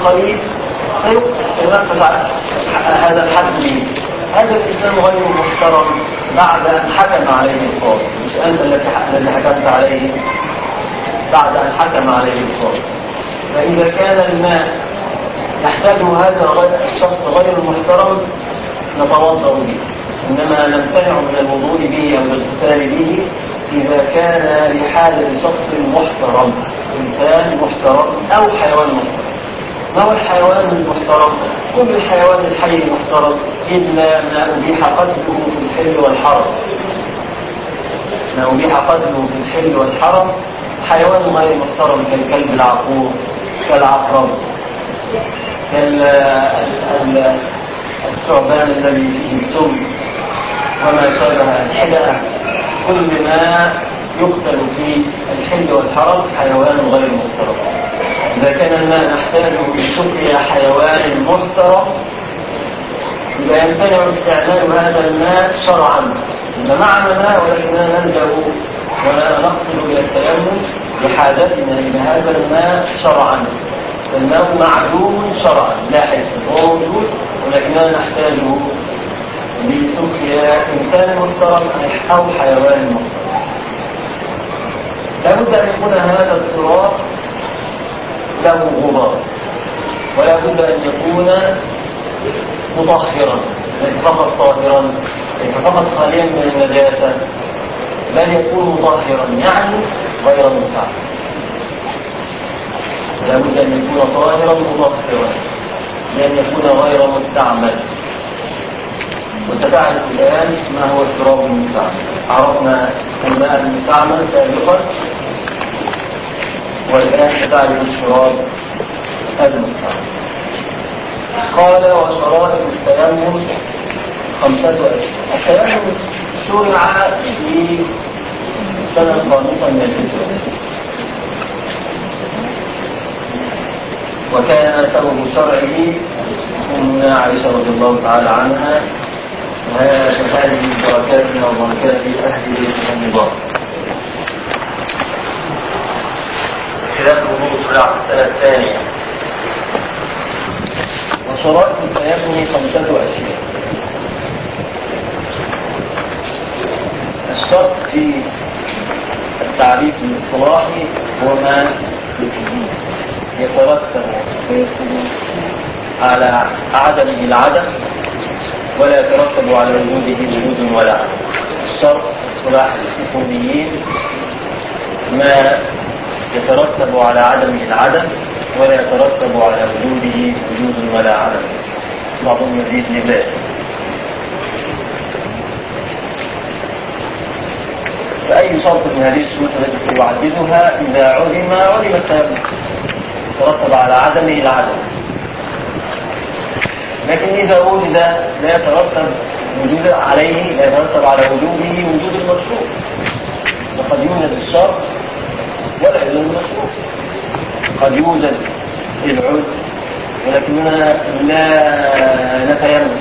وعن قريب سينفذ هذا الحد هذا الإنسان غير محترم بعد أن حكم عليه القاضي مش أنت الذي حكمت عليه. بعد أن حكم عليه القاضي فإذا كان الماء يحتاج هذا الشخص غير المحترم نتوضأ به. إنما نمتنع من الوضوء به أو الاغتسال به إذا كان لحاجة شخص محترم. إنسان محترم أو حيوان محترم. ما هو الحيوان المحترم؟ كل الحيوان الحي المحترم إلا ما أبيح قتله في الحل والحرم. ما أبيح قتله في الحل والحرم؟ حيوان غير محترم كالكلب العقور كالعقرب كالثعبان الذي فيه السم وما شابه الحدأة كل ما يقتل في الحل والحرم حيوان غير محترم. إذا كان الماء نحتاجه لسقيا حيوان محترم يبقى يمتنع استعمال هذا الماء شرعا. إذا معنا ماء ولكننا نلجأ ولا نقصد إلى التيمم لحاجتنا إلى هذا الماء شرعا. فالماء معلوم شرعا لا حسن هو موجود ولكننا نحتاجه لسقيا إنسان محترم أو حيوان محترم لابد أن يكون هذا التراب له غبار ولا بد أن يكون مطهرا ليس فقط طاهرا ليس فقط خاليا من النجاسة. بل يكون مطهرا يعني غير مستعمل لا بد أن يكون طاهرا مطهرا. لأن يكون غير مستعمل. وستعرف الآن ما هو التراب المستعمل عرفنا الماء المستعمل سابقا والآن ستعرف التراب المستعمل قال وشرائط التيمم خمسة أشياء التيمم شرع في السنة الخامسة من الهجرة. وكان سبب شرعه أمنا عائشة رضي الله تعالى عنها هذه البركات من وبركات أهل بيت المبارك خلاف الوضوء في السنة الثانية وشرائط التيمم خمسة أشياء الشرط في التعريف الاصطلاحي هو ما يترتب على عدمه العدم ولا يترتب على وجوده وجود ولا عدم. الشرط اصطلاح الاصوليين ما يترتب على عدمه العدم ولا يترتب على وجوده وجود ولا عدم. بعضهم يزيد لذلك فأي شرط من هذه الشروط التي يعددها إذا علم علم التيمم يترتب على عدمه العدم لكن إذا وجد لا يترتب وجود عليه لا يترتب على وجوده وجود المشروط وقد يوجد الشرط ولا يوجد المشروط قد يوجد العود ولكننا لا نتيمم.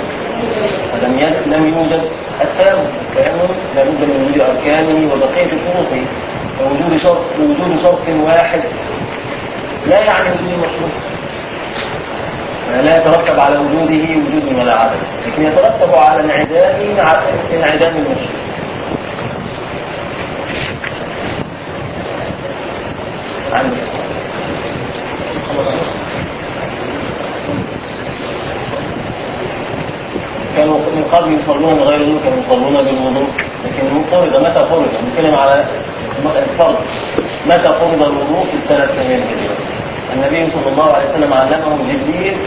فلم ي- لم يوجد التيمم. التيمم لابد من وجود أركانه وبقية شروطه. ووجود شرط وجود شرط واحد لا يعني وجود المشروط لا يترتب على وجوده وجود ولا عدم. لكن يترتب على انعدامه مع انعدام المشروط كانوا من قبل يصلون غير وضوء كانوا يصلون بالوضوء. لكن فرض متى فرض نتكلم على الفرض. متى فرض الوضوء في الثانية الهجرية. النبي صلى الله عليه وسلم علمه جبريل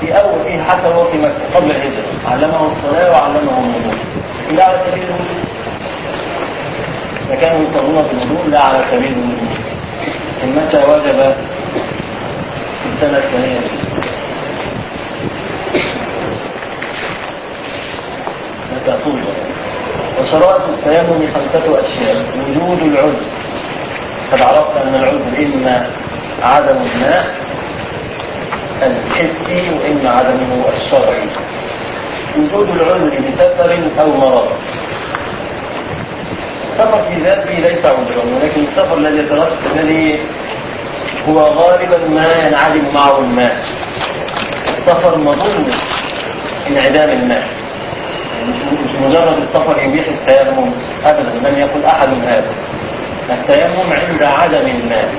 في أول في حتى هو في مكة قبل الهجرة. علمه الصلاة وعلمه الوضوء. لا على سبيل الوضوء فكانوا يصلون بالوضوء لا على سبيل الوضوء متى وجب السنة الثانية متى طلب وشرائط التيمم خمسة أشياء وجود العذر. قد عرفت أن العذر إما عدم الماء الحسي وإما عدمه الشرعي وجود العذر بسفر أو مرض. السفر في ذاته ليس عذرا ولكن السفر الذي يترتب الذي هو غالبا ما ينعدم معه الماء السفر مظن انعدام الماء مش مجرد السفر يبيح التيمم ابدا لم يقل أحد هذا. التيمم عند عدم الماء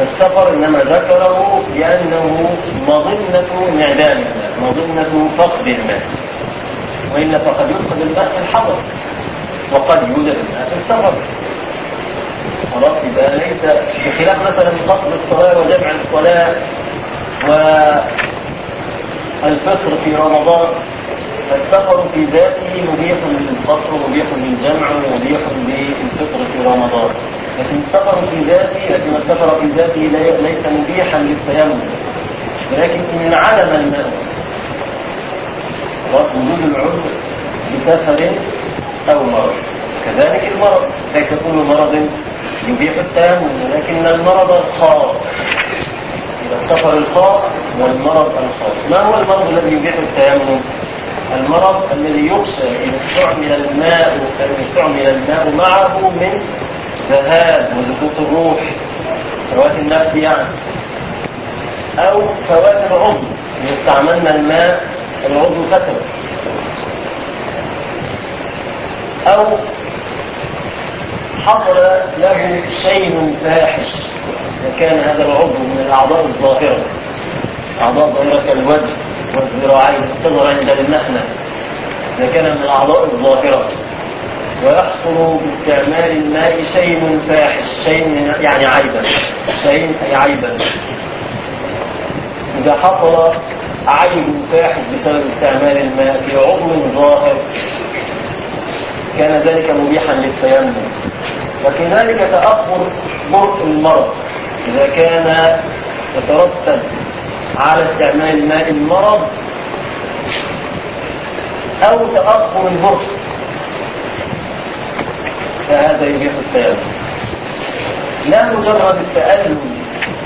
السفر إنما ذكره لأنه مظنة انعدام الماء مظنة فقد الماء والا فقد يفقد الماء في الحضر وقد يوجد الماء في السفر خلاص يبقى ليس بخلاف مثلا قصد الصلاه وجمع الصلاة والفطر في رمضان. فالسفر في ذاته مبيح للقصر مبيح للجمع مبيح للفطر في رمضان. لكن السفر في ذاته لكن السفر في ذاته ليس مبيحا للتيمم. ولكن إن عدم الماء وجود العذر بسفر أو مرض. كذلك المرض. ليس كل مرض يبيح التيمم ولكن المرض الخاص. السفر الخاص والمرض الخاص. ما هو المرض الذي يبيح التيمم المرض الذي يخشى إن استعمل الماء إن استعمل الماء معه من ذهاب وسقوط الروح. فوات النفس يعني. أو فوات العضو. إن استعملنا الماء العضو فتوى أو حصل له شيء فاحش إذا كان هذا العضو من الأعضاء الظاهرة أعضاء ظاهرة كالوجه والذراعين تظهر عند المحنة إذا كان من الأعضاء الظاهرة ويحصل باستعمال الماء شيء فاحش شيء يعني عيبا شيء أي عيبا. إذا حصل عيب فاحش بسبب استعمال الماء في عضو ظاهر كان ذلك مبيحا للتيمم وكذلك تأخر برء المرض. إذا كان يترتب على استعمال الماء المرض أو تأخر البرء فهذا يبيح التيمم لا مجرد التألم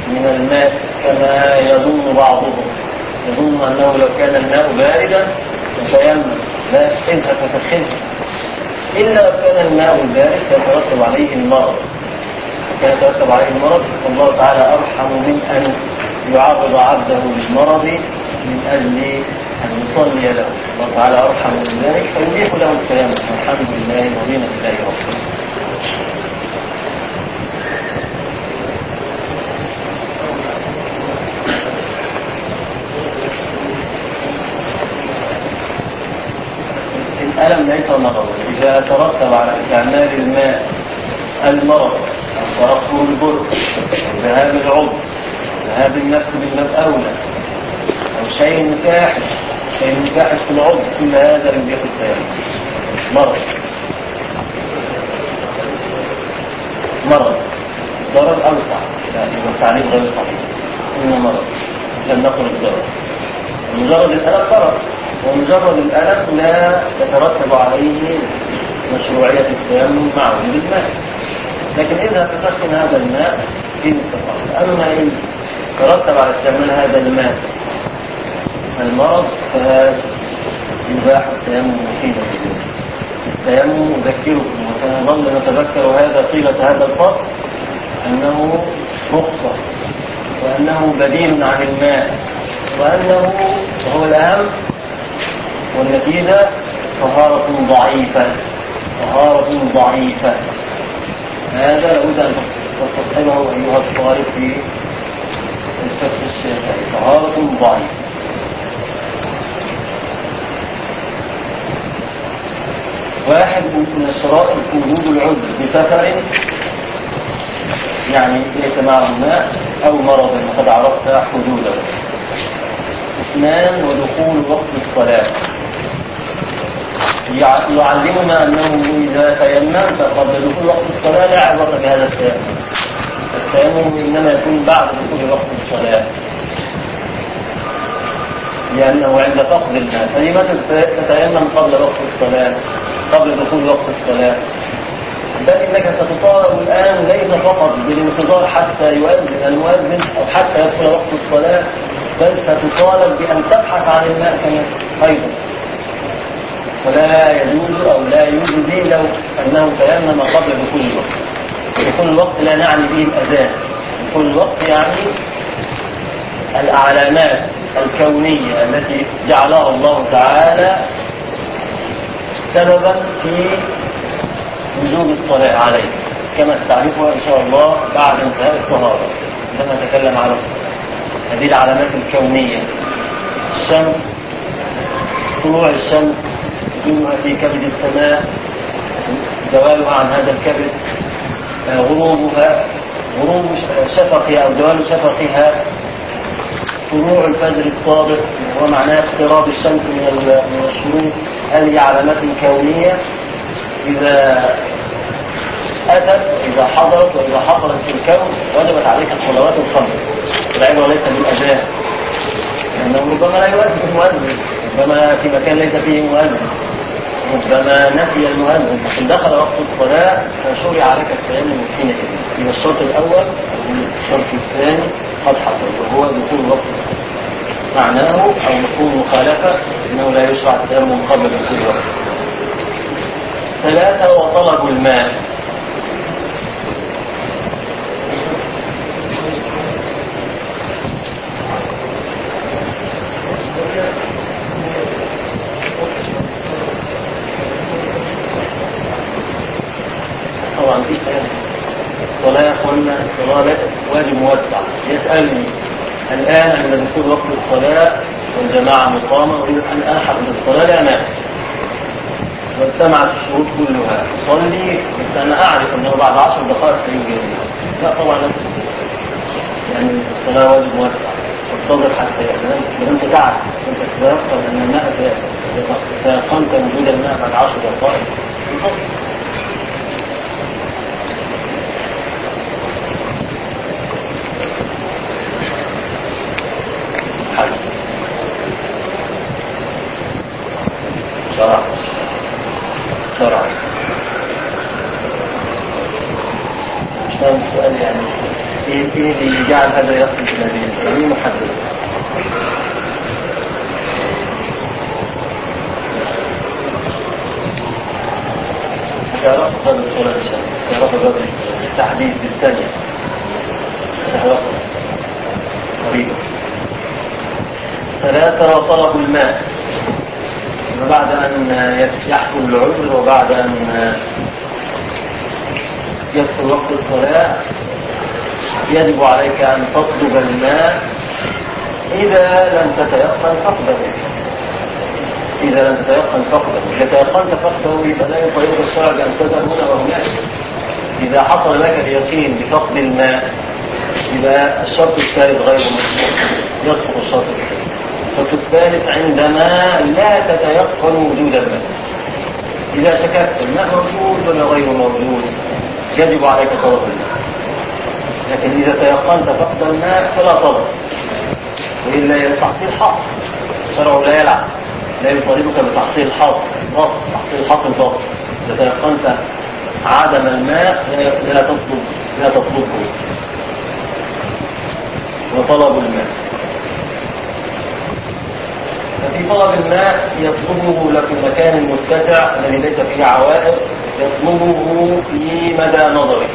من الماء كما يظن بعضهم. يظن أنه لو كان الماء باردا يتيمم لا اذهب فتخنه إلا كان الماء البارد فيترتب عليه المرض. يترتب عليه المرض فالله تعالى أرحم من أن يعرض عبده للمرض من أجل أن يصلي له. الله تعالى أرحم من ذلك فيبيح له التيمم والحمد لله ونعمة الله الألم ليس مرضا إذا ترتب على استعمال الماء المرض أو ترقب البر؟ ذهاب العضو؟ ذهاب النفس بالماء أولى أو شيء فاحش؟ شيء فاحش في العضو؟ كل هذا يبيح التيمم مرض. مرض. ضرر أوسع. يعني والتعليم غير صحيح. إنه مرض. لم نقل الضرر مجرد الألم ضرر ومجرد الألم لا يترتب عليه مشروعية التيمم مع وجود الماء. لكن إذا تسخن هذا الماء في استطاعة أما إن ترتب على استعمال هذا الماء المرض فهذا يباح التيمم حين التيمم أذكركم وسنظل نتذكر هذا طيلة هذا الفصل أنه رخصة وأنه بديل عن الماء وأنه وهو الأهم والنتيجة طهارة ضعيفة. طهارة ضعيفة. هذا لابد أن تستصحبه أيها الطالب في الفقه الشافعي. طهارة ضعيفة. واحد من الشرائط وجود العذر بسفر يعني ليس معه ماء أو مرض وقد عرفت حدوده. اثنان ودخول وقت الصلاة. يعلمنا أنه إذا تيمم فقبل دخول وقت الصلاة لا عبرة بهذا التيمم التيمم إنما يكون بعد دخول وقت الصلاة. لأنه عند فقد الماء فلماذا تتيمم قبل وقت الصلاة؟ قبل دخول وقت الصلاة. بل إنك ستطالب الآن ليس فقط بالانتظار حتى يؤذن المؤذن أو حتى يدخل وقت الصلاة بل ستطالب بأن تبحث عن الماء كمان أيضا. ولا يجوز أو لا يجوز لو أنه تيمم قبل دخول الوقت. دخول الوقت لا نعني به الأذان. دخول الوقت يعني الأعلامات الكونية التي جعلها الله تعالى سببا في وجوب الصلاة عليه كما ستعرفها إن شاء الله بعد انتهاء الطهارة عندما نتكلم على هذه العلامات الكونية. الشمس طلوع الشمس وجودها في كبد السماء زوالها عن هذا الكبد غروبها غروب شفقها أو زوال شفقها طلوع الفجر الصادق ومعناه اقتراب الشمس من الشروق. هذه علامات كونية. إذا أتت إذا حضرت وإذا حصلت في الكون وجبت عليك الصلوات الخمس العبرة ليس بالأذان لأنه ربما لا يؤذن المؤذن ربما في مكان ليس فيه مؤذن ربما نسي المؤذن إن دخل وقت الصلاة فشرع عليك التيمم حينئذ إذا الشرط الأول الشرط الثاني قد حصل. وهو دخول وقت الصلاة معناه أو مفهوم مخالفة أنه لا يشرع التيمم قبل دخول الوقت ثلاثة وطلب الماء. طبعا في الصلاة يا اخوانا الصلاة واجب موسع. يسألني الآن عند دخول وقت الصلاة والجماعة مقامة أريد أن ألحق بالصلاة لا مانع. واجتمعت الشروط كلها. أصلي بس أنا أعرف أنه بعد عشر دقائق سيوجد لا طبعا لا يعني الصلاة واجب موسع تنتظر حتى يأذن لأنت تعرف أنت تتيقن أن الماء تيقنت وجود الماء بعد عشر دقائق شرع شرع مش فاهم السؤال يعني اللي جعل هذا يصل إلى دين يعني محدد تعرف هذا الصلاة تعرف هذا التحديد بالثانية. تعرف ثلاثة وطلب الماء. وبعد أن يحصل العذر وبعد أن يدخل وقت الصلاة يجب عليك أن تطلب الماء إذا لم تتيقن فقده إذا لم تتيقن فقده إذا تيقنت فقده يبقى لا يطيق الشرع بأن تذهب هنا وهناك. إذا حصل لك اليقين بفقد الماء يبقى الشرط الثالث غير مسلم يسقط الشرط الثالث الشرط الثالث عندما لا تتيقن وجود الماء. إذا شككت الماء موجود ولا غير موجود؟ يجب عليك طلب الماء. لكن إذا تيقنت فقد الماء فلا طلب وإلا تحصيل حاصل الشرع لا يلعب. لا يطالبك بتحصيل حاصل ضغط تحصيل حاصل ضغط إذا تيقنت عدم الماء لا تطلب. لا تطلبه. وطلب الماء. ففي في طلب الماء يطلبه لك المكان المتسع الذي ليس فيه عوائق يطلبه في مدى نظره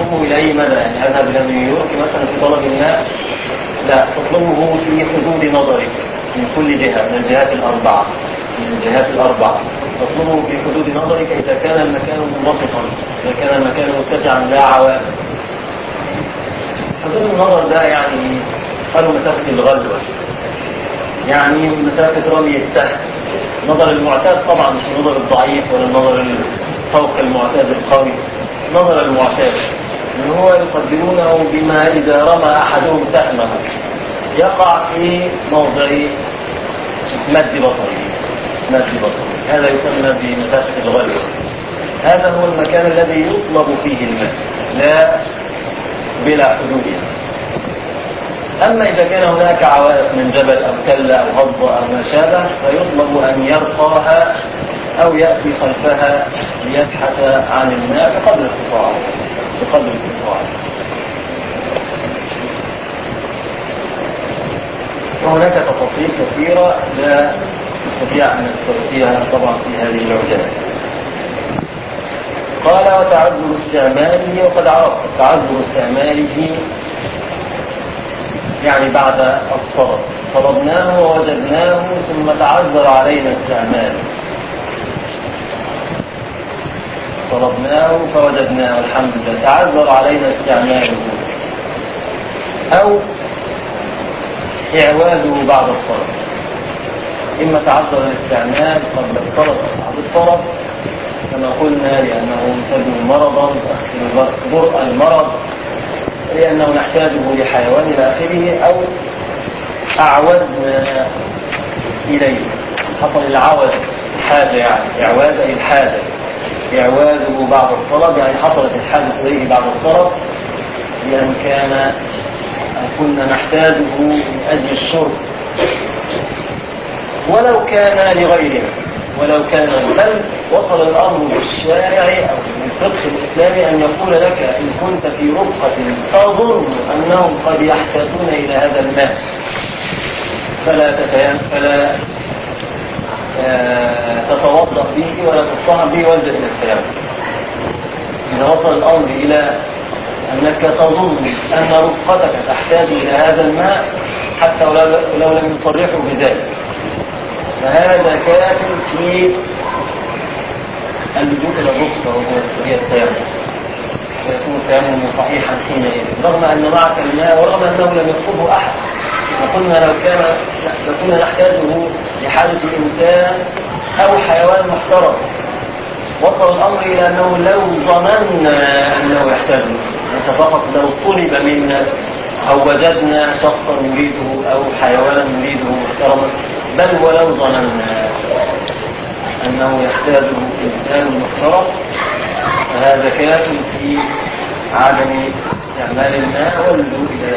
يطلبه إلى أي مدى يعني أذهب إلى نيويورك مثلا في طلب الماء؟ لا تطلبه في حدود نظرك من كل جهة من الجهات الأربعة من الجهات الأربعة. تطلبه في حدود نظرك إذا كان المكان منبسطا إذا كان المكان متسعا لا عوائق حدود النظر ده يعني قالوا مسافة الغلوة يعني مسافة رمي السهم. نظر المعتاد طبعا مش النظر الضعيف ولا النظر فوق المعتاد القوي. نظر المعتاد ان هو يقدرونه بما إذا رمى أحدهم سهمه يقع في موضع مد بصري. مد بصري. هذا يسمى بمسافة الغلوة هذا هو المكان الذي يطلب فيه الماء لا بلا حدود. أما إذا كان هناك عوائق من جبل أو تلة أو هضبة أو ما شابه فيطلب أن يرقاها أو يأتي خلفها ليبحث عن الماء بقدر استطاعته بقدر استطاعته وهناك تفاصيل كثيرة لا نستطيع أن نذكر فيها طبعا في هذه العجالة. قال وتعذر استعماله وقد عرفت تعذر استعماله يعني بعد الطلب طلبناه ووجدناه ثم تعذر علينا استعماله. طلبناه فوجدناه. الحمد لله. تعذر علينا استعماله أو إعواده بعد الطلب. إما تعذر الاستعمال قبل الطلب بعد الطلب. كما قلنا لأنه يسبب مرضا برء المرض. لأنه نحتاجه لحيوان إلى آخره أو أعودنا إليه. حصل العوز حاجة يعني. إعواد الحاجة إعواده بعد الطلب يعني حصلت الحاجة إليه بعد الطلب لأن كان كنا نحتاجه من أجل الشرب. ولو كان لغيرنا ولو كان بل وصل الأمر بالشارع أو بالفقه الإسلامي أن يقول لك إن كنت في رفقة تظن أنهم قد يحتاجون إلى هذا الماء. فلا تتيم فلا تتوضأ به ولا تطهر به وانزل إلى التيمم إذا وصل الأمر إلى أنك تظن أن رفقتك تحتاج إلى هذا الماء حتى لو لم يصرحوا بذلك. فهذا كان في اللجوء إلى الرخصة وهي التيمم ويكون التيمم صحيحا حينئذ. رغم أن معك الماء ورغم أنه لم يطلبه أحد وقلنا لو كان لكنا نحتاجه لحاجة الإنسان أو حيوان محترم وصل الأمر إلى أنه لو ظننا أنه يحتاجه. أنت فقط لو طلب منا أو وجدنا شخصا نريده أو حيوانا نريده محترما بل ولو ظننا أنه يحتاجه إنسان محترم فهذا كاف في عدم استعمال الماء واللجوء إلى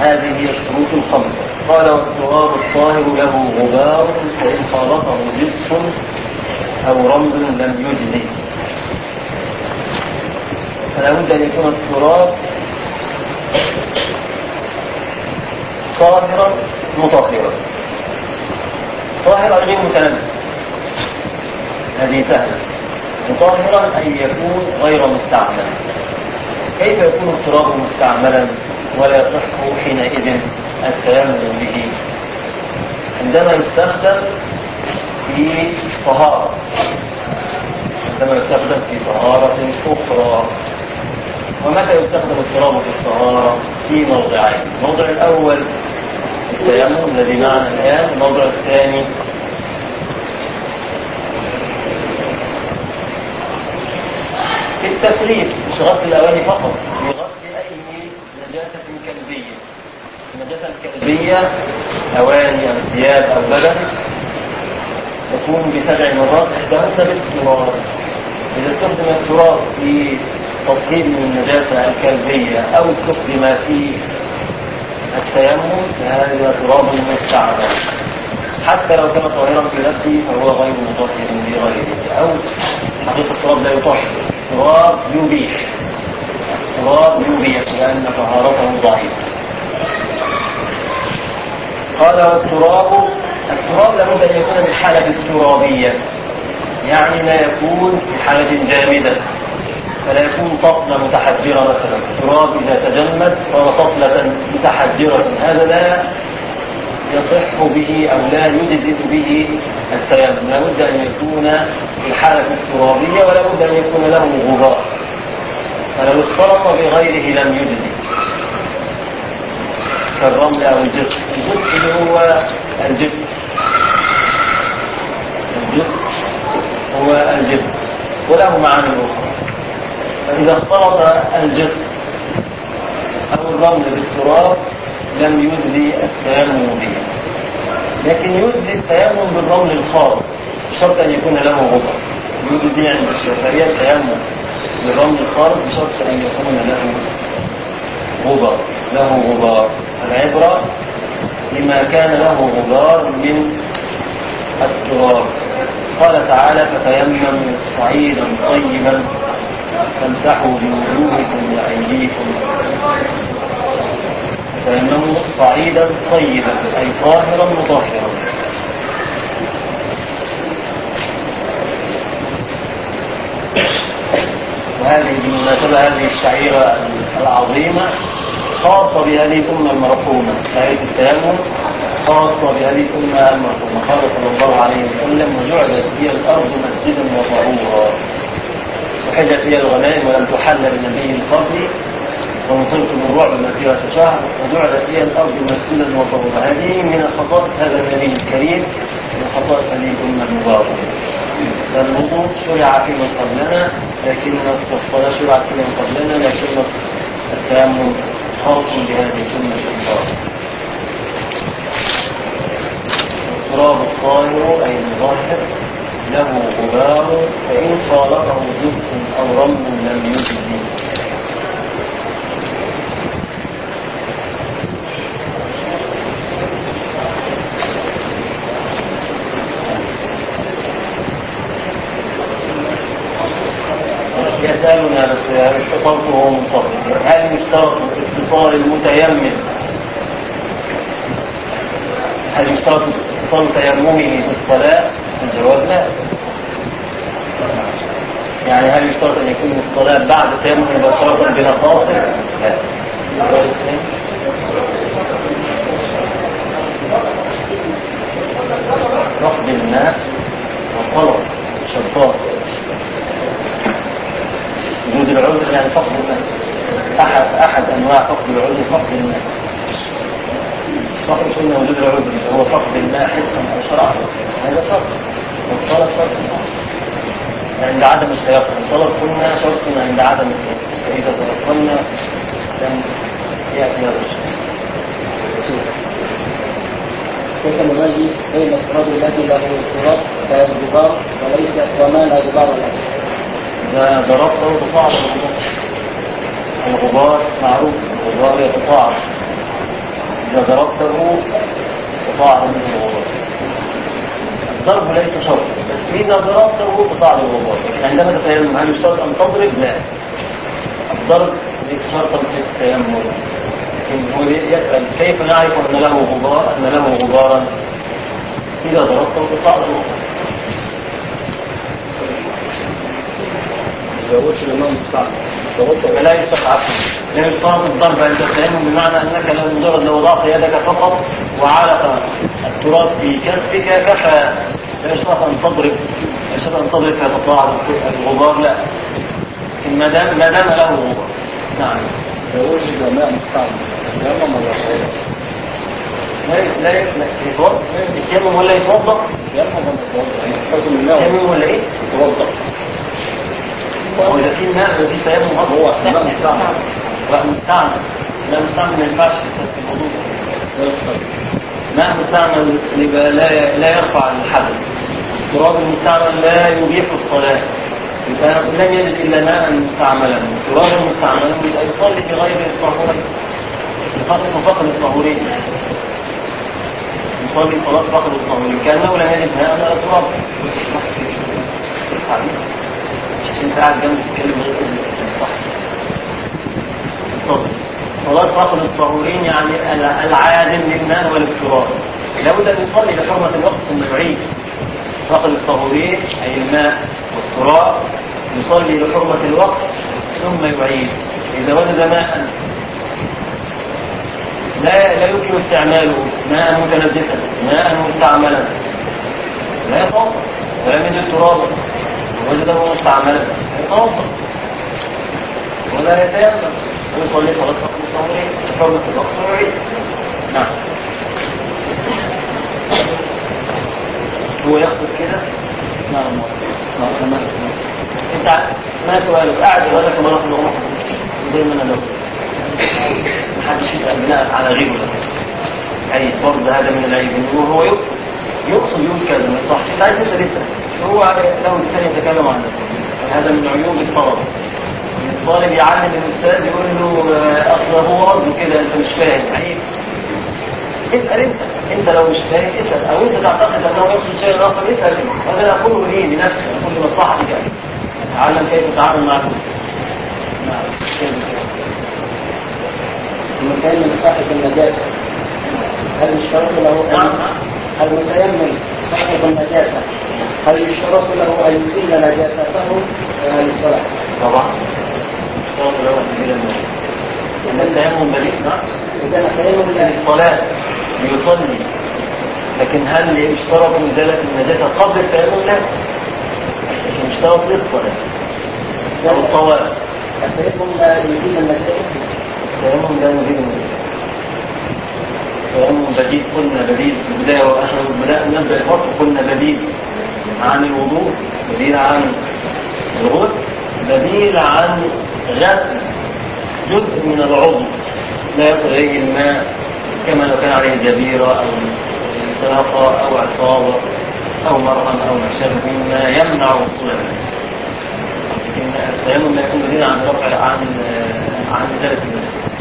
هذه هي الشروط الخمسة. قال والتراب الطاهر له غبار فإن خالطه جس أو رمل لم يجزي فلا بد أن يكون التراب طاهرا مطهرا. طاهرا غير متنبه هذه سهلة. مطهرا أن يكون غير مستعملا كيف يكون التراب مستعملا ولا يصح حينئذ التيمم به؟ عندما يستخدم في طهارة. عندما يستخدم في طهارة أخرى. ومتى يستخدم التراب في الطهارة؟ في موضعين الموضع الأول التيمم الذي معنا الآن الموضع الثاني. في التسريب مش غسل الأواني فقط في غسل أي نجاسة كلبية. النجاسة الكلبية أواني أو ثياب أو بدن تكون بسبع مرات إحداهن بالتراب. إذا استخدم التراب في تطهير من النجاسة الكلبية أو استخدم في التيمم فهذا تراب مستعمل حتى لو كان طاهرا في نفسه فهو غير مطهر لغيره. أو حقيقة التراب لا يطهر. التراب يبيح. التراب يبيح لأن طهارته ضعيفة. قال والتراب التراب لابد أن يكون من حالة الترابية يعني لا يكون في حالة جامدة. فلا يكون طفلة متحجرة مثلا. التراب إذا تجمد صار طفلة متحجرة هذا لا يصح به أو لا يجدد به التيمم. لا بد أن يكون في الحالة الترابية ولا بد أن يكون له غبار. فلو اختلط بغيره لم يجدد. كالرمل أو الجسم. الجسم اللي هو الجسم. الجسم هو الجسم. وله معاني أخرى. فإذا اختلط الجسم أو الرمل بالتراب لم يجزي التيمم به. لكن يجزي التيمم بالرمل الخاص بشرط أن يكون له غبر يجزي عند الشافعية التيمم بالرمل الخاص بشرط أن يكون له غبر له غبار. العبرة لما كان له غبار من التراب. قال تعالى فتيمموا صعيدا طيبا فامسحوا بوجوهكم وأيديكم. فتيمموا صعيدا طيبا أي طاهرا مطهرا. وهذه بالمناسبة هذه الشعيرة العظيمة خاصة بهذه الأمة المرحومة. شعيرة التيمم خاصة بهذه الأمة المرحومة. قال صلى الله عليه وسلم وجعلت هي الأرض مسجدا وطهورا. وحجت هي الغنائم ولم تحل بنبي قبلي ونصرت بالرعب مسيرة شهر وجعلت هي الأرض مسجدا وطهورا. هذه من الخصائص هذا النبي الكريم. من خصائص هذه الأمة المباركة. فالوضوء شرع فيما قبلنا لكن الصلاة شرعت فيما قبلنا لكن التيمم خاص بهذه السنة المباركة التراب الطاهر أي المظاهر له غبار فإن خالطه جزء أو رمل لم يجزي يسألنا بس اشتطرته هو منفصل هل يشترط اتصال المتيمم. هل يشترط اتصال تيممه في الصلاة؟ الجواب لا. يعني هل يشترط أن يكون الصلاة بعد التيمم مباشرة بلا فاصل؟ لا. فقد الماء وطلب شرطات وجود العذر يعني فقد الماء. احد أحد أنواع فقد العذر فقد الماء فقد قلنا وجود العذر هو فقد الماء حسا أو شرعا. هذا فرق والطلب فرق عند عدم التيقن الطلب قلنا شرط عند عدم التيقن فاذا تيقنا لم يأتي هذا الشيء. كيف نميز بين التراب الذي له تراب غبار وليس وما لا غبار له؟ إذا ضربته تقاعد الغبار معروف الغبار يتقاعد إذا ضربته تقاعد منه الغبار. الضرب ليس شرط إذا ضربته تقاعد الغبار. لكن عندما تتيمم هل يشترط أن تضرب؟ لا. الضرب ليس شرطا في التيمم. لكن هو يسأل كيف نعرف أن له غبار أن له غبارا؟ إذا ضربته تقاعد الغبار يقولش الإمام مستعمل فلا يستطاع لا يشترط الضرب عند التيمم بمعنى أنك لو مجرد لو وضعت يدك فقط وعلق التراب في كفك كفى. لا يشترط أن تضرب. لا يشترط أن تضرب فيتطاعد الغبار. لا. ما دام ما دام له غبار. نعم. يقولش الإمام مستعمل. يلا ما لا لا لا يتوضأ. يتيمم ولا يتوضأ؟ يلا ما يستخدم الماء يتيمم ولا إيه؟ يتوضأ. هو إذا في ماء وفي أصلاً. هو ماء مستعمل. ماء مستعمل. لا مستعمل ما ينفعش ماء مستعمل يبقى لا لا يرفع الحدث. التراب المستعمل لا يبيح الصلاة. يبقى لم يجد إلا ماء مستعملا. التراب المستعمل يبقى يصلي في غير الطهورين. يصلي فقد الطهورين. يصلي صلاة فقد الطهورين. كأنه لم يجد ماء ولا تراب صلاة فقد الطهورين يعني ال- العادم للماء والافتراض لابد أن يصلي لحرمة الوقت ثم يعيد فقد الطهورين أي الماء والتراب يصلي لحرمة الوقت ثم يعيد إذا وجد ماء لا لا يمكن استعماله ماء متنجسا ماء مستعملا لا يتوضا ولم يجد ترابا وجده مستعملا يتوضا ولا يتيمم ويصلي صلاه وقت الظهرين حرمه الوقت ويعيد نعم هو يقصد كده نعم نعم انت ما سؤالك قاعد ولا كما نحن نروح زي ما أنا لو محدش يسال بناء على غيره اي فرض هذا من العيب وهو يقصد يقصد يقول كذا ما يصحش انت عايز أسأل هو لو الإنسان يتكلم عن نفسه هذا من عيوب الطلب. الطالب يعلم الأستاذ يقول له آه، أصل هو قصده كده أنت مش فاهم. عيب اسأل أنت. أنت لو مش فاهم اسأل. أو أنت تعتقد أنه يقصد شيء آخر اسأل. هذا لا اقوله ليه لنفسي أقول لمصلحتك يعني تعلم كيف تتعامل مع نعم كيف المتيمم صاحب النجاسة هل يشترط له نعم. المتيمم صاحب النجاسة هل يشترط له أن يزيل نجاسته من الصلاة؟ طبعا. اشترط له أن يزيل النجاسة التيمم نعم إذا التيمم لا للصلاة ليصلي لكن هل يشترط إزالة النجاسة قبل التيمم؟ لا. لكن يشترط للصلاة. أو الطواف. التيمم لا يزيل النجاسة التيمم لا يزيل النجاسة التيمم بديل قلنا بديل. في البداية وآخر بدأ نبدأ الفرق قلنا بديل. عن الوضوء بديل عن الغسل بديل عن غسل جزء من العضو. لا إليه الماء كما لو كان عليه جبيرة أو ساقة أو عصابة أو مرهم أو ما مما يمنع وصول الماء التيمم لا يكون بديل عن رفع عن عن درس الناس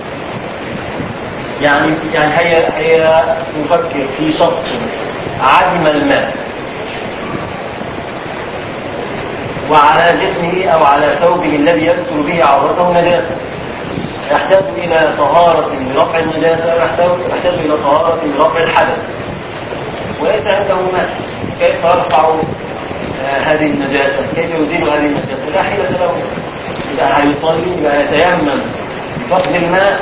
يعني يعني هي هي نفكر في شخص عدم الماء. وعلى جسمه أو على ثوبه الذي يستر به عورته نجاسة. يحتاج إلى طهارة لرفع النجاسة ويحتاج يحتاج إلى طهارة لرفع الحدث. وليس عنده ماء كيف يرفع آه، هذه النجاسة؟ كيف يزيل هذه النجاسة؟ لا حيلة له. إذا هيصلي يتيمم بفقد الماء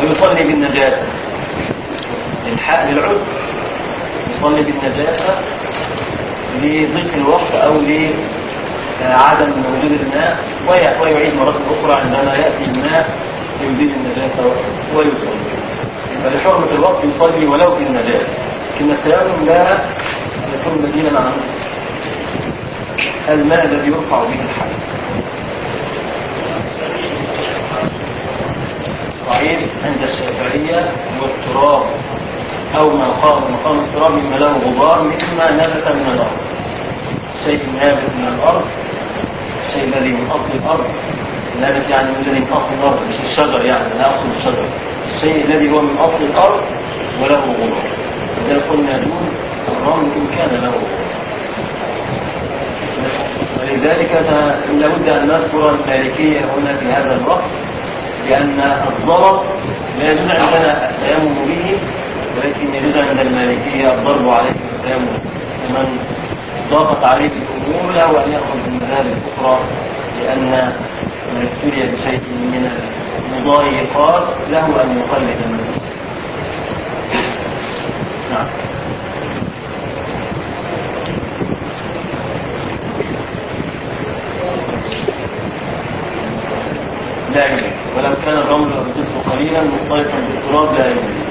ويصلي بالنجاسة. للحق للعذر. يصلي بالنجاسة لضيق الوقت أو لعدم وجود الماء وي- ويعيد مرة أخرى عندما يأتي الماء يزيل النجاسة ويصلي. يبقى لحرمة الوقت يصلي ولو في النجاسة. لكن التيمم لا يكون بديلا عن الماء الذي يرفع به الحدث صعيد عند الشافعية والتراب أو ما قام مقام التراب مما له غبار مما نبت من الأرض. شيء نابت من الأرض الشيء الذي من أصل الأرض. نابت يعني من الذي من أصل الأرض مش الشجر يعني لا أصل الشجر. الشيء الذي هو من أصل الأرض وله غبار. إذا قلنا دون الرمل إن كان له غبار. ولذلك لابد أن نذكر المالكية هنا في هذا الوقت. لأن الضرب لا يجوز عندنا التيمم به ولكن يجوز عند المالكية الضرب عليه التيمم. ومن ضاقت عليه الأمور له أن يأخذ بالمذاهب الأخرى لأن من ابتلي بشيء من المضايقات له أن يقلد منه نعم. پہنچ جائیں گے۔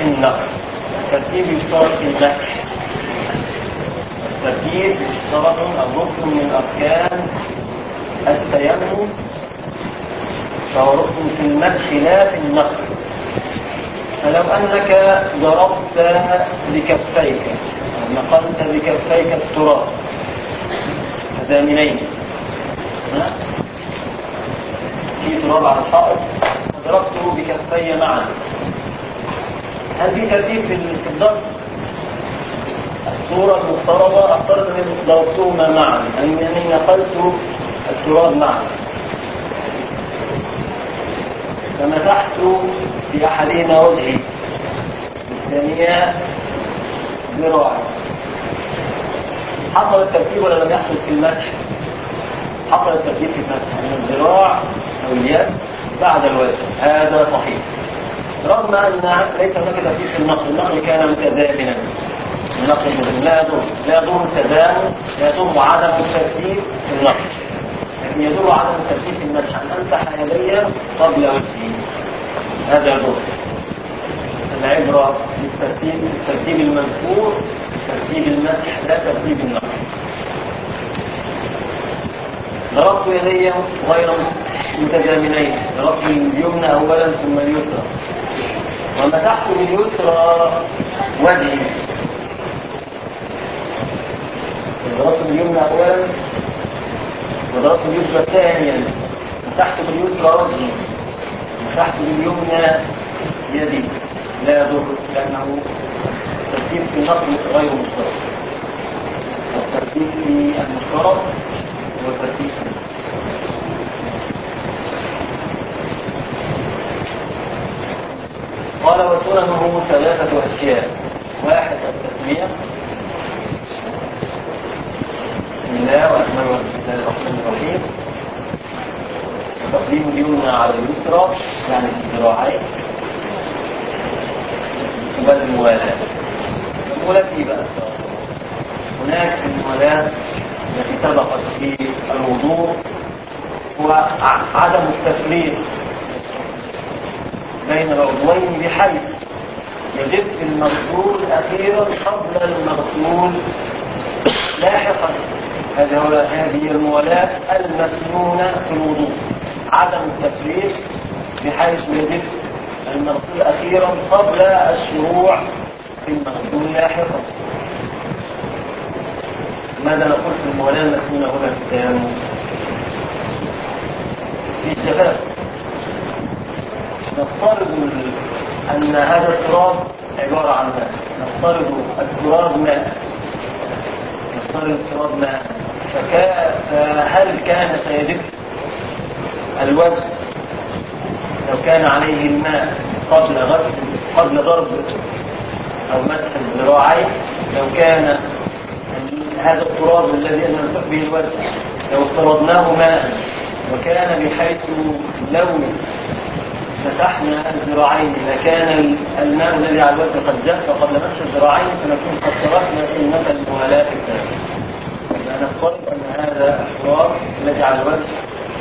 النقل الترتيب يشترط في المسح الترتيب يشترط الركن من أركان التيمم. فهو ركن في المدح لا في النقل فلو أنك ضربت بكفيك نقلت بكفيك التراب الزامنين في تراب على الحائط ضربته بكفي معا هل في ترتيب في الضبط. الصورة المفترضة أفترض ان ضربتهما معا يعني أنني نقلت التراب معا. فمسحت في أحدهما وجهي. الثانية ذراعي. حصل الترتيب ولا لم يحصل في المسح؟ حصل الترتيب في المسح يعني الذراع أو اليد بعد الوجه. هذا صحيح. رغم أن ليس هناك ترتيب في النقل النقل كان متزامنا. النقل لا يضر لا يضر التزامن لا يضر عدم الترتيب في النقل. لكن يدل عدم الترتيب في المسح أن أمسح يدي قبل وجهي هذا يضر العبرة بالترتيب الترتيب المذكور ترتيب المسح لا ترتيب النقل. ضربت يدي غير متجاملين ضربت اليمنى اولا ثم اليسرى. ومسحت باليسرى وجهي ضربت باليمنى اولا وضربت باليسرى ثانيا مسحت باليسرى وجهي مسحت باليمنى يدي. لا يضر لأنه الترتيب في النقل غير مشترك. الترتيب في المشترك هو ترتيب قال وسننه ثلاثة أشياء. واحد التسمية. بسم الله الرحمن الرحيم. تقديم اليمنى على اليسرى يعني الذراعين والموالاة الموالاة. إيه بقى؟ هناك الموالاة التي سبقت في الوضوء هو عدم التفريق بين العضوين بحيث يجب المغسول أخيرا قبل المغسول لاحقا. هذا هو هذه الموالاة المسنونة في الوضوء. عدم التفريق بحيث يجب المغسول أخيرا قبل الشروع في المغسول لاحقا. ماذا نقول في المولاة المسنونة هنا في التيمم في الشباب نفترض أن هذا التراب عبارة عن ماء. نفترض التراب ماء. نفترض التراب ماء. فهل كان سيجب الوجه لو كان عليه الماء قبل غسل قبل ضرب أو مسح الذراعين لو كان هذا التراب الذي نمسح به الوجه لو افترضناه ماء وكان بحيث لو مسحنا الذراعين لكان الماء الذي على الوجه قد جف قبل مسح الذراعين فنكون قد تركنا سنة الموالاة الثانية نفترض أن هذا التراب الذي على الوجه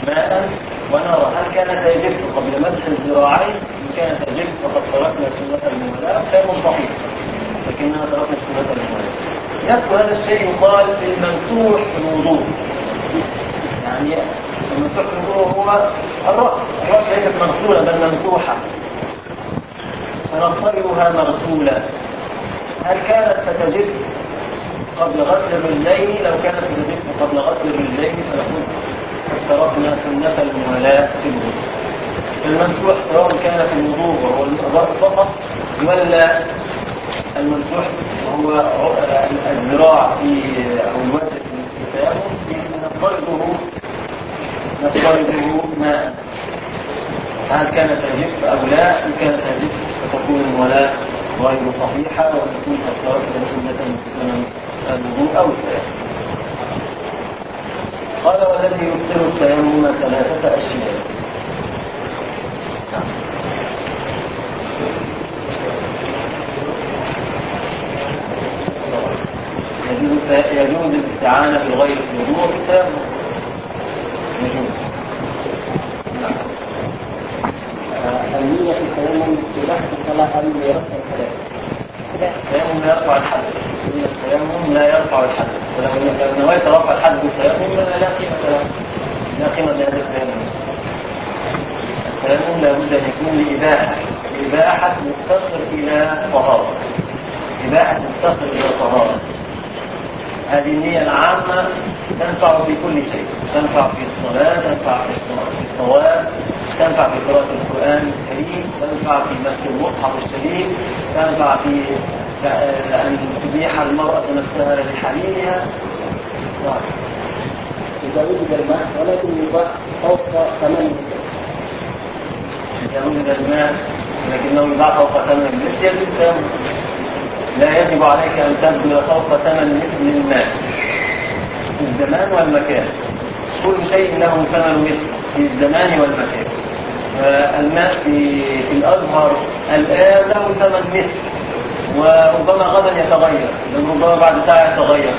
ماء ونرى هل كان سيجف قبل مسح الذراعين؟ إن كان سيجف فقد تركنا سنة الموالاة خير صحيح لكننا تركنا سنة الموالاة نفس هذا الشيء يقال في الممسوح في الوضوء يعني في الوضوء هو الرأس الرأس ليست مغسولة بل ممسوحة فنفترضها مغسولة هل كانت ستجف قبل غسل الرجلين لو كانت ستجف قبل غسل الرجلين فنقول تركنا سنة الموالاة في الوضوء. الممسوح سواء كان في الوضوء وهو الرأس فقط ولا الممسوح وهو الذراع في أو الوجه في التيمم نفترضه ماء هل كانت تجف أو لا؟ إن كانت تجف فتكون المولاة غير صحيحة وتكون تفترض سنة من الوضوء أو التيمم قال والذي يبطل التيمم ثلاثة أشياء. يجوز الاستعانة بغير الوضوء بالتيمم يجوز النية في التيمم استباحة الصلاة أم لرفع الحدث؟ التيمم لا يرفع الحدث. التيمم لا يرفع الحدث. ولو نويت رفع الحدث بالتيمم لا قيمة له لا قيمة لهذا التيمم التيمم لابد أن يكون لإباحة. إباحة مفتقر إلى طهارة. إباحة مفتقر إلى طهارة. هذه النية العامة تنفع في كل شيء. تنفع في الصلاة تنفع في الطواف تنفع في قراءة القرآن الكريم تنفع في مسح المصحف الشريف تنفع في أن تبيح المرأة نفسها لحريمها إذا وجد الماء ولكن يباح فوق ثمانية إذا وجد الماء لكنه يباع فوق ثمن التيمم لا يجب عليك أن تبذل فوق ثمن مثل الماء. في الزمان والمكان. كل شيء له ثمن في الزمان والمكان. الماء في, في الأزهر الآن له ثمن مثل. وربما غدا يتغير. ربما بعد ساعة يتغير.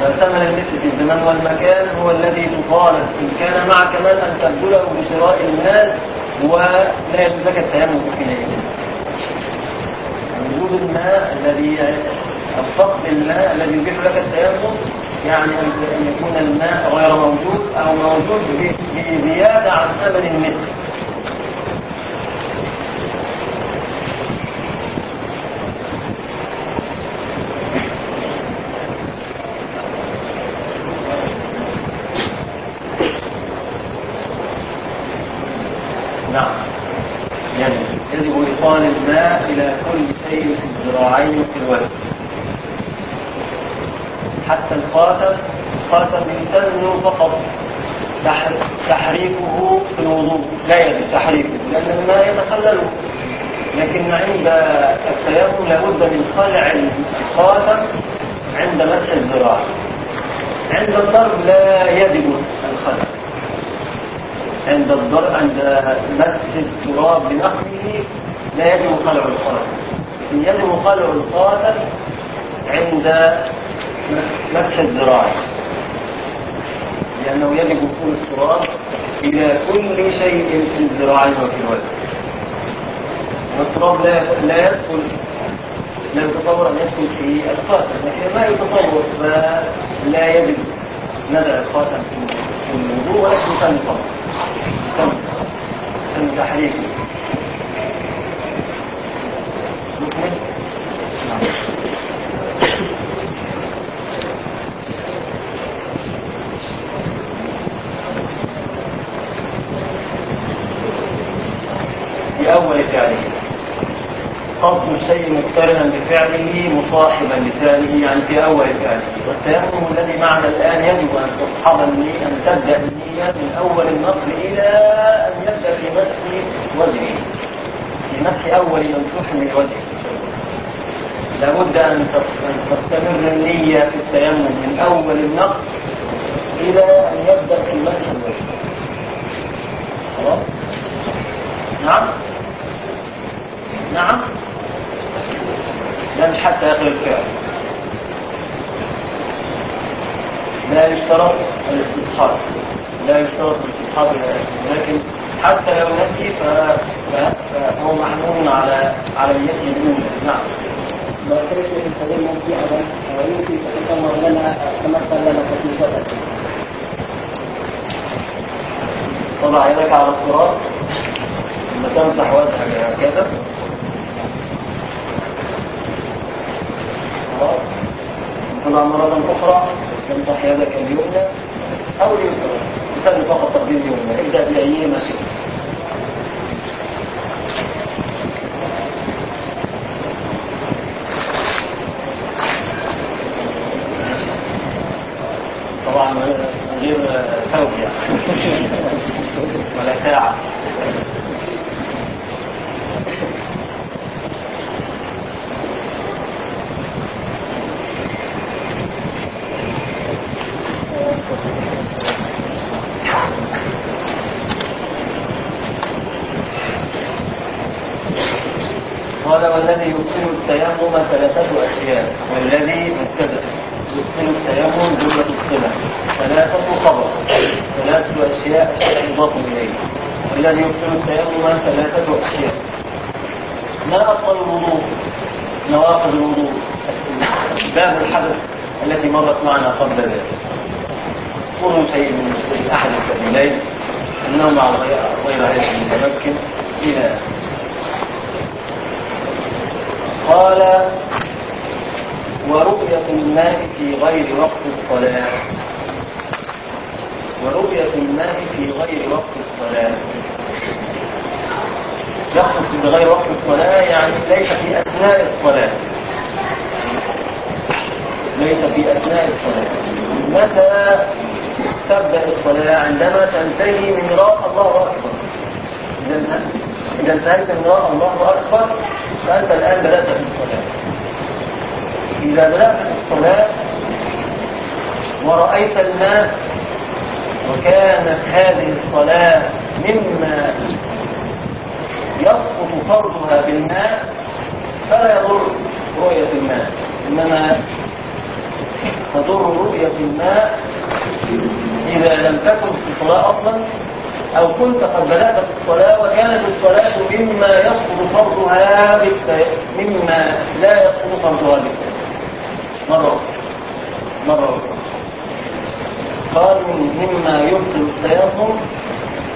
فثمن المثل في الزمان والمكان هو الذي تطالب إن كان معك مال أن تبذله بشراء المال ولا يجوز لك التيمم حينئذ وجود الماء الذي أو فقد الماء الذي يبيح لك التيمم يعني أن يكون الماء غير موجود أو موجود بزيادة عن ثمن المثل نعم. يعني يجب إيصال الماء إلى كل شيء في الذراعين وفي الوجه. حتى الخاتم الخاتم يسن فقط. تحريكه في الوضوء. لا يجب تحريكه لأن الماء يتخلله. لكن عند التيمم لابد من خلع الخاتم عند مسح الذراع. عند الضرب لا يجب الخلع. عند الضرب عند مس التراب بنقله لا يجب خلع الخاتم يجب خلع الخاتم عند مسح الذراع. لأنه يجب وصول التراب إلى كل شيء في الذراعين وفي الوجه. والتراب لا لا يدخل لا يتصور أن يدخل في الخاتم لكن ما يتصور فلا يجب ندع الخاتم في الوضوء ولكن كان فقط كم كم تحريك. نكمل نعم. في أول فعله. قصد الشيء مقترنا بفعله مصاحبا لفعله يعني في أول فعله. والتيمم الذي معنا الآن يجب أن تصحب النية أن تبدأ النية من أول النصر إلى أن يبدأ في مسح وجهه. في مسح أول من وجهه. لابد أن تستمر النية في التيمم من أول النصر إلى أن يبدأ في مسح الوجه خلاص؟ نعم؟ نعم. لا مش حتى آخر الفعل. لا يشترط الاستصحاب لا يشترط الاستصحاب لكن حتى لو نسي فهو محمول على على اليد الأولى. نعم. لو يستخدم في أبا ويمكن تتصور لنا تمثل لنا خفيفة تضع يدك على التراب. ثم تمسح وجهك هكذا. خلاص تضع مرة أخرى تمسح يدك اليمنى أو اليسرى. مثال فقط تقديم اليمنى ابدأ بأيهما شئت. طبعا غير ثوب يعني ولا ساعة قال والذي يبطل التيمم ثلاثة أشياء والذي مبتدأ. يبطل التيمم جملة الصلة ثلاثة خبر. ثلاثة أشياء تضاف إليه. والذي يبطل التيمم ثلاثة أشياء. ما أفضل الوضوء؟ نواقض الوضوء. باب الحدث التي مرت معنا قبل ذلك. كل شيء من أحد السبيلين النوم على غير غير هيئة المتمكن إلى قال ورؤية الماء في غير وقت الصلاة. ورؤية الماء في غير وقت الصلاة. يقصد بغير وقت الصلاة يعني ليس في أثناء الصلاة. ليس في أثناء الصلاة. متى تبدأ الصلاة؟ عندما تنتهي من راء الله أكبر. إذا انتهيت من الله أكبر فأنت الآن بدأت في الصلاة. إذا بدأت في الصلاة ورأيت الناس وكانت هذه الصلاة مما يسقط فرضها بالماء فلا يضر رؤية الماء. إنما تضر رؤية الماء إذا لم تكن في صلاة أصلا أو كنت قد بدأت في الصلاة وكانت الصلاة مما يسقط فرضها. مما لا يسقط فرضها بالتالي مرة مرة قال مما يبطل التيمم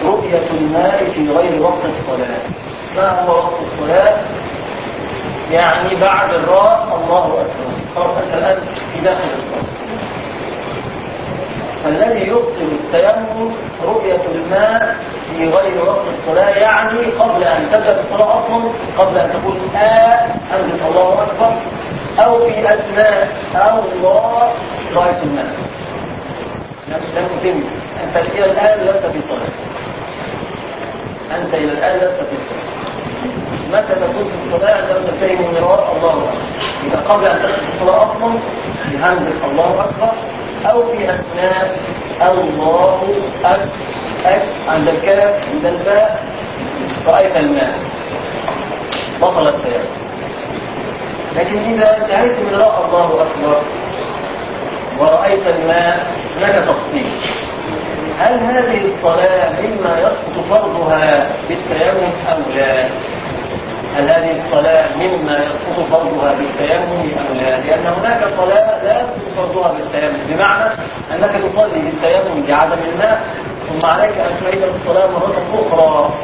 رؤية الماء في غير وقت الصلاة. ما هو وقت الصلاة؟ يعني بعد الراء الله أكبر. خلاص أنت الآن في داخل الصلاة. فالذي يبطل التيمم رؤية الماء في غير وقت الصلاة يعني قبل أن تبدأ الصلاة أصلا قبل أن تقول آه أنزل الله أكبر أو في أثناء أو الله رأيت الماء. لم تتم أنت إلى الآن لست في صلاة. أنت إلى الآن لست في صلاة. متى تكون في الصلاة لم تنتهي من الله؟ أكبر إذا قبل أن تدخل الصلاة أصلا بهمزة الله أكبر. أو في أثناء الله أك أك عند الكاف عند الباء رأيت الماء. بطل التيمم لكن إذا انتهيت من رأى الله أكبر ورأيت الماء هناك تفصيل. هل هذه الصلاة مما يسقط فرضها بالتيمم أو لا؟ هل هذه الصلاة مما يسقط فرضها بالتيمم أو لا؟ لأن هناك صلاة لا يسقط فرضها بالتيمم بمعنى أنك تصلي بالتيمم بعدم الماء ثم عليك أن تعيد الصلاة مرة أخرى.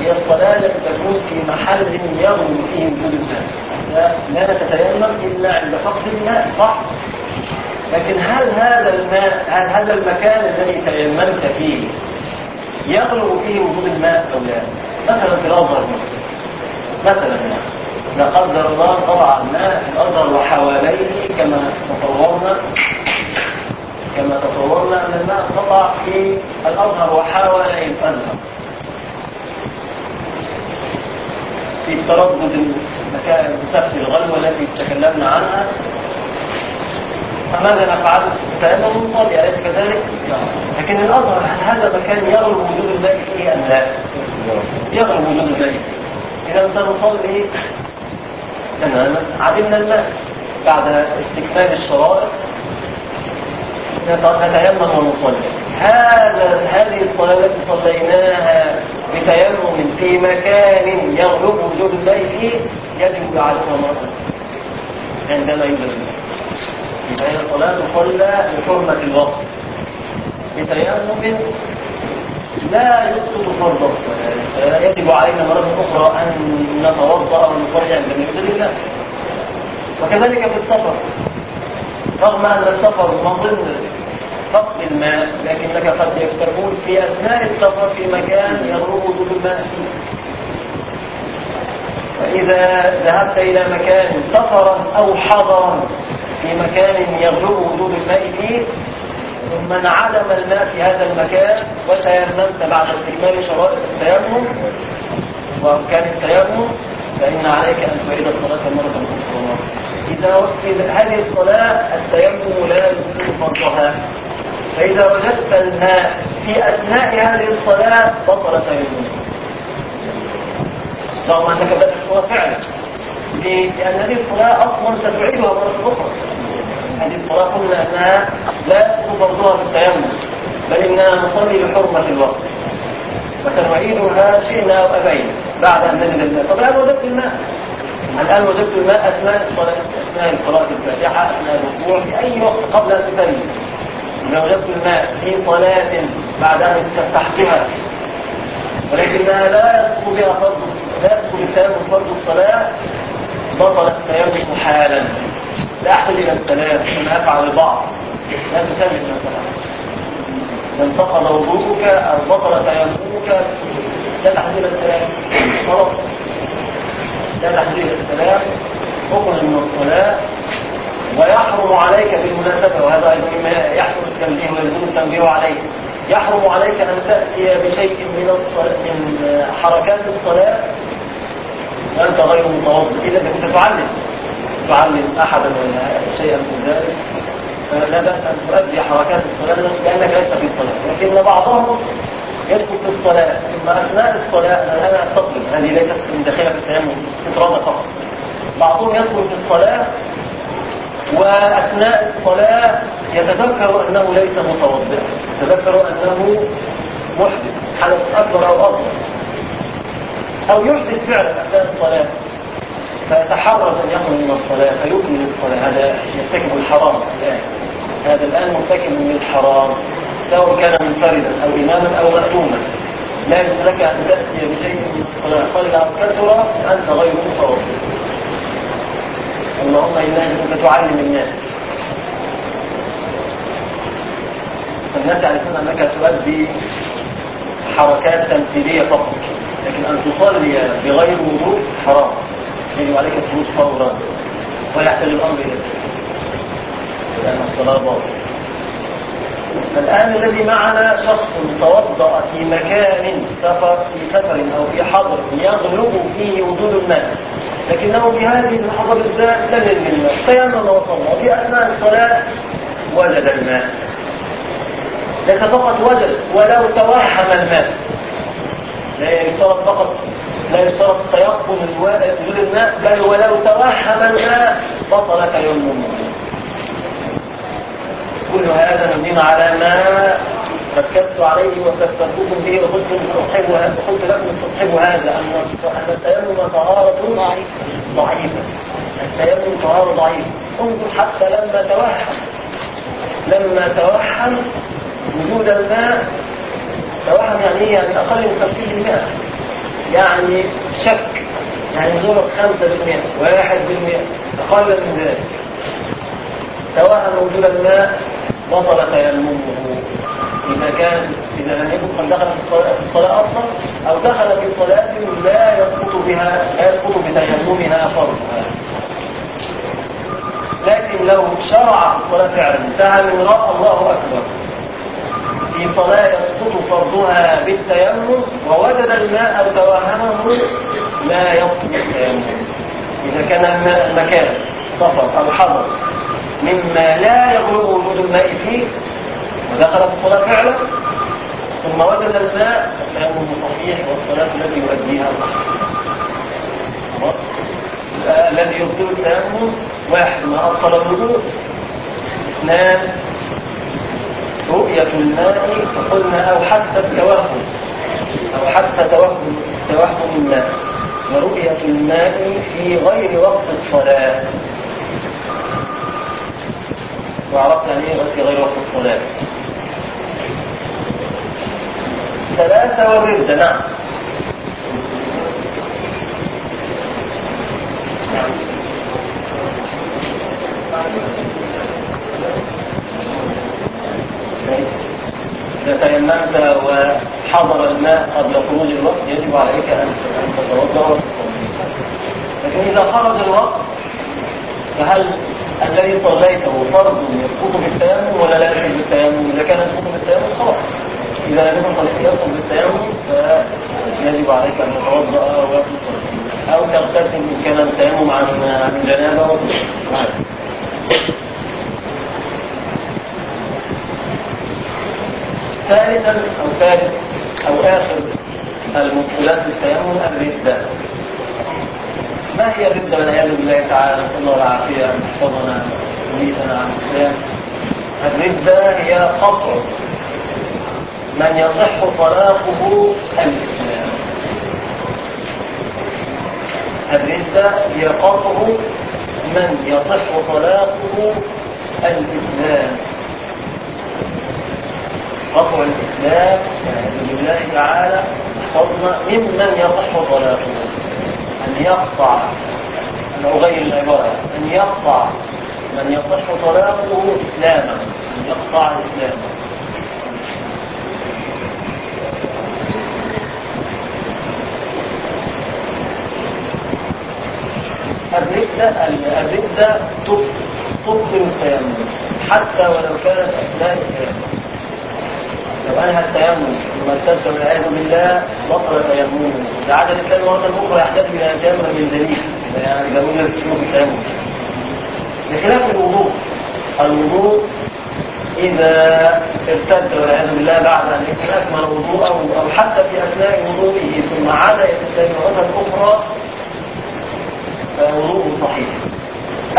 هي الصلاة التي تكون في محل يغلب فيه وجود الماء. لا, لا نتتيمم إلا عند فقد الماء صح؟ لكن هل هذا الماء هل هذا المكان الذي تيممت فيه يغلو فيه وجود الماء أو لا؟ مثلا في الأزهر مثلا يعني. لا قدر الله طبعا في الأزهر وحواليه كما تصورنا كما تصورنا أن الماء قطع في الأزهر وحوالي الأزهر في تردد مكان مسافة الغلوة التي تكلمنا عنها فماذا نفعل؟ فإنه نصلي أليس كذلك؟ لكن الأظهر هل هذا مكان يغلب وجود الماء فيه أم لا؟ يغلب وجود الماء إذا سنصلي تماما عدمنا الماء بعد استكمال الشرائط نتيمم ونصلي هذا هذه الصلاة التي صليناها بتيمم في مكان يغلب وجود الماء فيه يجب عليها مرة عندما يوجد يبقى هي صلاة تصلى لحرمة الوقت. بتيمم لا يسقط فرض الصلاة يجب علينا مرة أخرى أن نتوضأ ونصلي عند وجود الله. وكذلك في السفر. رغم أن السفر من ضمن فقد الماء لكنك قد تكون في أثناء السفر في مكان يغرب وجود الماء فإذا ذهبت إلى مكان سفرا أو حضرا في مكان يغلب وجود الماء فيه ثم انعدم الماء في هذا المكان وتيممت بعد استكمال شرائط التيمم وكان التيمم فإن عليك أن تعيد الصلاة مرة أخرى. إذا إذا هذه الصلاة التيمم لا يمكن فرضها فإذا وجدت الماء في أثناء هذه الصلاة بطل تيممك. رغم أنك بدأت الصلاة فعلا. لأن هذه الصلاة أصلا ستعيدها مرة أخرى. هذه الصلاة قلنا أنها لا يسقط فرضها بالتيمم بل إننا نصلي لحرمة الوقت. وسنعيدها شئنا أو أبينا بعد أن نجد الماء. طب الآن وجدت الماء. الآن وجدت الماء أثناء الصلاة أثناء قراءة الفاتحة أثناء الركوع في أي وقت قبل أن تسلم إذا وجدت الماء في صلاة بعد أن استفتحتها. ولكنها لا يسقط بها فرض لا يسقط بسبب فرض الصلاة بطل التيمم حالا لا أحتاج إلى السلام كما يفعل البعض لا تسلم مثلا إذا انتقض وضوءك أو بطل تيممك لا تحتاج إلى السلام خلاص. لا تحتاج إلى السلام اخرج من الصلاة. ويحرم عليك بالمناسبة وهذا مما يحصل التنبيه ويلزم التنبيه عليه. يحرم عليك أن تأتي بشيء من من حركات الصلاة وأنت غير متوضئ إذا كنت تعلم تعلم أحدا شيئا من ذلك فلا بأس أن تؤدي حركات الصلاة لأنك لست في الصلاة. لكن بعضهم يدخل في الصلاة ثم أثناء الصلاة أنا أستطلب هذه ليست من داخلة في التيمم إفرادة فقط. بعضهم يدخل في الصلاة وأثناء الصلاة يتذكر أنه ليس متوضئا. يتذكر أنه محدث حدث أكبر أو أصغر. أو يحدث فعلا أثناء الصلاة. فيتحرز أن يخرج من الصلاة فيكمل الصلاة. هذا يرتكب الحرام الآن. هذا الآن مرتكب للحرام سواء كان منفردا أو إماما أو مأتوما. لا يجوز لك أن تأتي بشيء من الصلاة. قل كثر أنت غير متوضئ اللهم إنك تعلم الناس. الناس يعرفون أنك تؤدي حركات تمثيلية فقط. لكن أن تصلي بغير وضوء حرام. يجب عليك الخروج فورا. ويحتاج الأمر إلى لأن الصلاة باطلة. الآن الذي معنا شخص توضأ في مكان سفر في سفر أو في حضر يغلب فيه وجود الماء. لكنه في هذه اللحظة بالذات لم يجد الماء. تيمم وصلى وفي أثناء الصلاة وجد الماء. ليس فقط وجد ولو توهم الماء. لا يشترط فقط لا يشترط تيقن وجود الماء بل ولو توهم الماء بطل تيممه كل هذا مبني على ما ركزت عليه وكذبتكم به وقلت تصحب وقلت لكم تصحب هذا أن التيمم طهارة ضعيفة التيمم طهارة ضعيفة انظر حتى لما توهم. لما توهم وجود الماء توهم يعني إيه؟ يعني أقل من 50% يعني شك. يعني ظلم 5% 1% أقل من ذلك. توهم وجود الماء بطل تيممه إذا كان إذا لم يكن قد دخل في الصلاة, أصلا أو دخل في صلاة لا يسقط بها لا يسقط بتيممها فرضها لكن لو شرع الصلاة فعلا انتهى من الله أكبر. في صلاة يسقط فرضها بالتيمم ووجد الماء أو توهمه لا يسقط التيمم. إذا كان الماء المكان سفر أو حضر مما لا يغلب وجود الماء فيه. ودخل في الصلاة فعلا. ثم وجد الماء التيمم صحيح والصلاة التي يؤديها الذي يبطل التيمم واحد ما أبطل الوضوء اثنان رؤية الماء فقلنا أو حتى التوهم أو حتى توهم توهم الماء. ورؤية الماء في غير وقت الصلاة. وعرفت يعني إيه في غير وقت الصلاة. ثلاثة والردة نعم إذا تيممت وحضر الماء قبل خروج الوقت يجب عليك أن تتوضأ وتصلي. لكن إذا خرج الوقت فهل الذي صليته فرض يسقط بالتيمم ولا لا يسقط بالتيمم؟ إذا كان يسقط بالتيمم خلاص. إذا لم يكن قد يسقط بالتيمم فيجب عليك أن تتوضأ وتصلي. أو تغتسل إن كان التيمم عن عن جنابة ثالثا أو ثالث أو آخر المدخلات بالتيمم الردة. ما هي الردة والعياذ بالله تعالى؟ نسأل الله العافية أن يحفظنا ويميتنا عن الإسلام الردة هي قطع. من يصح طلاقه الإسلام. الردة هي قطع من يصح طلاقه الإسلام. قطع الإسلام بالله تعالى احفظنا ممن يصح طلاقه. أن يقطع أن أغير العبارة أن يقطع من يصح طلاقه إسلاما أن يقطع الإسلام الردة الردة تبطل التيمم حتى ولو كانت أثناء التيمم طب أنهى التيمم ثم ارتد والعياذ بالله بطل تيممه إذا عاد الإنسان مرة أخرى يحتاج أن يتيمم من جديد يعني لو لك شوف التيمم. بخلاف الوضوء الوضوء إذا ارتد والعياذ بالله بعد أن أكمل وضوءه أو حتى في أثناء وضوئه ثم عاد إلى مرة أخرى فوضوءه صحيح.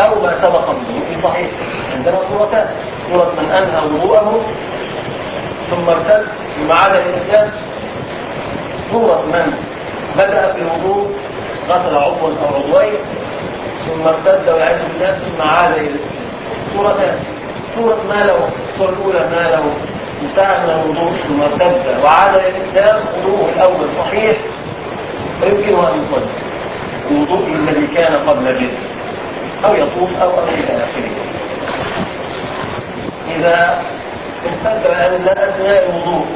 أو ما سبق من وضوءه صحيح. عندنا صورتان. صورة من أنهى وضوءه ثم ارتد ثم عاد الإنسان. صورة من بدأ بالوضوء غسل عضوا أو عضوين ثم ارتد والعياذ بالله ثم عاد إلى صورتان صورة ما له؟ الصورة الأولى ما له؟ انتهى من الوضوء ثم ارتد. وعاد إلى الإسلام وضوءه الأول صحيح. ويمكنه أن يصلي الوضوء الذي كان قبل الرزق أو يطوف أو أو إلى آخره. إذا ارتد أن أثناء الوضوء.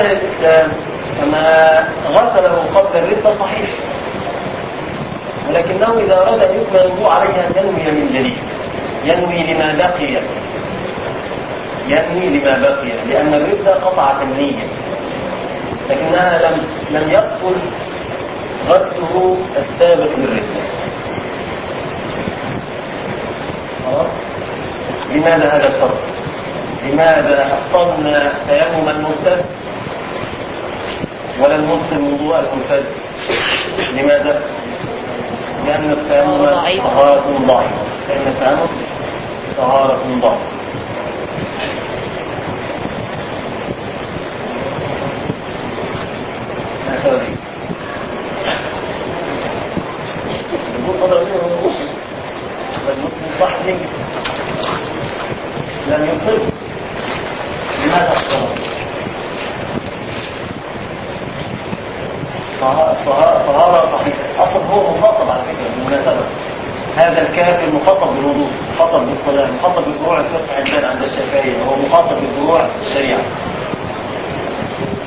إلى الإسلام فما غسله قبل الرزق صحيح. ولكنه إذا أراد أن يكمل الوضوء عليه أن ينوي من جديد. ينوي لما بقي. ينوي لما بقي. لأن الردة قطعت النية لكنها لم لم يبطل غسله السابق للردة خلاص؟ لماذا هذا الفرق؟ لماذا أبطلنا تيمم المرتد ولم نبطل وضوء المرتد؟ لماذا؟ لأن التيمم طهارة ضعيف لأن التيمم طهارة ضعيف هكذا يقول قدر منه فالمسلم صحيح لم يبطل لماذا اختار؟ طهارة صحيحة. أصلا هو مخاطب على فكرة بالمناسبة هذا الكافر مخاطب بالوضوء مخاطب بالصلاة مخاطب بفروع الفقه عندنا عند الشافعية. وهو مخاطب بفروع الشريعة.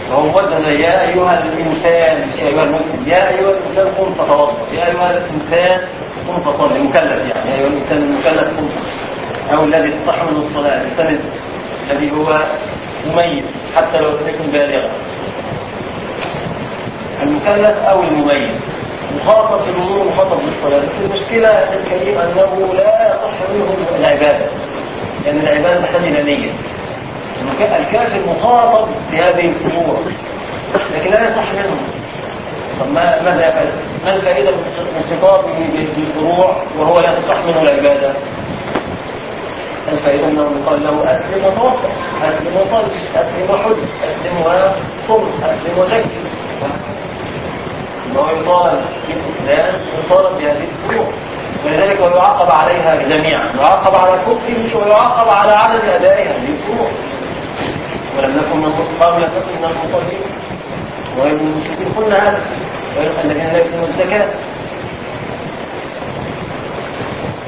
فهو وجد يا أيها الإنسان يا أيها المسلم يا أيها الإنسان قم فتوضأ. يا أيها الإنسان قم فصلي. مكلف يعني. يا أيها الإنسان المكلف قم أو الذي تستحمل الصلاة. الإنسان الذي هو مميز حتى لو لم يكن بالغا. المكلف أو المميز. مخاطب بالوضوء مخاطب بالصلاة. بس المشكلة الكريم أنه لا يصح منه العبادة. لأن العبادة تحتاج إلى نية الكافر مخاطب بهذه الأمور. لكن لا يصح منه طب ما ماذا يفعل؟ ما الفائدة من خطابه بالفروع وهو لا تصح منه العبادة؟ الفائدة أنه له أسلم وتوضأ أسلم وصل أسلم وحج أسلم وصم أسلم وزكي وهو يطالب بالإسلام يطالب بهذه الفروع ولذلك هو يعاقب عليها جميعا. يعاقب على كفره ويعاقب على عدم أدائها هذه الفروع ولم نكن من قبل من المصلين ومن المشركين قلنا هذا الذين لا يؤتون الزكاة.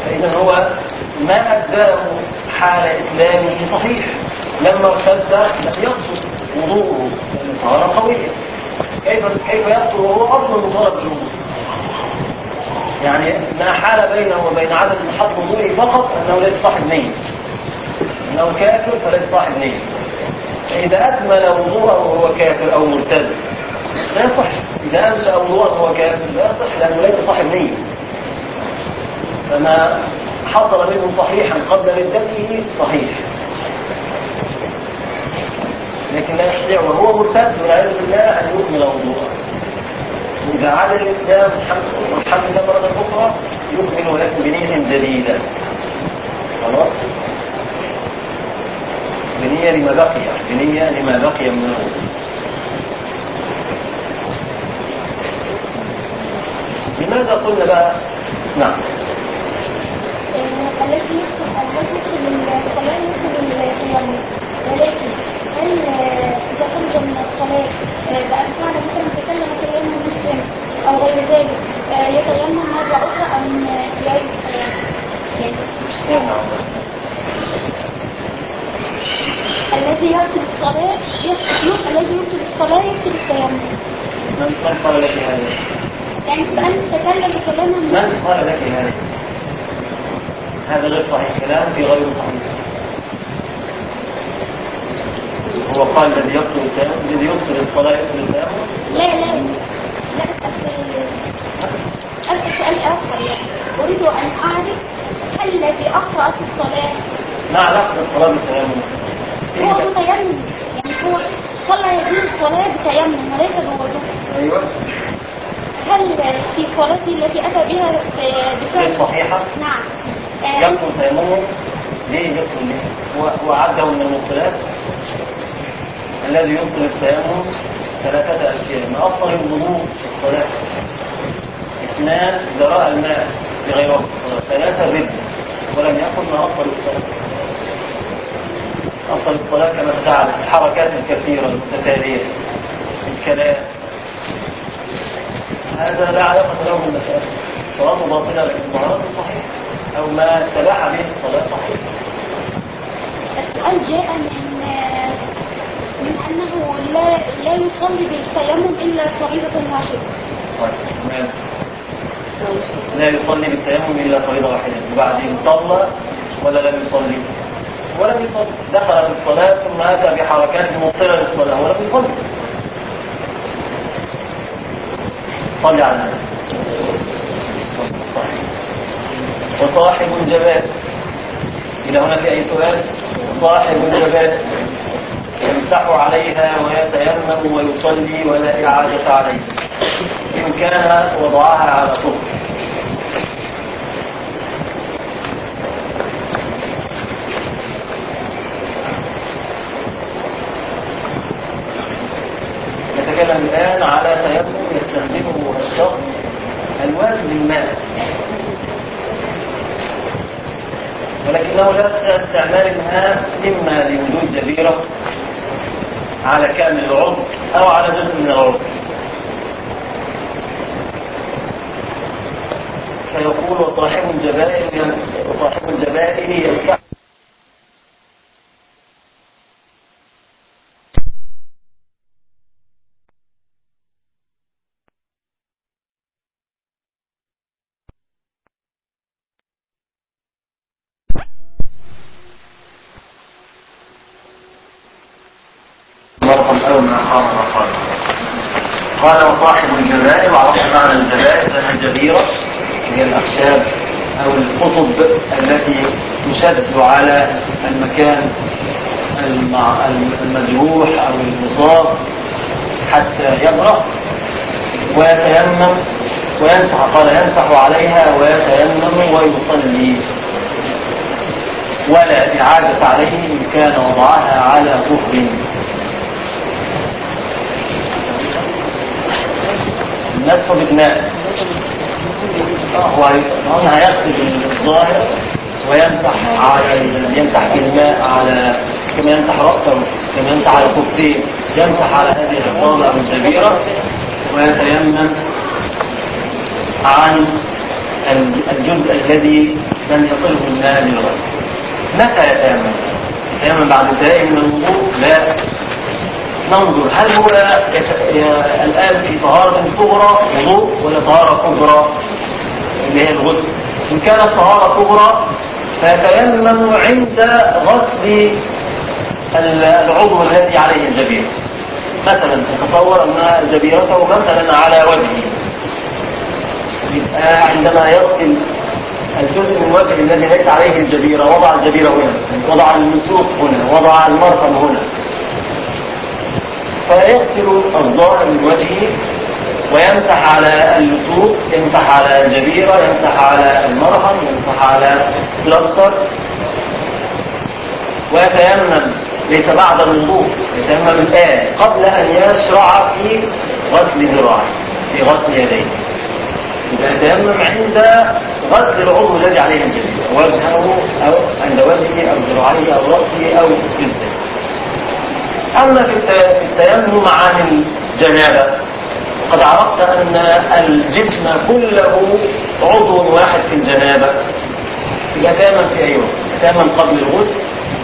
فإذا هو ما أداه حال إسلامه صحيح. لما ارتد لم يقصد وضوءه طهارة قوية كيف كيف يقتل وهو أصلا مطالب بالوضوء يعني ما حال بينه وبين عدم حق وضوءه فقط أنه ليس صاحب نية. انه كافر فليس صاحب نية. فإذا أكمل وضوءه وهو كافر أو مرتد لا يصح. إذا انشا وضوءه وهو كافر لا يصح لأنه ليس صاحب نية. فما حصل منه صحيحا قبل ردته صحيح. لكن لا يستطيع وهو مرتد والعياذ بالله أن يكمل وضوءه واذا عاد الإسلام والحمد لله مرة أخرى يكمل ولكن بنية جديدة. خلاص؟ بنية لما بقي بنية لما بقي من الوضوء لماذا قلنا بقى؟ نعم. التي التي يدخل الصلاة يدخل التيمم ولكن هل إذا خرج من الصلاة بأفعال مثلا تكلم تيمم مسلم أو غير ذلك يتيمم مرة أخرى أم يعيد الصلاة؟ يعني. الذي يبطل الصلاة يبطل الذي يبطل الصلاة يبطل التيمم من قال لك هذا؟ يعني فأنت تكلم كلاما من قال لك هذا؟ هذا غير صحيح كلام في غير صحيح هو قال الذي يبطل التيمم الذي يبطل الصلاة يبطل التيمم لا لا لا أسأل سؤال آخر يعني. أريد أن أعرف هل الذي أقرأ في الصلاة ما علاقة الصلاة بالتيمم؟ هو؟ متيمم يعني هو صلى هذه الصلاة بتيمم وليس بوضوء أيوه. هل في صلاته التي أتى بها بفعل؟ صحيحة. نعم. آه، يبطل تيممه ليه يبطل ليه؟ هو- هو عده من المبطلات الذي يبطل التيمم ثلاثة أشياء. من أفضل الوضوء في الصلاة؟ اثنان ذراء الماء بغير وقت الصلاة ثلاثة الرد ولم يكن من أفضل الصلاة. أفضل الصلاة كما تعلم الحركات الكثيرة المتتالية الكلام. هذا لا علاقة له بالمسألة صلاته باطلة لكن صلاته صحيحة أو ما استباح به الصلاة صحيحة. السؤال جاء من من أنه لا لا يصلي بالتيمم إلا فريضة واحدة. طيب. لا يصلي بالتيمم إلا فريضة واحدة. وبعدين صلى ولا لم يصلي. ولم يصلي. دخل في الصلاة ثم أتى بحركات مبطلة للصلاة ولم يصلي. صلي على النبي. وصاحب جبال إلى هنا في أي سؤال؟ صاحب جبال يمسح عليها ويتيمم ويصلي ولا إعادة عليه. إن كان وضعها على طهر نتكلم الآن على تيمم الوارد بالماء ولكنه لا يستطيع استعمال الماء إما لوجود جبيرة على كامل العضو أو على جزء من العضو. فيقول وصاحب الجبائر وصاحب الجبائر يمسح مرحبا أو ما قام مقام قال وصاحب الجبائر وعرفنا معنى الجبائر لها الجبيرة هي الأخشاب أو القطب التي تشد على المكان المجروح أو المصاب حتى يبرأ. ويتيمم ويمسح قال يمسح عليها ويتيمم ويصلي. ولا إعادة عليه إن كان وضعها على ظهر. المسح بالماء هو هنا هيغسل الظاهر ويمسح على يمسح بالماء على كما يمسح رأسه كما يمسح على الكفين يمسح على هذه العظام أو الجبيرة ويتيمم عن ال- الجزء الذي لم يصله الماء للغسل متى يتيمم؟ يتيمم بعد انتهاء من الوضوء؟ لا ننظر هل هو ي- الآن في طهارة صغرى وضوء ولا طهارة كبرى؟ اللي هي الغسل إن كانت طهارة كبرى فيتيمم عند غسل ال- العضو الذي عليه الجبيرة مثلا تصور أن جبيرته مثلا على وجهه. يبقى عندما يغسل الجزء من وجهه الذي ليس عليه الجبيرة وضع الجبيرة هنا وضع المسوق هنا وضع المرفم هنا. فيغسل الظاهر من وجهه ويمسح على اللصوق يمسح على الجبيرة يمسح على المرهم يمسح على البلاستر ويتيمم ليس بعد الوضوء يتيمم الآن قبل أن يشرع في غسل ذراعه في غسل يديه. يتيمم عند غسل العضو الذي عليه الجبيرة وجهه أو عند وجهه أو ذراعيه أو رأسه أو جلده أما في الت- في التيمم عن الجنابة. قد عرفت أن الجسم كله عضو واحد في الجنابة. يتيمم في أي وقت. يتيمم قبل الغسل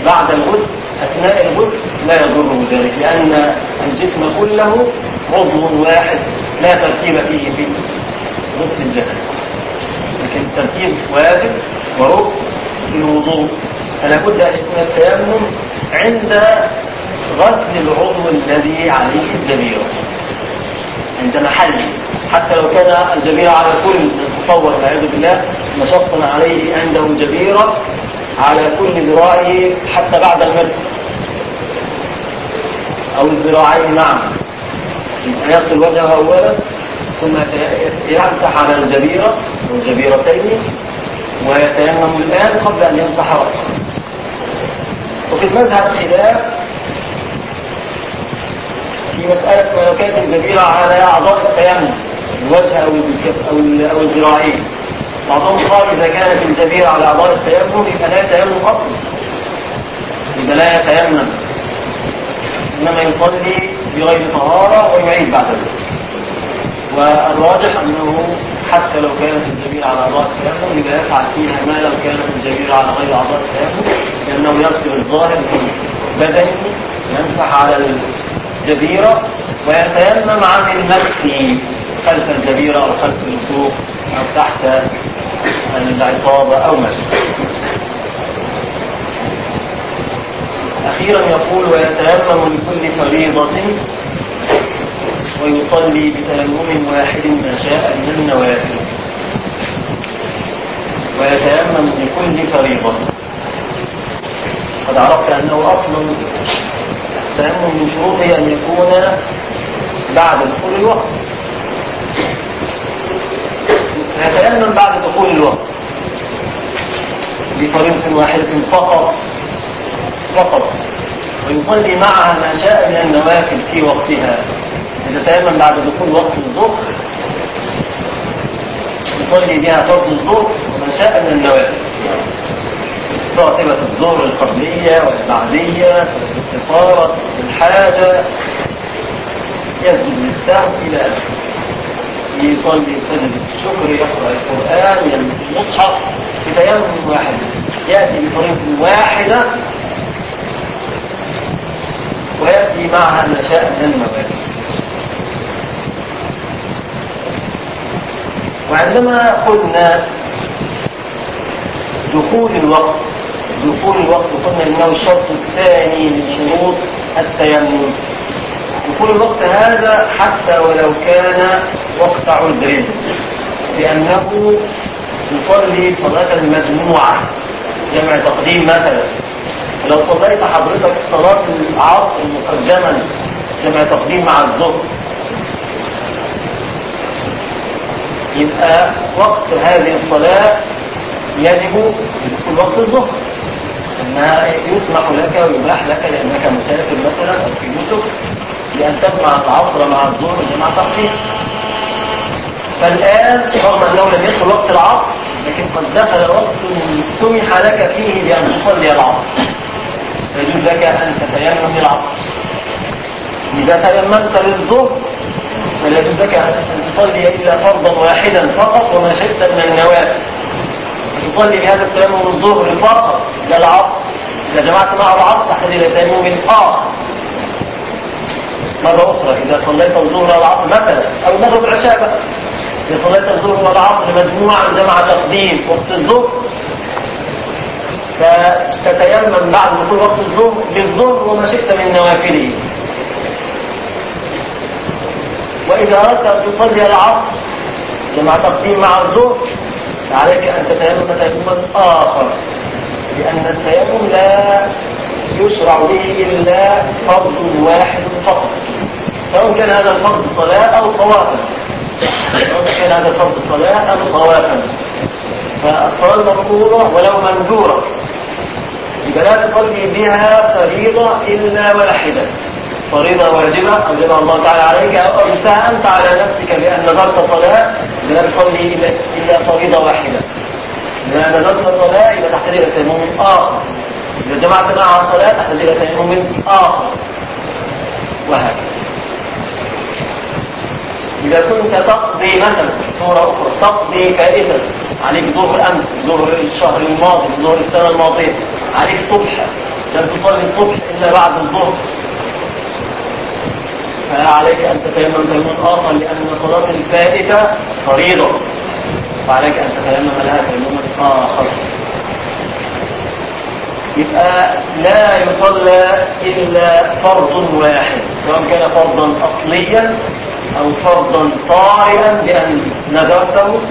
بعد الغسل أثناء الغسل لا يضره ذلك لأن الجسم كله عضو واحد لا ترتيب فيه في غسل الجنابة. لكن الترتيب واجب وركن في الوضوء. فلا بد أن يكون التيمم عند غسل العضو الذي عليه الجبيرة عند محله حتى لو كان الجبيرة على كل تصور والعياذ بالله شخصا عليه عنده جبيرة على كل ذراعه حتى بعد المرء. أو الذراعين معا يبقى يغسل وجهه أولا ثم يمسح على الجبيرة أو الجبيرتين ويتيمم الآن قبل أن يمسح رأسه وفي المذهب خلاف في مسألة كانت الجبيرة على أعضاء التيمم الوجه أو الكف- أو ال- أو الذراعين. بعضهم قال إذا كانت الجبيرة على أعضاء التيمم يبقى لا يتيمم أصلا يبقى لا يتيمم. إنما يصلي بغير طهارة ويعيد بعد ذلك. والراجح أنه حتى لو كانت الجبيرة على أعضاء التيمم يبقى يفعل فيها ما لو كانت الجبيرة على غير أعضاء التيمم لأنه يغسل الظاهر في بدنه يمسح على الجبيرة ويتيمم عن المسح خلف الجبيرة أو خلف الوسوق أو تحت العصابة أو مسح. أخيرا يقول ويتيمم لكل فريضة ويصلي بتيمم واحد ما شاء من النوافل ويتيمم لكل فريضة. قد عرفت أنه أصلا التيمم من شروطه أن يكون بعد دخول الوقت. يتيمم بعد دخول الوقت. بفريضة واحدة فقط. فقط. ويصلي معها ما شاء من النوافل في وقتها. يتيمم بعد دخول وقت الظهر يصلي بها فرض الظهر وما شاء من النوافل. راتبة الظهر القبلية والبعدية الاستخارة الحاجة يسجد للسهو إلى آخره. يصلي سجد الشكر يقرأ القرآن يلمس المصحف بتيمم واحد. يأتي بطريقة واحدة ويأتي معها ما شاء من المواد وعندما قلنا دخول الوقت دخول الوقت قلنا إنه الشرط الثاني من شروط التيمم. دخول الوقت هذا حتى ولو كان وقت عذر لأنه يصلي صلاة المجموعة جمع تقديم مثلا. لو صليت حضرتك صلاة العصر مقدما جمع تقديم مع الظهر. يبقى وقت هذه الصلاة يجب وقت الظهر. أنها يسمح لك ويباح لك لأنك مسافر مثلا أو في يوسف بان تجمع العصر مع الظهر جمع تقديم فالآن رغم أنه لم يدخل وقت العصر لكن قد دخل وقت سمح لك فيه بأن تصلي العصر. يجوز لك أن تتيمم للعصر. إذا تيممت للظهر لك ان تصلي إلا فرضا واحدا فقط وما شئت من النوافل. تصلي بهذا التيمم الظهر فقط لا العصر. إذا جمعت مع العصر تحتاج إلى تيمم اخر مرة أخرى إذا صليت الظهر والعصر مثلا أو المغرب العشاء إذا صليت الظهر والعصر مجموعة جمع تقديم وقت الظهر. فتتيمم بعد دخول وقت الظهر للظهر وما شئت من نوافله. وإذا أردت أن تصلي العصر جمع تقديم مع الظهر فعليك أن تتيمم تيمما آخر لأن التيمم لا يشرع به إلا فرض واحد فقط. سواء كان هذا الفرض صلاة أو طوافا سواء كان هذا الفرض صلاة أو طوافا فالصلاة المفروضة ولو منذورة. يبقى لا تصلي بها فريضة إلا واحدة. فريضة واجبة أوجبها الله تعالى عليك أو أوجبتها أنت على نفسك بأن نذرت صلاة لا تصلي إلا فريضة واحدة. إذا نذرت صلاة يبقى تحتاج إلى تيمم آخر. إذا جمعت معها صلاة تحتاج إلى تيمم آخر. وهكذا. إذا كنت تقضي مثلا صورة أخرى تقضي فائدة عليك ظهر أمس ظهر الشهر الماضي ظهر السنة الماضية عليك صبح. لم تصلي الصبح إلا بعد الظهر. فعليك أن تتيمم تيمم آخر لأن صلاة الفائدة فريضة. فعليك أن تتيمم لها تيمم آخر. يبقى لا يصلى إلا فرض واحد. سواء كان فرضا أصليا أو فرضا طارئا بأن نذرته.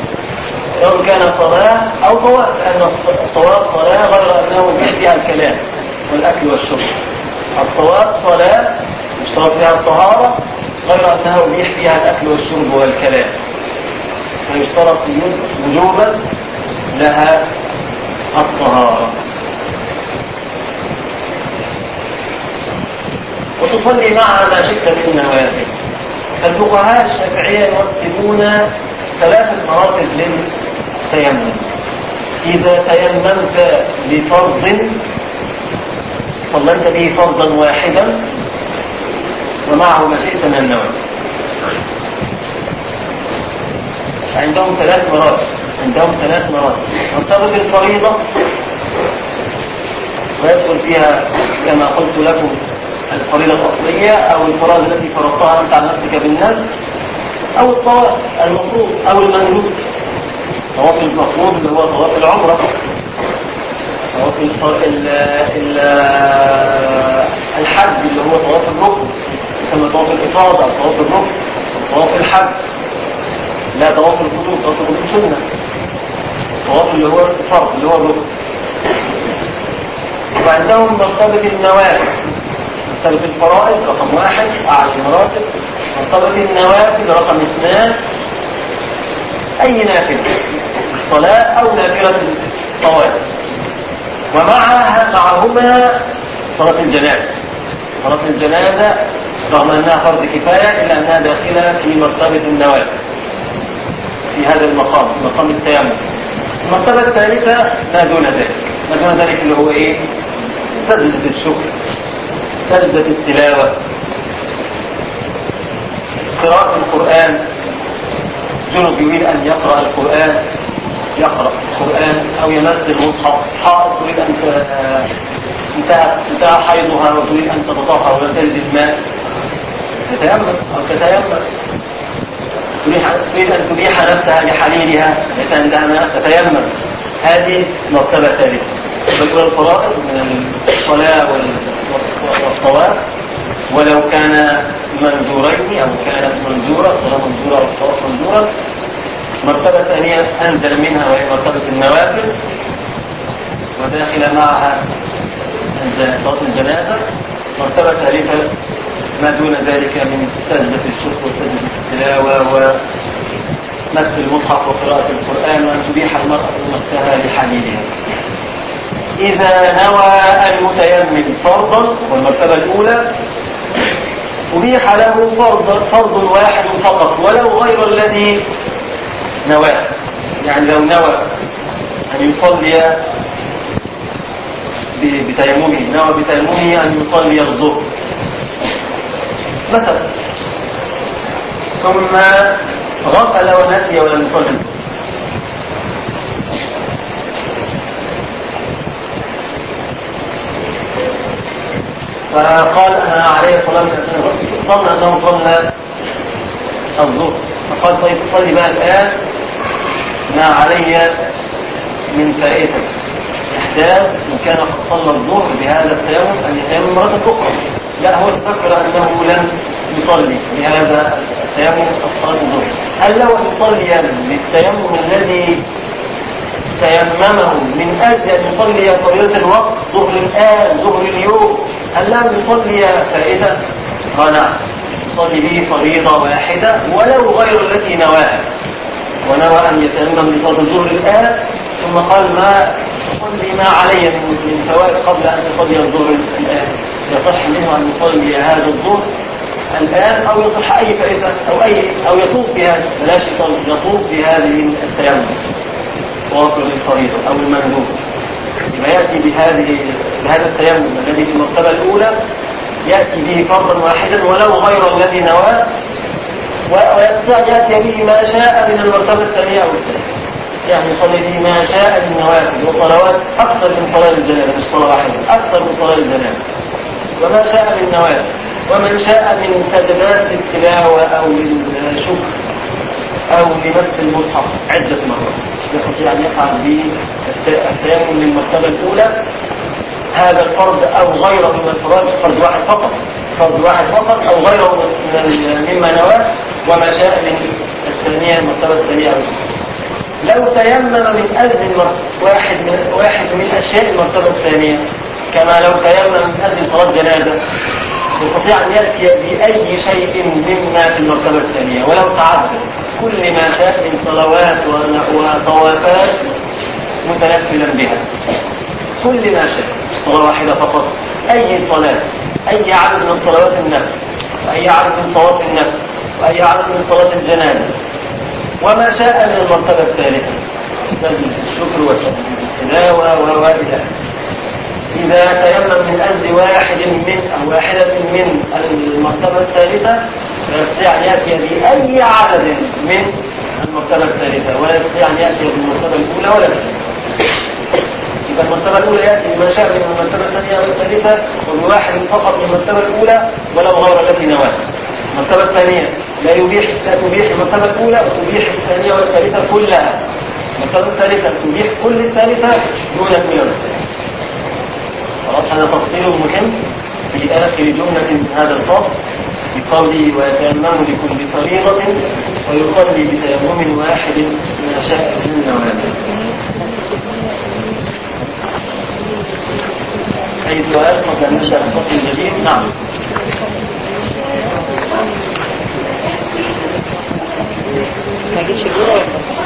سواء كان صلاة أو طواف لأن الطواف صلاة غير أنه فيها الكلام والأكل والشرب. الطواف صلاة يشترط فيها الطهارة غير أنه يبيح فيها الأكل والشرب والكلام. فيشترط وجوبا لها الطهارة. وتصلي معها ما شئت من النوافل الفقهاء الشافعية يرتبون ثلاثة مراتب للتيمم إذا تيممت بفرض صليت به فرضا واحدا ومعه ما شئت من النوافل عندهم ثلاث مراتب عندهم ثلاث مراتب مرتبة الفريضة ويدخل فيها كما قلت لكم الفريضة الأصلية أو الفرائض التي فرضتها أنت على نفسك بالنفس أو الطواف المفروض أو المندوب. طواف المفروض اللي هو طواف العمرة. الحج اللي هو طواف الركن يسمى طواف الإفاضة طواف الركن طواف الحج. لا طواف القدوم طواف القدوم سنة. طواف اللي هو الفرض اللي هو الركن. وعندهم مرتبة النوافل. مرتبة الفرائض رقم واحد أعلى المراتب. مرتبة النوافل رقم اثنان. أي نافلة؟ الصلاة أو نافلة الطوائف ومعها معهما صلاة الجنازة. صلاة الجنازة رغم أنها فرض كفاية إلا أنها داخلة في مرتبة النوافل في هذا المقام مقام التيمم. المرتبة الثالثة ما دون ذلك. ما دون ذلك اللي هو إيه؟ سجدة الشكر سجدة التلاوة. قراءة القرآن جنب يريد أن يقرأ القرآن. يقرأ القرآن أو يمس المصحف حائط تريد أن انتهى انتهى حيضها وتريد أن تتطهر تجد الماء تتيمم أو تتيمم. تريد أن تبيح نفسها لحليلها لتندم تتيمم. هذه مرتبة ثالثة ذكر الفرائض من الصلاة والطواف ولو كان منزورين أو كانت منزورة صلاة منزورة والطواف منزورة مرتبة ثانية أنزل منها وهي مرتبة النوافل وداخل معها صلاة الجنازة. مرتبة ثالثة ما دون ذلك من سجدة الشكر وسجدة التلاوة ومس المصحف وقراءة القرآن وأن تبيح المرأة نفسها لحليلها إذا نوى المتيمم فرضا والمرتبة الأولى أبيح له فرض, فرض واحد فقط ولو غير الذي نواه يعني لو نوى أن يصلي بتيممه نوى بتيممه أن يصلي الظهر. مثلا. ثم غفل ونسي ولم يصلي. فقال أنا عليه الصلاة والسلام ظن أنه صلى الظهر. فقال طيب صلي بقى الآن ما علي من فائدة. يحتاج إن كان قد صلى الظهر بهذا التيمم أن يتيمم مرة أخرى. لا هو تفكر أنه لم يصلي بهذا التيمم الصلاة الظهر. هل لو يصلي بالتيمم الذي تيممه من أجل أن يصلي طويلة الوقت ظهر الآن ظهر اليوم. هل لم يصلي فائدة؟ قال نعم. يصلي به فريضة واحدة ولو غير التي نواها. ونوى أن يتيمم لصلاة الظهر الآن ثم قال ما صلي ما علي من فوائد قبل أن تصلي الظهر الآن؟ يصح منه أن يصلي هذا الظهر الآن أو يصح أي فائدة أو أي أو يطوف بهذا بلاش يصلي يطوف بهذه التيمم. واصل للفريضة أو يبقى يأتي بهذه بهذا التيمم الذي في المرتبة الأولى يأتي به فرضا واحدا ولو غير الذي نواه ويأتي به ما شاء من المرتبة الثانية أو الثالثة يعني يصلي به ما شاء من نوافل وصلوات أكثر من صلاة الجنازة مش صلاة واحدة أكثر من صلاة الجنازة. وما شاء من نوافل ومن شاء من سجدات التلاوة أو الشكر أو لمس المصحف عدة مرات. يستطيع أن يفعل بالتيمم للمرتبة الأولى هذا الفرد أو غيره من الفرد فرد واحد فقط فرد واحد فقط أو غيره من من- مما نواه وما شاء من الثانية المرتبة الثانية. أو لو تيمم من المر- واحد من واحد من أشياء المرتبة الثانية كما لو تيمم من أجل صلاة جنازة. يستطيع أن يأتي بأي شيء مما في المرتبة الثانية. ولو تعدد كل ما شاء من صلوات وطوافات متنفلا بها. كل ما شاء. صلاة واحدة فقط. أي صلاة. أي عدد من صلوات النفل. وأي عدد من طواف النفل. وأي عدد من صلاة الجنازة. وما شاء من المرتبة الثالثة. الشكر والتلاوة و و إلى آخره. إذا تيمم من أجل واحد من أو واحدة من المرتبة الثالثة فيستطيع أن يأتي بأي عدد من المرتبة الثالثة ولا يستطيع أن يأتي بالمرتبة الأولى ولا الثانية إذا المرتبة الأولى يأتي بما شاء من المرتبة الثانية والثالثة وبواحد فقط من المرتبة الأولى ولو غير التي نواها المرتبة الثانية لا يبيح لا تبيح المرتبة الأولى وتبيح الثانية والثالثة كلها. المرتبة الثالثة تبيح كل الثالثة دون الأولى والثانية خلاص هذا تفصيل مهم في آخر جملة من هذا الفصل بقوله ويتيمم لكل فريضة ويصلي بتيمم واحد ما شاء من نوافل أي سؤال؟ قبل أن نبدأ الفصل الجديد؟ نعم. ما جيتش جوه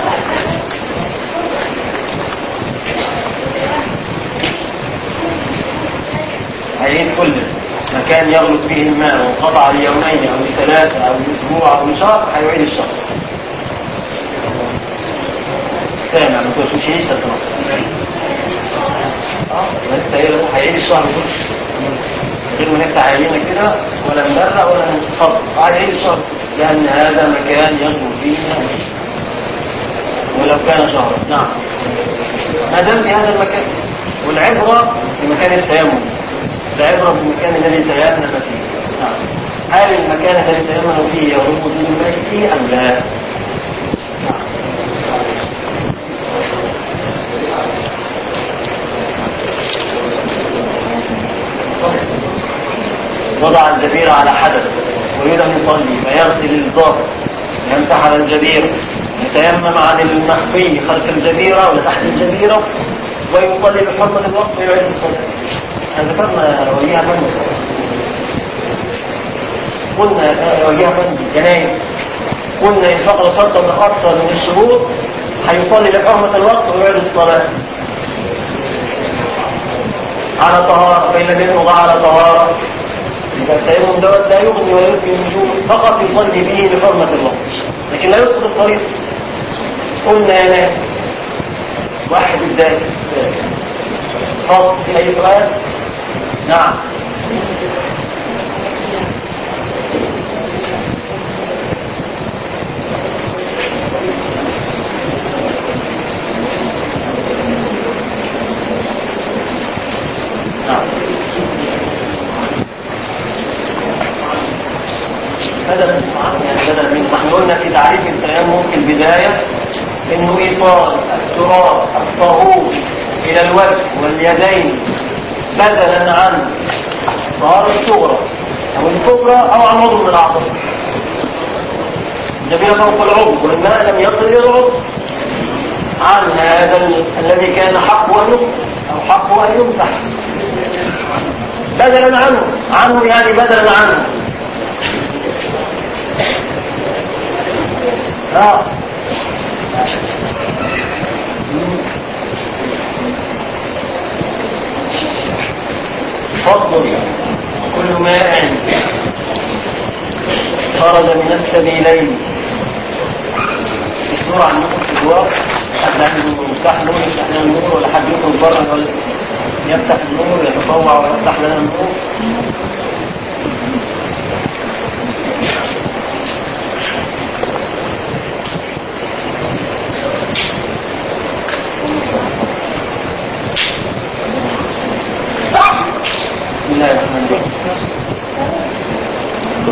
هيعيد كل مكان يغلط فيه الماء وانقطع ليومين أو لثلاثة أو لأسبوع أو لشهر هيعيد الشهر. سامع ما تشوشيش تتنصر آه لسه إيه هيعيد الشهر كله. غير ما نفتح عينينا كده ولا نبرع ولا نتخطط قاعد يعيد الشهر. لأن هذا مكان يغلط فيه الماء. ولو كان شهرا. نعم. ما دام في هذا المكان. والعبرة في مكان التيمم. العبرة بالمكان الذي تيمم فيه. نعم. هل المكان الذي تيمم فيه وجود الماء فيه أم لا؟ نعم. وضع الجبير على حدث. ويريد أن يصلي فيغسل الظهر يمسح على الجبير. يتيمم عن المخفي خلف الجبيرة ولا تحت الجبيرة. ويصلي بحرمة الوقت ويعيد الصلاة هذا ذكرنا وجيه فندي قلنا يا وجيه فندي جناين قلنا إن فقد شرطا أكثر من الشروط هيصلي بحرمة الوقت ويعيد الصلاة. على طهارة فإن لم يكن على طهارة. يبقى التيمم دوت لا يغني ولا يغني الوجوب فقط يصلي به بحرمة الوقت. لكن لا يسقط الطريق قلنا يا ناس واحد بداية فاضل في أي سؤال نعم. نعم. بدل يعني من إحنا قلنا في تعريف التيمم في البداية إنه ايصال التراب الطهور إلى الوجه واليدين بدلا عن الطهارة الصغرى أو الكبرى أو عن عضو من الاعضاء الجبيرة فوق العضو والماء لم يصل العضو عن هذا ال- الذي كان حقه يمسح أو حقه أن يمسح. بدلا عنه عنه يعني بدلا عنه. لا. فضل كل ماء خرج من السبيلين. النور عن في الجوار حد عنده مفتاح نور يفتح لنا النور ولا حد يخرج بره ولا يفتح النور يتطوع ويفتح لنا النور.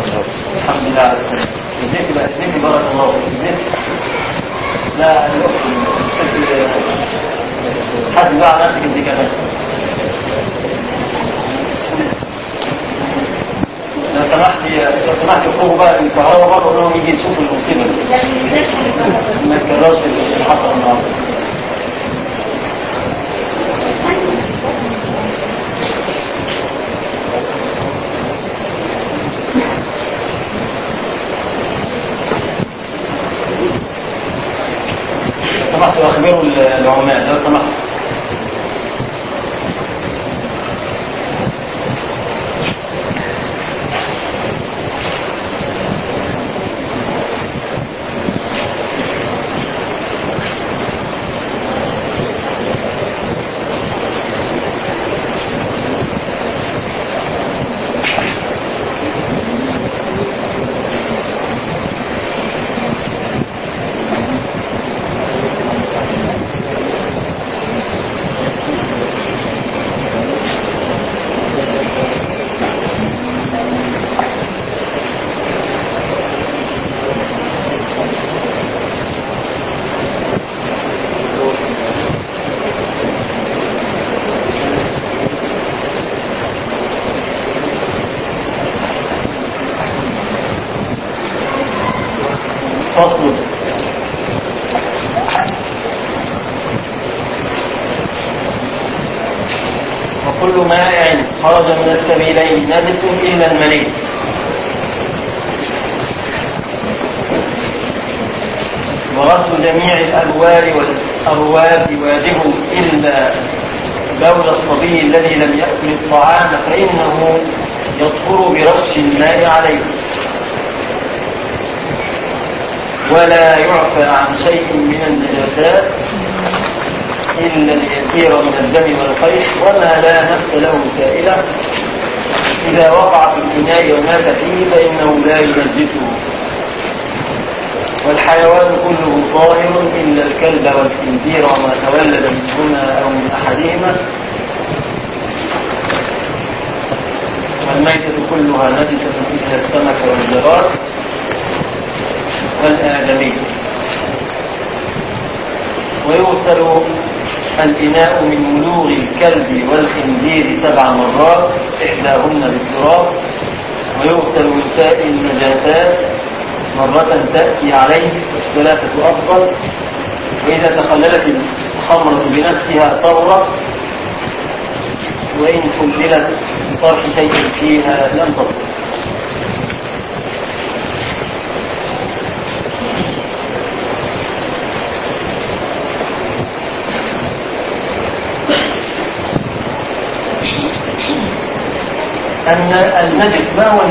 تظهر الحمد لله على السلام هناك بقى. اثنين بارك الله فيك. هناك لا حد بقى على نفسك انت كمان لو سمحت لو سمحت أخوه بقى الكهرباء برضه انهم يجي يشوفوا المصيبة. ما يكررش اللي حصل النهارده. العمال لو سمحت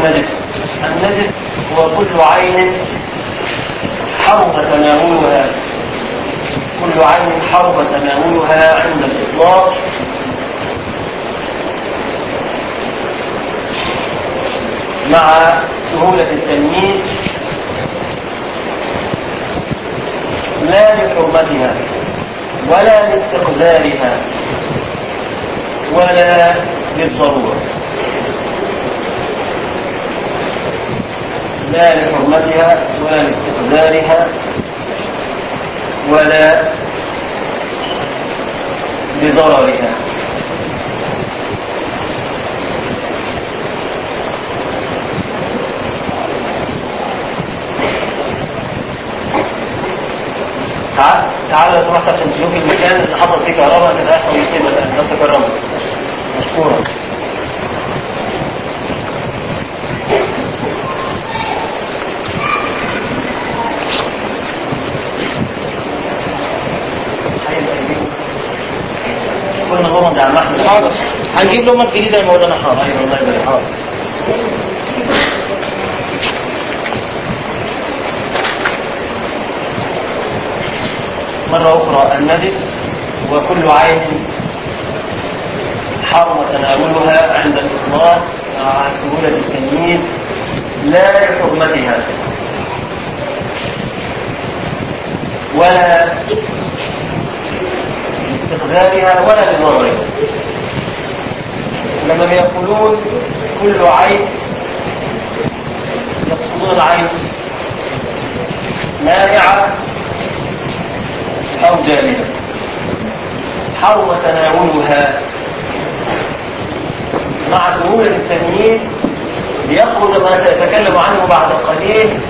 النجس النجس هو كل عين حرم تناولها كل عين حرم تناولها عند الإطلاق. مع سهولة التمييز لا لحرمتها ولا لاستقذارها ولا للضرورة. لا لحرمتها ولا لاستقذارها ولا لضررها. تعال لو سمحت عشان تشوف المكان اللي حصل فيه كهرباء كده هيحصل مصيبه الان لا تكرمه مشكورا كنا غمض يا عم احمد حاضر هنجيب لهم الجديدة يا مولانا حاضر أيوه الله يبارك. حاضر مرة أخرى النجس وكل عين حرم تناولها عند الإطلاق مع سهولة التمييز لا لحرمتها. ولا لاستقذارها ولا لضررها لما يقولون كل عين يقصدون العين مانعة أو جامدة حرم تناولها. مع سهولة التمييز ليخرج ما سأتكلم عنه بعد قليل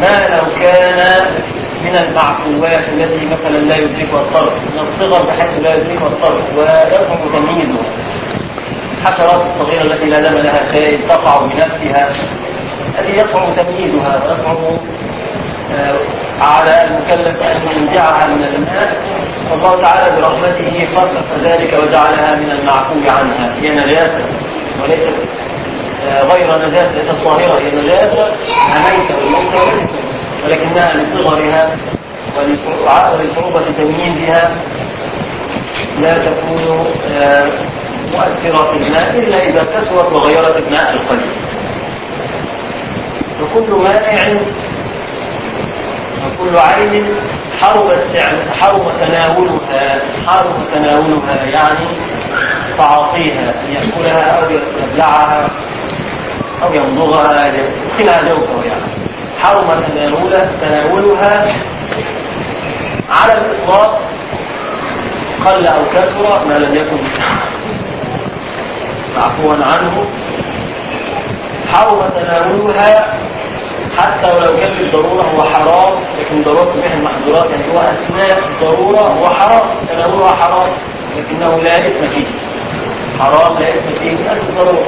ما لو كان من المعفوات التي مثلا لا يدركها الطرف من الصغر بحيث لا يدركها الطرف ويصعب تمييزها الحشرات الصغيرة التي لا دم لها شيء تقع بنفسها هذه يصعب تمييزها ويصعب آه، على المكلف أن ينزعها من الماء. فالله تعالى برحمته خفف ذلك وجعلها من المعفو عنها. هي نجاسة وليست آه، غير نجاسة ليست طاهرة هي نجاسة. ميتة والموتى ميتة ولكنها لصغرها ولصعوبة تمييزها لا تكون آه، مؤثرة في الماء إلا إذا كسرت وغيرت الماء القليل. وكل مائع وكل عين حرم حرم تناولها حرم تناولها يعني تعاطيها أن يأكلها أو يبلعها أو يمضغها يدخلها جوفه يعني حرم تناولها تناولها على الإطلاق قل أو كثر ما لم يكن معفوا عنه حرم تناولها حتى ولو كان بالضرورة هو حرام لكن ضرورة به المحظورات يعني هو أثناء الضرورة هو حرام تناولها حرام لكنه لا إثم فيه. حرام لا إثم فيه من أجل الضرورة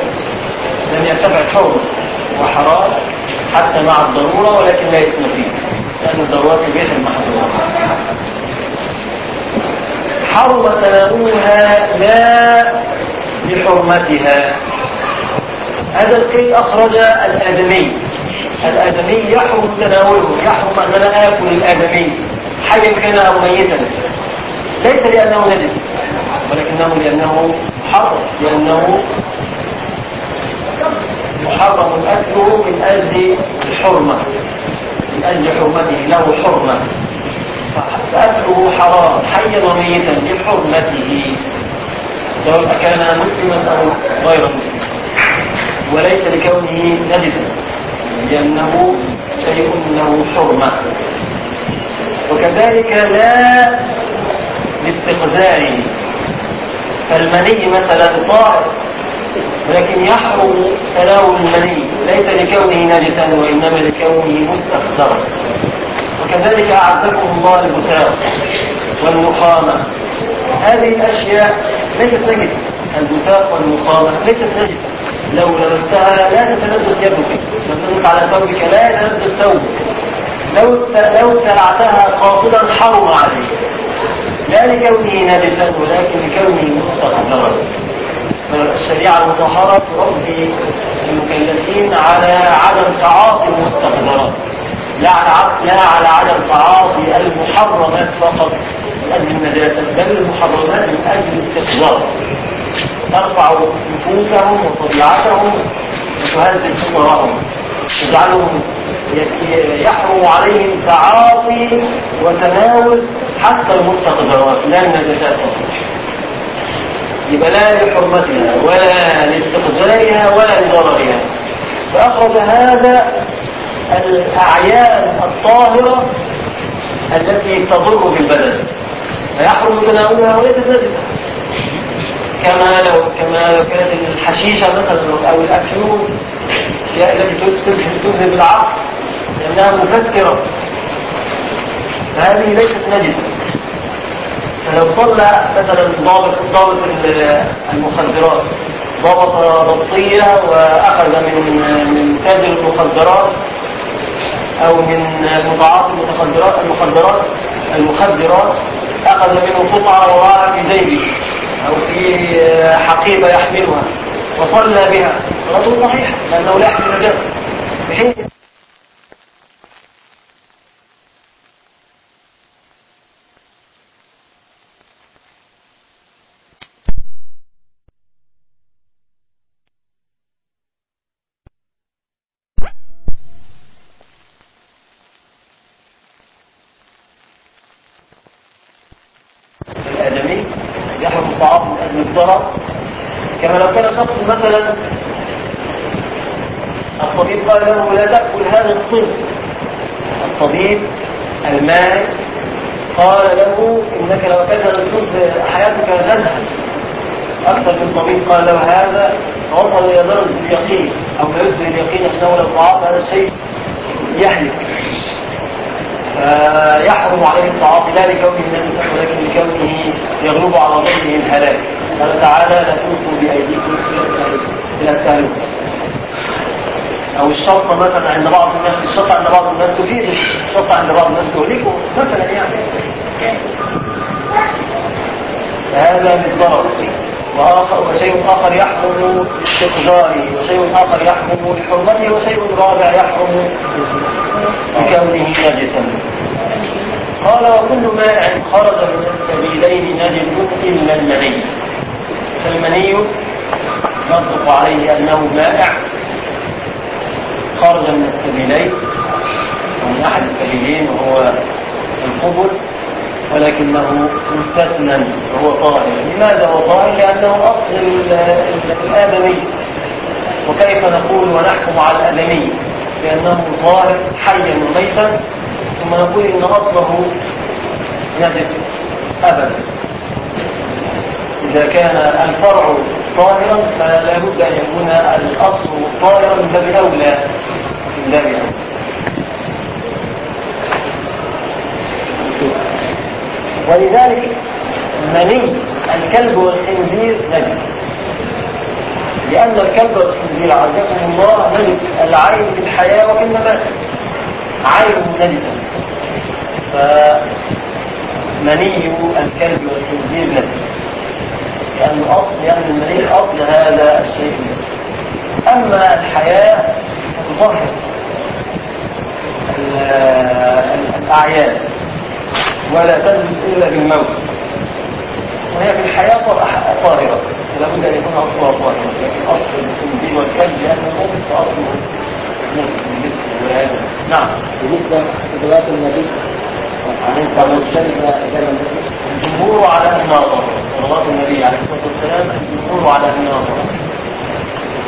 لم يرتفع الحرم هو حرام حتى مع الضرورة ولكن لا إثم فيه. لأن الضرورات تبيح المحظورات. حرم تناولها لا لحرمتها هذا القيد أخرج الآدمي. الآدمي يحرم تناوله يحرم أن أنا آكل الآدمي. حيا كان أو ميتا. ليس لأنه نجس ولكنه لأنه محرم لأنه محرم أكله من أجل الحرمة من أجل حرمته له حرمة. فأكله حرام حيا وميتا لحرمته سواء كان مسلما أو غير مسلم. وليس لكونه نجسا لأنه شيء له حرمة. وكذلك لا لاستقذاره فالمني مثلا طاهر ولكن يحرم تناول المني. ليس لكونه نجسا وإنما لكونه مستقذرا. وكذلك أعزكم الله البساط والنخامة هذه الأشياء ليست نجسة البساط والنخامة ليست نجسة لو لمستها لا تتلذذ يدك لمستك على ثوبك لا يتلذذ ثوبك. لو لو ابتلعتها قاصدا حرم عليك. لا لكونه نجسا ولكن لكونه مستقذرا الشريعة المطهرة تربي المكلفين على عدم تعاطي المستقذرات لا على عدم تعاطي المحرمات فقط من أجل النجاسه بل المحرمات من أجل الاستقذار ترفع نفوسهم وطبيعتهم وتهذب فطرهم تجعلهم يحرم عليهم تعاطي وتناول حتى المستقذرات لا النجاسات يبقى لا لحرمتها ولا لاستقذارها ولا لضررها. فأخرج هذا الأعيان الطاهرة التي تضر بالبدن فيحرم تناولها وليست نجسة كما لو كما لو كانت الحشيشة مثلا أو الأفيون الأشياء التي تذهب تذهب العقل لأنها مفكرة. فهذه ليست نجسة. فلو صلى مثلا ضابط ضابط المخدرات ضبط ضبطية وأخذ من من تاجر المخدرات أو من مضاعات المخدرات المخدرات المخدرات أخذ منه قطعة وضعها في جيبه أو في حقيبة يحملها وصلى بها. صلاته صحيحة لأنه لا يحمل بحين الآدمي يحرم الطعام من أجل الضرر كما لو كان شخص مثلا الطبيب قال له لا تأكل هذا الصنف الطبيب المانع قال له إنك لو أكلت هذا الصنف حياتك تذهب أكثر من طبيب قال له هذا وصل إلى درجة اليقين أو لا يدري اليقين أنه لو تعاطى هذا الشيء يهلك فيحرم عليه التعاطي لا لكونه نجسا ولكن لكونه يغلب على ظنه الهلاك قال تعالى لا تلقوا بأيديكم إلى التهلكة أو الشرطة مثلا عند بعض الناس الشرطة عند بعض الناس تفيد الشرطة عند بعض الناس تهلكه مثلا يعني فهذا للضرر وآخر وشيء آخر يحرم لاستقذاره وشيء آخر يحرم لحرمته وشيء رابع يحرم لكونه نجسا. قال وكل مائع خرج من السبيلين نجس إلا المني. فالمني نطلق عليه أنه مائع. خرج من السبيلين ومن أحد السبيلين وهو القبل. ولكنه مستثنى وهو طاهر. لماذا هو طاهر؟ لأنه أصل ال- ال- الآدمي. وكيف نقول ونحكم على الآدمي؟ لأنه ظاهر حيا وميتا. ثم نقول إن أصله نجس أبدا. إذا كان الفرع طاهرا فلا بد أن يكون الأصل طاهرا من باب أولى. من باب ولذلك مني الكلب والخنزير نجس لأن الكلب والخنزير عزكم الله نجس العين في الحياة وفي النبات. عين نجسة فمني الكلب والخنزير نجس لأنه أصل لأن المني أصل هذا الشيء. أما الحياة تظهر الأعيان ولا تنجس إلا بالموت. وهي في الحياة طاهرة. فلا بد أن يكون أصلها طاهرة. لكن أصل الخنزير والكلب لأنه نجس فأصله نعم. بالنسبة لصلاة النبي دم المسلم الجمهور على أنها طاهرة صلوات النبي عليه الصلاة والسلام الجمهور على أنها طاهرة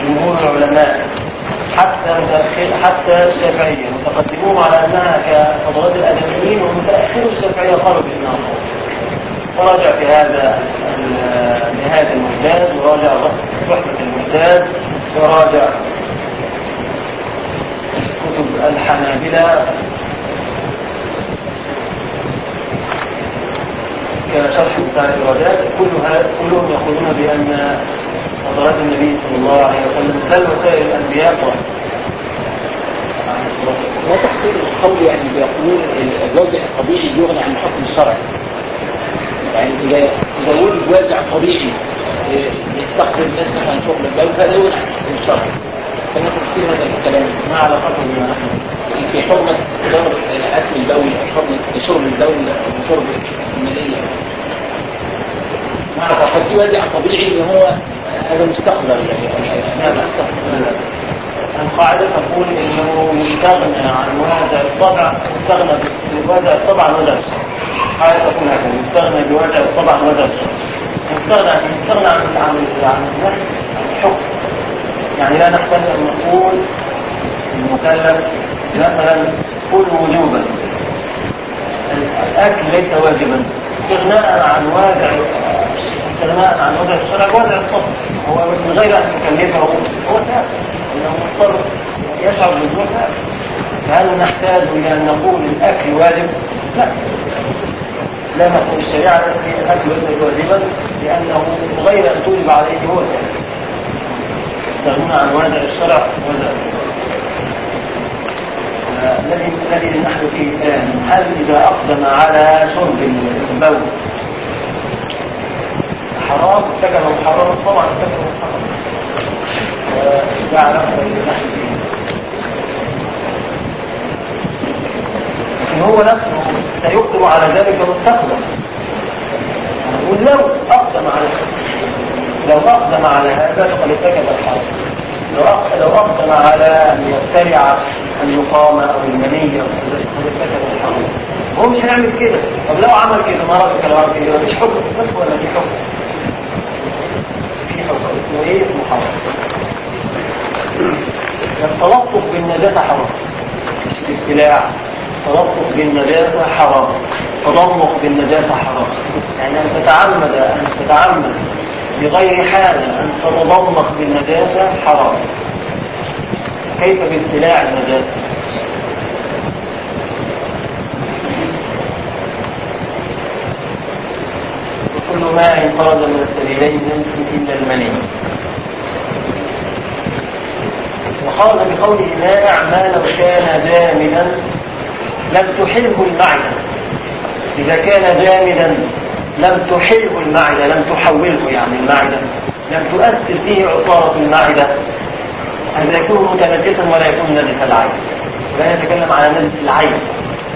جمهور العلماء. حتى متأخر حتى الشافعية متقدمون على أنها كفضلات الأدبيين ومتأخر الشافعية قالوا بأنها وراجع في هذا نهاية المجداد وراجع رحمة المجداد وراجع كتب الحنابلة. كشرح بتاع الإرادات كلها كلهم يقولون بأن فضلات النبي صلى الله عليه وسلم بل وسائر الأنبياء. طاهرة لا تحصيل القول يعني بيقولون الوازع الطبيعي يغني عن الحكم الشرعي يعني إذا إذا وجد وازع طبيعي إيه، يستقبل الناس مثلا شغل البول فهذا يغني عن الحكم الشرعي فما تفسير هذا الكلام؟ ما علاقته بما نحن في حرمة دور أكل البول أو حرمة شرب البول أو شرب المنية ما علاقته ففي وازع طبيعي اللي هو هذا مستقبل؟ يعني لا لا القاعدة تقول إنه يستغنى عن وازع الطبع يستغنى بوازع الطبع عن الشرع القاعدة تقول هكذا يستغنى بوازع الطبع عن الشرع يستغنى عن يستغنى عن عن عن النهي عن الحكم يعني لا نحتاج ان نقول المكلف مثلا كل وجوبا. الأكل ليس واجبا. استغناء عن وازع استغناء عن وضع الشرع وضع الطفل هو من غير أن تكلفه هو تاب إنه مضطر يشعر بالجوع فهل نحتاج إلى أن نقول الأكل واجب؟ لا. لا نقول الشريعة التي الأكل ليس واجبا لأنه من غير أن توجب عليه هو يستغنون عن وضع الشرع وضع الذي الذي نحن فيه الآن. هل إذا أقدم على شرب البول حرام؟ ارتكبه حرام طبعا ارتكبه حرام وجعل لكن هو نفسه سيقدم على ذلك مستقبلا. نقول لو أقدم على لو اقدم على هذا فقد ارتكب الحرام لو أق- لو اقدم على أن يخترع النقامه أو المنيه فقد ارتكب الحرام هو مش هيعمل كده. طب لو عمل كده لو عمل كده؟ مفيش حكم. بس ولا في حكم؟ في حكم. اسمه إيه؟ اسمه حرام التلطف بالنجاسة حرام. مش الابتلاع التلطف بالنجاسة حرام. تضمخ بالنجاسة حرام. يعني أن تتعمد أن تتعمد. بغير حاجة أن تتضمخ بالنجاسة حرام. كيف بابتلاع النجاسة؟ وكل ماء خرج من السبيلين ينسي إلا المني. وخرج بقوله مائع ما لو كان جامدا لم تحله المعدة إذا كان جامدا لم تحله المعدة لم تحوله يعني المعدة لم تؤثر فيه عصارة المعدة. هذا يكون متنجسا ولا يكون نجس العين. لا يتكلم على نجس العين.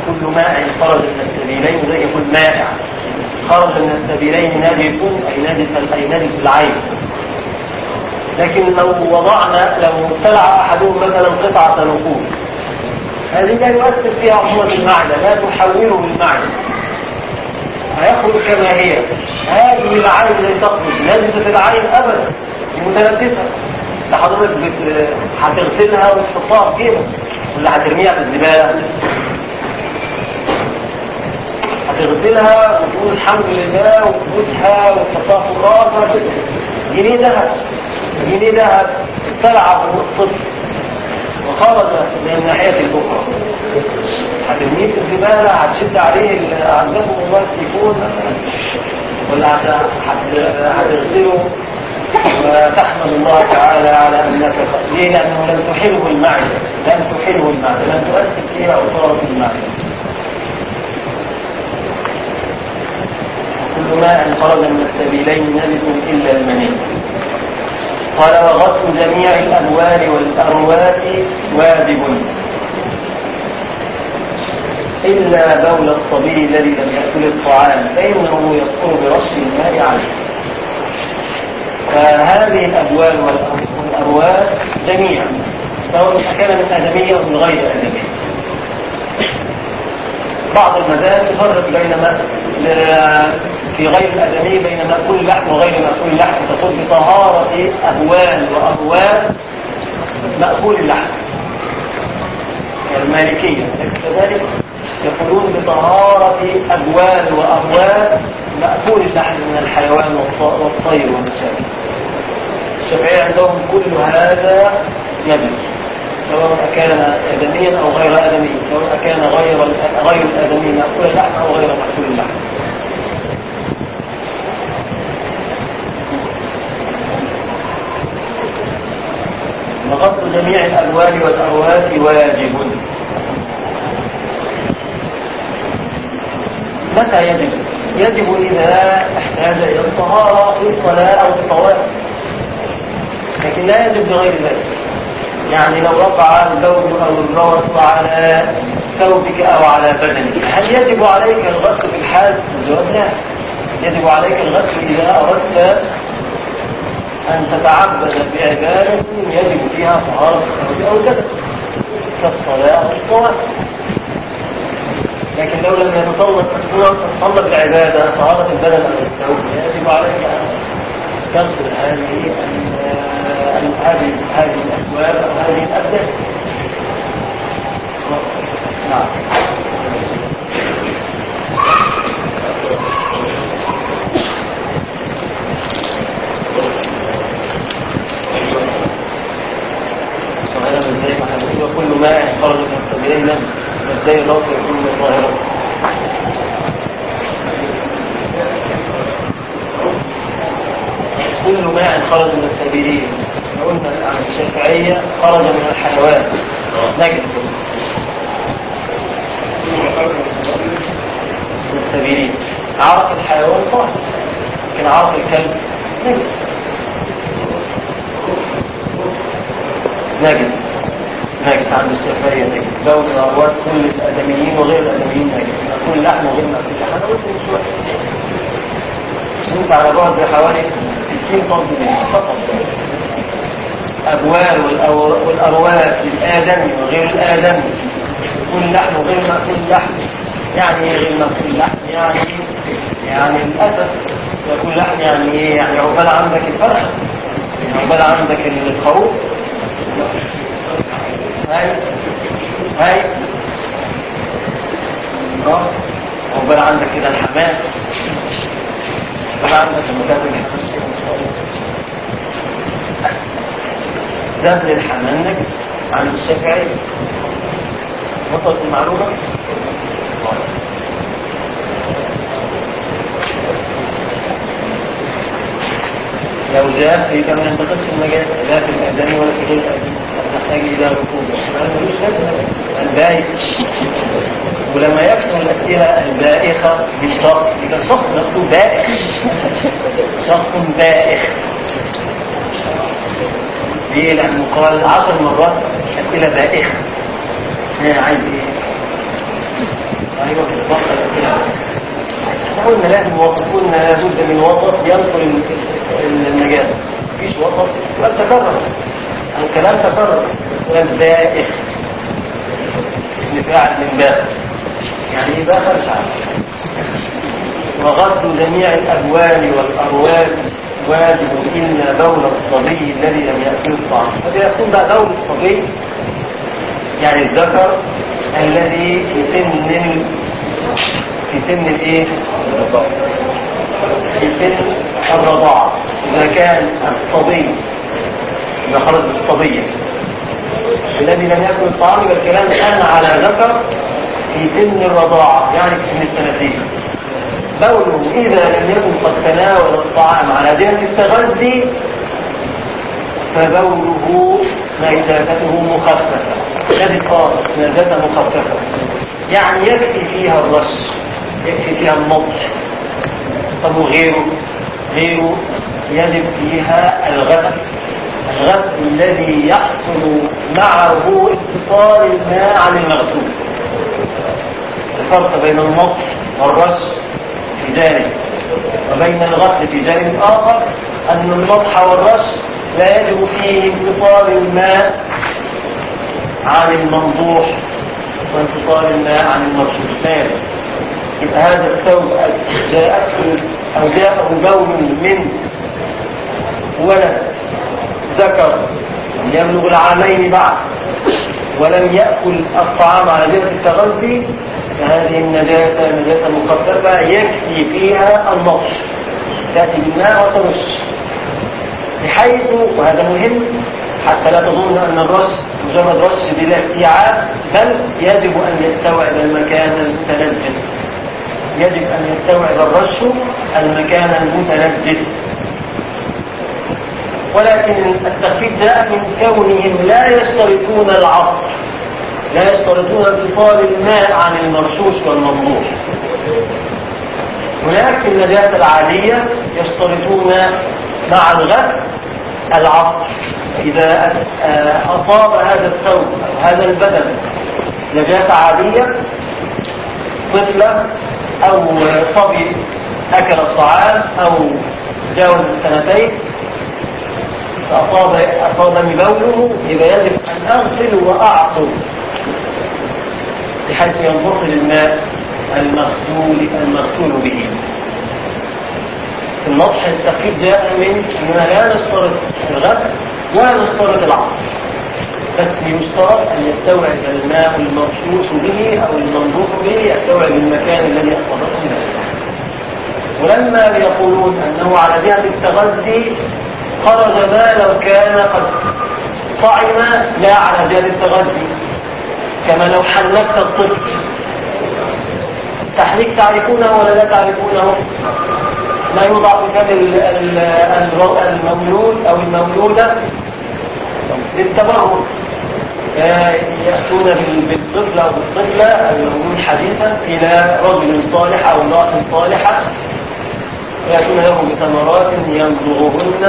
كل ماء خرج من السبيلين وذلك يكون مائع خرج من السبيلين نجس أي نجس أي نجس العين. لكن لو وضعنا لو ابتلع أحدهم مثلا قطعة نقود هذه لا يؤثر فيها عصمة المعدة لا تحوله المعدة. هيخرج كما هي هذه العين اللي تخرج نجسة العين أبدا متنفسة. ده حضرتك. هتغسلها وتحطها في جيبك ولا هترميها في الزبالة؟ هتغسلها وتقول الحمد لله وتبوسها وتحطها في راسك جنيه ذهب. جنيه ذهب تلعب الطفل وخرج من الناحية الأخرى هترميه في الزبالة هتشد عليه عندكم موبايل تليفون ولا هت- هت- هتغسله وتحمد الله تعالى على أنك ليه؟ لأنه لم تحله المعدة. لم تحله المعدة. لم تؤثر فيها عصاره المعدة. كل ماء خرج من السبيلين نجس إلا المني. قال وغسل جميع الأبوال والأرواح واجب. إلا بول الصبي الذي لم يأكل الطعام فإنه يطهر برش الماء عليه. فهذه الأبوال والأر- والأرواح جميعا سواء كان من آدمية أو غير آدمية. بعض المذاهب تفرق بين ما في غير الآدمي بين مأكول اللحم وغير مأكول اللحم تقول بطهارة أبوال وأبواب مأكول اللحم. المالكية. كذلك يقولون بطهارة أبوال وأبواب مأكول اللحم من الحيوان والط- والطير والنساء الشافعية عندهم كل هذا يجب سواء كان آدميا أو غير آدمي سواء كان غير غير الآدمي مأكول اللحم أو غير مأكول اللحم وغسل جميع الأبوال والأرواح واجب. متى يجب؟ يجب إذا احتاج إلى الطهارة في الصلاة أو الطواف لكن لا يجب بغير ذلك. يعني لو وقع البول أو الروث على ثوبك أو على بدنك هل يجب عليك الغسل في الحال؟ الجواب لا يجب عليك الغسل إذا أردت أن تتعبد بعبادة يجب فيها طهارة الثوب أو الجسد كالصلاة أو الطواف لكن لو لم يتطلب تتطلب العبادة طهارة البدن أو الثوب يجب عليك أن تغسل هذه هذه هذه الأسباب أو هذه الأبدان نعم. وهذا إزاي ما هنقول كل ماء خرج من السبيلين لم إزاي الروح يكون ظاهرا كل ماء خرج من السبيلين قلنا عن الشافعية خرج من الحيوان. نجد من السبيلين عرف الحيوان صح لكن عرف الكلب نجد نجد نجد عند الشافعية نجد لو الأرواح كل الآدميين وغير الآدميين نجد كل لحم وغير مأكول لحم أنا قلت من شوية. على بعد حوالي 60 سم فقط. أبوال والأور- والأرواح للآدمي وغير الآدمي كل لحم وغير مأكول لحم. يعني إيه غير مأكول لحم؟ يعني يعني للأسف يقول لحم يعني إيه؟ يعني عقبال عندك الفرخة يعني عقبال عندك الخروف هاي. هاي. عقبال عندك كده الحمام. عقبال عندك المكاتب ذبل الحمام نجس عن الشافعي وصلت المعلومة؟ لو جاء في كما ينتقل في المجال لا في الأذان ولا في غير الأذان. نحتاج إلى ركوب. البايت ولما يكثر الأسئلة البائخة بالشخص يبقى الشخص نفسه بائخ. شخص بائخ. ليه؟ لأنه قال عشر مرات أسئلة بائخة أنا عايز إيه؟ أيوة بالضبط الأسئلة قلنا لازم قلنا لابد من وسط ينقل المجال. مفيش وسط يبقى تكرر. الكلام تكرر. والبائخ اسم فاعل من باب. يعني إيه بقى؟ خرج وغسل جميع الابوال والارواج واجب الا بول الصبي الذي لم ياكل الطعام. هذا يكون بقى بول الصبي؟ يعني الذكر الذي في سن في سن الايه؟ في سن الرضاعة. إذا كان الصبي إذا خرج الصبية الذي لم يأكل الطعام يبقى الكلام كان على ذكر في سن الرضاعة يعني في سن السنتين بوله إذا لم يكن قد تناول الطعام على جهة التغذي فبوله نجاسته مخففة. الذي قال نجاسة مخففة. يعني يكفي فيها الرش يكفي فيها النطح طب وغيره؟ غيره يجب فيها الغسل. الغسل الذي يحصل معه اتصال الماء عن المغسول. الفرق بين النطح والرش في جانب وبين الغسل في جانب آخر أن النطح والرش لا يجب فيه انفصال الماء عن المنضوح وانفصال الماء عن المرشوش لا يجب يبقى هذا الثوب جاءته أو جاءه بول من ولد ذكر لم يبلغ العامين بعد ولم يأكل الطعام على جهة التغذي فهذه النجاسة نجاسة مخففة يكفي فيها النطش تأتي بالماء وترش بحيث وهذا مهم حتى لا تظن أن الرش مجرد رش بلا استيعاب بل يجب أن يستوعب المكان المتنجس يجب أن يستوعب الرش المكان المتنجس ولكن التخفيف جاء من كونهم لا يشترطون العصر. لا يشترطون انفصال الماء عن المرشوش والمنظور. هناك في النجاسة العادية يشترطون مع الغسل العصر. إذا أصاب هذا الثوب أو هذا البدن نجاسة عادية طفلة أو صبي أكل الطعام أو جاوز السنتين فأصاب أصابني بوله يبقى يجب أن أغسل وأعصر. بحيث ينتقل الماء المغسول المغسول به. النطح التخفيف جاء من أننا لا نشترط الغسل ولا نشترط العصر. بس يشترط أن يستوعب الماء المرشوش به أو المنظوف به يستوعب المكان الذي أصابته منه ولما يقولون أنه على جهة التغذي خرج ما لو كان قد طعم لا على جهة التغذي. كما لو حنكت الطفل. تحريك تعرفونه ولا لا تعرفونه؟ ما يوضع فم المولود أو المولودة للتبرك يأتون بالطفل أو بالطفلة المولود حديثا إلى رجل صالح أو امرأة صالحة. ويأتون له بثمرات يمضغهن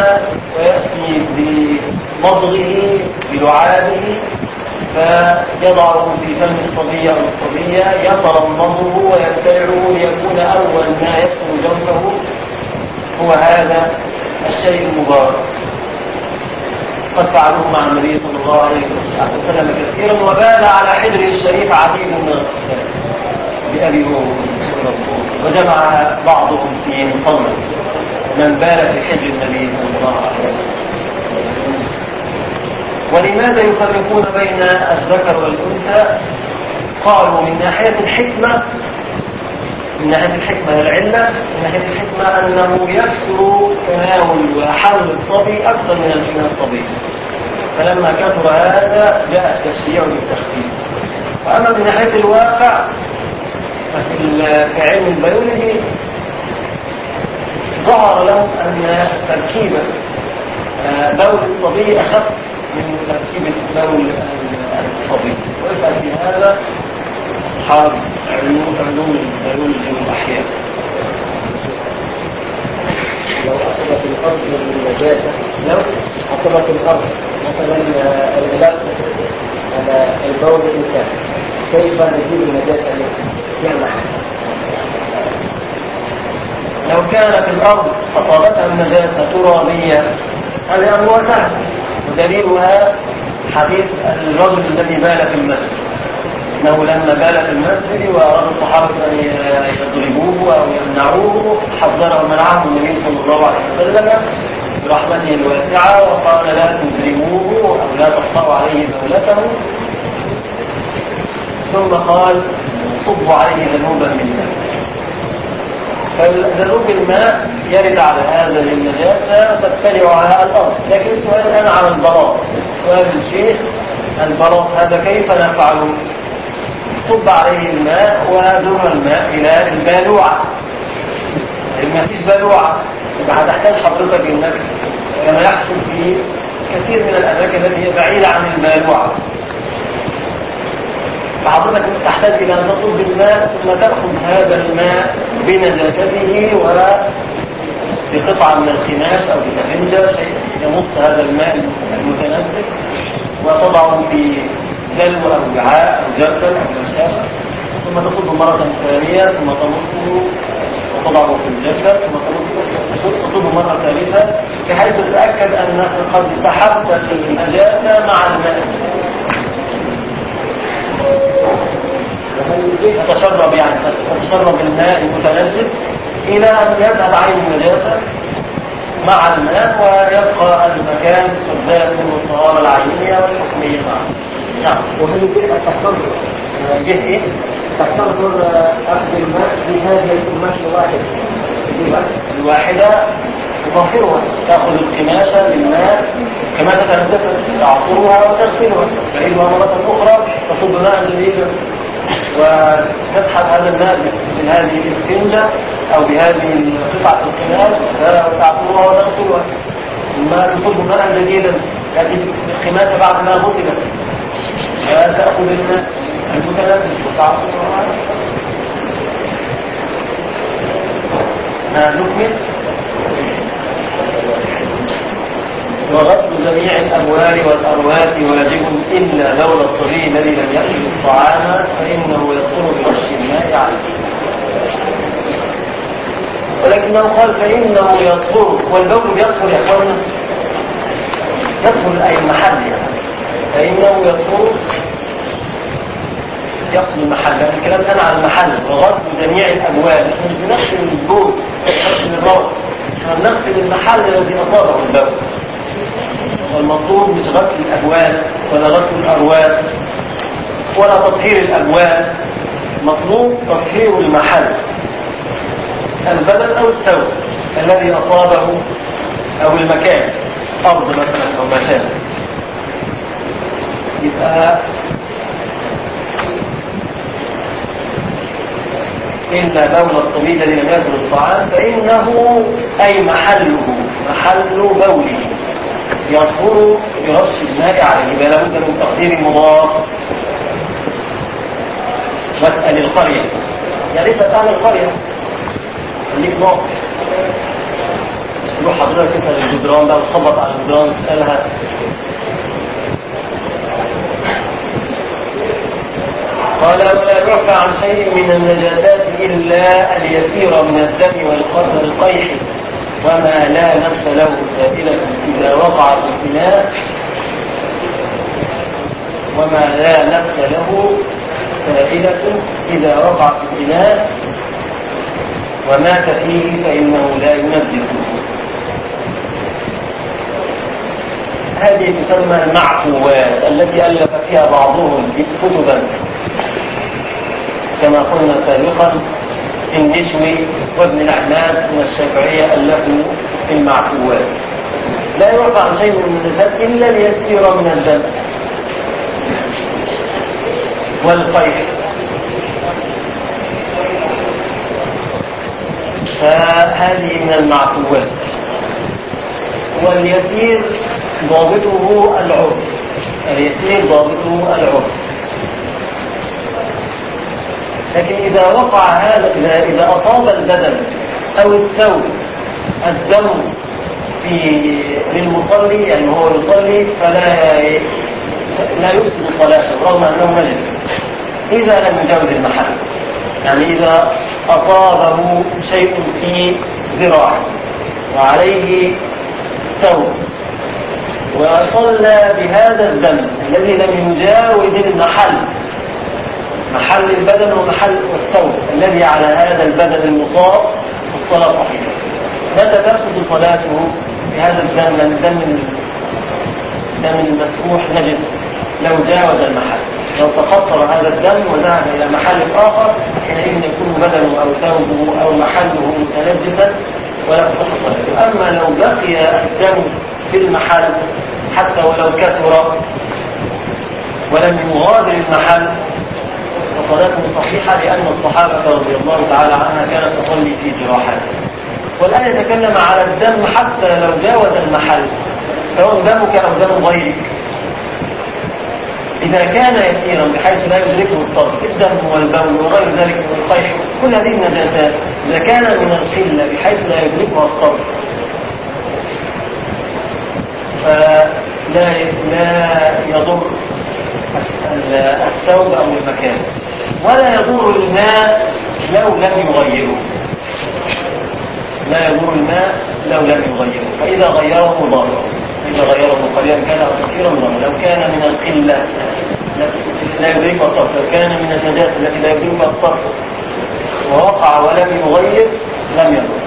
ويأتي بمضغه بلعابه فيضعه في فم الصبي أو الصبية يترمضه ويبتلعه ليكون أول ما يدخل جوفه هو هذا الشيء المبارك. قد فعلوه مع النبي صلى الله عليه وسلم كثيرا وبال على حجر الشريف عديد من الأطفال بأبي وجمع بعضهم في مصنف من بال في حجر النبي صلى الله عليه وسلم. ولماذا يفرقون بين الذكر والأنثى؟ قالوا من ناحية الحكمة من ناحية الحكمة العلة من ناحية الحكمة أنه يكثر تناول وحمل الصبي أكثر من من الصبي فلما كثر هذا جاء التشريع بالتخفيف. وأما من ناحية الواقع ففي علم البيولوجي ظهر لهم أن تركيب آه، بول الصبي أخف من تركيب بول الصبية ويسأل في هذا أصحاب علوم علوم البيولوجي والأحياء لو أصبت الأرض من النجاسة لو أصبت الأرض مثلا العلاج على البول الإنسان كيف نزيل النجاسة يعمل لو كانت الأرض أصابتها النجاسة ترابية هذه أمر سهل. ودليلها حديث الرجل الذي بال في المسجد. إنه لما بال في المسجد واراد الصحابة أن يضربوه أو يمنعوه حذره منعه النبي صلى الله عليه وسلم برحمته الواسعة وقال لا تضربوه أو لا تقطعوا عليه دولته. ثم قال صبوا عليه ذنوبا من ذلك فذنوب الماء يرد على هذا النجاسة على الأرض. لكن السؤال الآن على البلاط. سؤال الشيخ البلاط هذا كيف نفعله صب عليه الماء ودر الماء إلى البالوعة ما فيش بالوعة يبقى هتحتاج حضرتك انك كما يحصل في كثير من الأماكن التي هي بعيدة عن البالوعة فحضرتك تحتاج إلى أن تصب الماء ثم تأخذ هذا الماء بنجاسته وبقطعة من الخماش أو بسفنجة شيء يمص هذا الماء المتنزل وتضعه في دلو أو وعاء أو جردل أو مشابه ثم تصب مرة ثانية ثم تمصه وتضعه في الجردل ثم تصب مرة ثالثة بحيث تتأكد أنك قد سحبت النجاسة مع الماء. تتشرب يعني تتشرب الماء المتنزل إلى أن يذهب عين النجاسة مع الماء ويبقى المكان سداد من الطهارة العينية والحكمية معه نعم. وهل يمكن أن تحتضر؟ جه إيه؟ تحتضر أخذ الماء في هذه القماش الواحد الواحدة تطهرها تأخذ القماشة بالماء كما تتنفس تعصرها وتغسلها. تعيدها مرة أخرى تصب ماء جديدا وتسحب هذا الماء من هذه السنجة أو بهذه قطعة القماش وتعصرها وتغسلها ثم تصب ماء جديدا تأتي القماشة بعد ما غسلت فتأخذ الماء المتنفس وتعصرها ما نكمل؟ وغسل جميع الأموال والأرواح واجب إلا لولا الطبيب الذي لم يأكل الطعام فإنه يطهر برش الماء عليه ولكنه قال فإنه يطهر والبول يطهر يا إخوانا يطهر أي المحل يعني فإنه يطهر يقصد المحل. يعني الكلام كان على المحل. وغسل جميع الأموال. إحنا مش بنغسل البول نغسل الراس إحنا بنغسل المحل الذي أصابه البول. والمطلوب مش غسل الأبواب ولا غسل الأرواح ولا تطهير الأبواب. مطلوب تطهير المحل البدن أو الثوب الذي أصابه أو المكان أرض مثلا أو مكان. يبقى إلا بول الطبيب الذي لم الطعام فإنه أي محله محل بوله. يطهر برش الماء عليه بل لابد من تقدير مضاف. واسأل القرية. يعني ليست أهل القرية. خليك ناقص تروح حضرتك انت للجدران ده وتخبط على الجدران تسألها قال ولا يعفى عن شيء من النجاسات إلا اليسير من الدم والقتل القيح. وما لا نفس له سائلة إذا وقع في الإناء وما لا نفس له سائلة إذا وقع في الإناء ومات فيه فإنه لا ينجسه هذه تسمى المعفوات التي ألف فيها بعضهم كتبا كما قلنا سابقا النشوي وابن الأحناف من الشافعية ألفوا في المعفوات لا يعفى عن شيء من النجاسات إلا اليسير من الدم والقيح. فهذه من المعفوات واليسير ضابطه العرف. اليسير ضابطه العرف. لكن إذا وقع هذا إذا, إذا أصاب البدن أو الثوب الدم في للمصلي يعني هو يصلي فلا لا يفسد صلاته رغم أنه نجس إذا لم يجاوز المحل. يعني إذا أصابه شيء في ذراعه وعليه ثوب. وصلى بهذا الدم الذي لم يجاوز المحل. محل البدن ومحل الثوب الذي على هذا البدن المصاب الصلاة صحيحة متى تفسد صلاته بهذا الدم لأن الدم الدم المسفوح نجس لو جاوز المحل. لو تقطر هذا الدم وذهب إلى محل آخر حينئذ يكون بدنه أو ثوبه أو محله متنجسا ولا تصح صلاته. أما لو بقي الدم في المحل حتى ولو كثر ولم يغادر المحل فصلاته صحيحة لأن الصحابة رضي الله تعالى عنها كانت تصلي في جراحات. والآن يتكلم على الدم حتى لو جاوز المحل سواء دمك أو دم غيرك. إذا كان يسيرا بحيث لا يدركه الطرف الدم والبول وغير ذلك من كل هذه النجاسات إذا كان من القلة بحيث لا يدركها الطرف فلا لا يضر الثوب أو المكان. ولا يضر الماء لو لم يغيره. لا يضر الماء لو لم يغيره. فإذا غيره ضر. إذا غيره قليلا كان كثيرا ضر. لو كان من القلة لا يدركها الطرف. لو كان من النجاسة التي لا يدركها الطرف. ووقع ولم يغير لم يضر.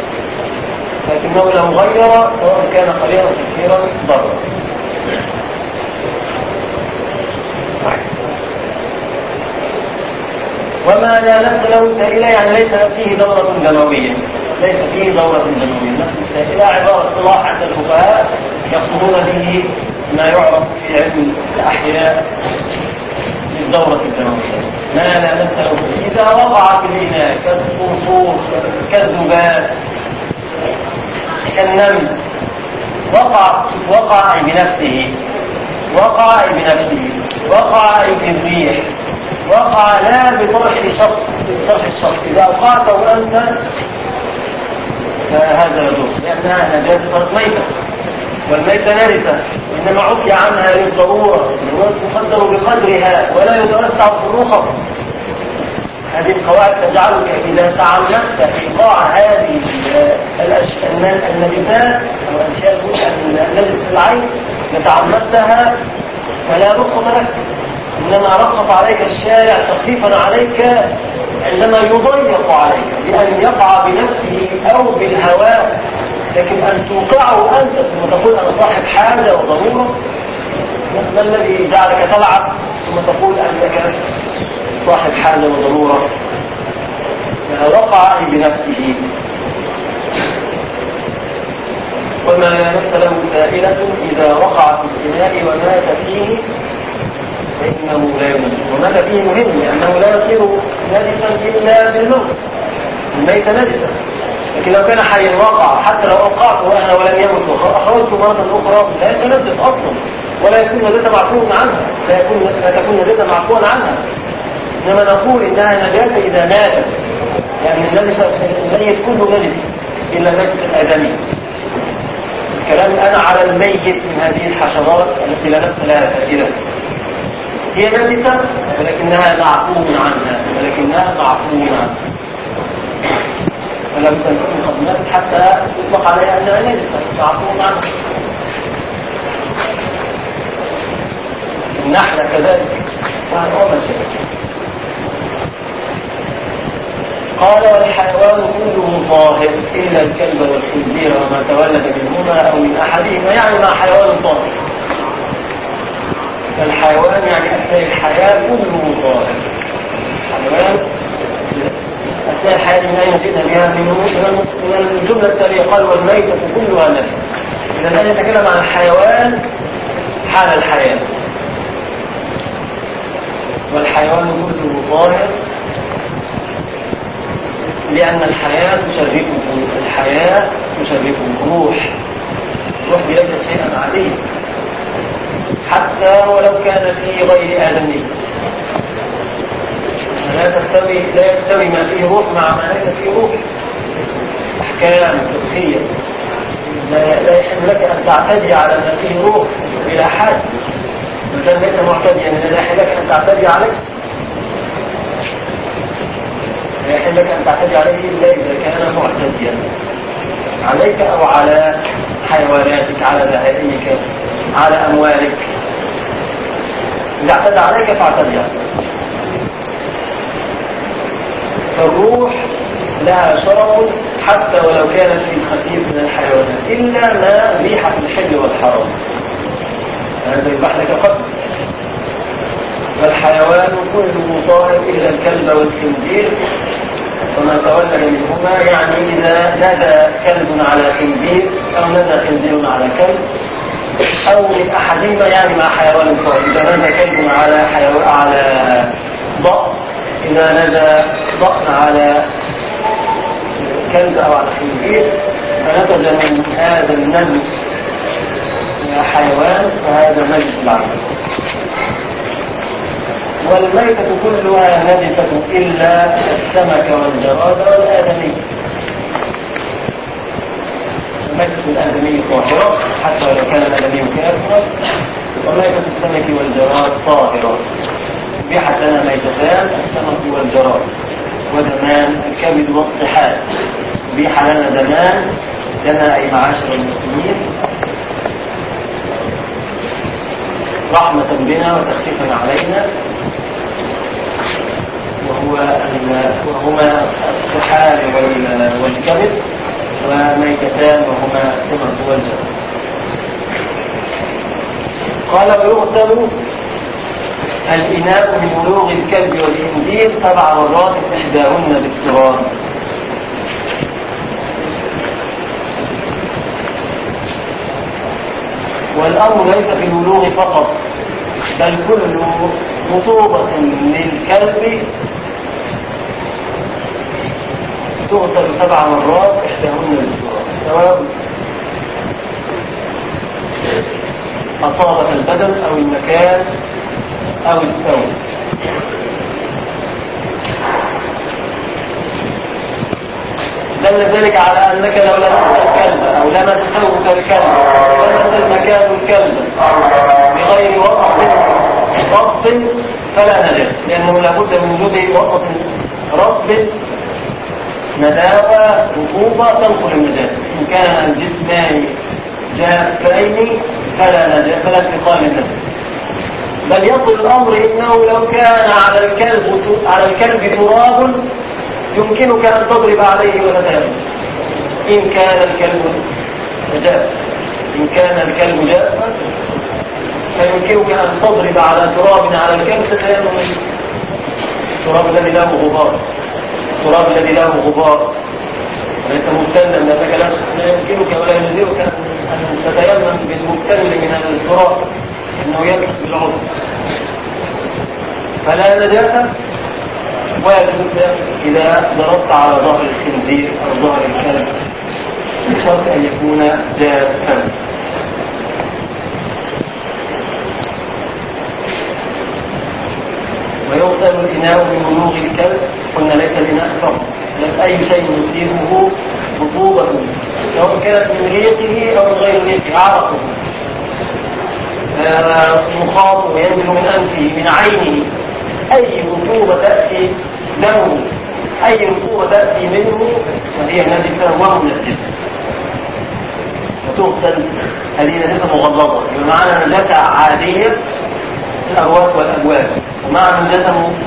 لكنه لو غير سواء كان قليلا أو كثيرا ضر وما لا نفس له سائلة يعني ليس فيه دورة دموية. ليس فيه دورة دموية. نفس السائلة عبارة اصطلاح عند الفقهاء يقصدون به ما يعرف في علم الأحياء بالدورة الدموية. ما لا نفس له إذا وقع في الإناء كالصرصور كالذباب. كالنمل وقع وقع بنفسه وقع بنفسه وقع بالريح وقع لا بطرح شخص بطرح الشخص. إذا أوقعته أنت فهذا يجوز لأنها نجاسة ميتة والميتة نرثة. إنما عفي عنها للضرورة. تقدر بقدرها ولا يتوسع الرخص هذه القواعد تجعلك إذا تعمدت إيقاع هذه النجسات أو الأشياء النجس العين تعمدتها فلا رخصة لك. إنما رخص عليك الشارع تخفيفا عليك عندما يضيق عليك بأن يقع بنفسه أو بالهواء. لكن أن توقعه أنت ثم تقول أنا صاحب حاجة وضرورة ما الذي جعلك تلعب ثم تقول أنك صاحب حاجة وضرورة. وقع بنفسه. وما لا نفس له سائلة إذا وقع في الإناء ومات فيه فإنه لا يموت. ومات فيه مهم لأنه لا يصير نجسا إلا بالموت. الميت نجسا. لكن لو كان حيا وقع حتى لو أوقعته وأنا ولم يمت وأخرجته مرة أخرى لا يتنجس أصلا. ولا يكون نجسة معفو عنها. لا يكون لا تكون نجسة معفوا عنها. إنما نقول إنها نجاسة إذا ماتت يعني النجسة الميت كله نجس إلا نجس الآدمي الكلام الآن على الميت من هذه الحشرات التي لا نفس لها فائدة. هي نجسة ولكنها معفو عنها ولكنها معفو عنها. فلم تكن قد ماتت حتى يطلق عليها أنها نجسة معفو عنها. النحلة كذلك فهو شيء. قال والحيوان كله طاهر. إلا الكلب والخنزير وما تولد منهما أو من أحدهما يعني مع حيوان طاهر. فالحيوان يعني أثناء الحياة كله طاهر. الحيوان أثناء الحياة من أين جئنا بها من الجملة التالية قال والميتة كلها نفس. إذا الآن يتكلم عن الحيوان حال الحياة. والحيوان كله طاهر. لأن الحياة تشركه الحياة روح الروح. دي ليست شيئا عاديا حتى ولو كان في غير آدمي لا تستوي لا يستوي ما فيه روح مع ما ليس فيه روح. أحكام فقهية لا لا يحل لك أن تعتدي على ما فيه روح بلا حد. ما دام ليس معتديا لا يحل لك أن تعتدي عليه. لا يحل لك أن تعتدي عليه إلا إذا كان معتديا. عليك أو على حيواناتك على بهائمك على أموالك. إذا اعتدى عليك فاعتدي. فالروح لها شرف حتى ولو كانت في الخفيف من الحيوانات إلا ما ريح في الحل والحرام. هذا يباح لك فقط فالحيوان كله طاهر إلا الكلب والخنزير. وما تولد منهما يعني إذا نادى كلب على خنزير أو نادى خنزير على كلب أو من أحدهما يعني مع حيوان طاهر إذا نادى كلب على حيوان على ضأن إذا نادى ضأن على كلب أو على خنزير فنتج من هذا النجم حيوان فهذا نجس العمل والميتة كلها نجسة إلا السمك والجراد والآدمي. ميتة الآدمي طاهرة حتى ولو كان الآدمي كافرا وميتة السمك والجراد طاهرة. بحث لنا ميتتان السمك والجراد. ودمان الكبد والطحال. بيح لنا دمان لنا أي معاشر المسلمين. رحمة بنا وتخفيفا علينا. وهو وهما الطحال والكبد وميتتان وهما السمك والجراد قال ويغسل الإناء ببلوغ الكلب والخنزير سبع مرات إحداهن بالتراب والأمر ليس في البلوغ فقط بل كل رطوبة للكلب تغسل سبع مرات إحداهن بالتراب سواء أصابت البدن أو المكان أو الثوب. دل ذلك على أنك لو لمست الكلب أو لمس ثوبك الكلب لمس المكان الكلب بغير وقت رب فلا نجس لأنه لابد من وجود وقت. رب نداوة رطوبة تنقل النجاسة إن كان الجسمان جافين فلا نجاسة فلا انتقال النجاسة بل يصل الأمر إنه لو كان على الكلب على الكلب تراب يمكنك أن تضرب عليه وتتيمم إن كان الكلب جافا إن كان الكلب جافا فيمكنك أن تضرب على تراب على الكلب تتيمم التراب الذي له غبار. التراب الذي له غبار. وليس مبتلا لأنك لا يمكنك ولا يجزئك أن تتيمم بالمبتل من التراب إنه يلبس بالعضو فلا نجاسة. ويجوز إذا ضربت على ظهر الخنزير أو ظهر الكلب بشرط أن يكون جافا ويغسل الإناء ببلوغ الكلب. قلنا ليس الإناء فقط بل أي شيء يصيبه رطوبة سواء كانت من ريقه أو من غير ريقه عرقه. مخاط وينزل من أنفه من عينه. أي رطوبة تأتي له أي رطوبة تأتي منه فهي نجسة وهو نجسة وتغسل هذه نجسة مغلظة يبقى معنا نجاسة عادية الأرواس والأبواب ومع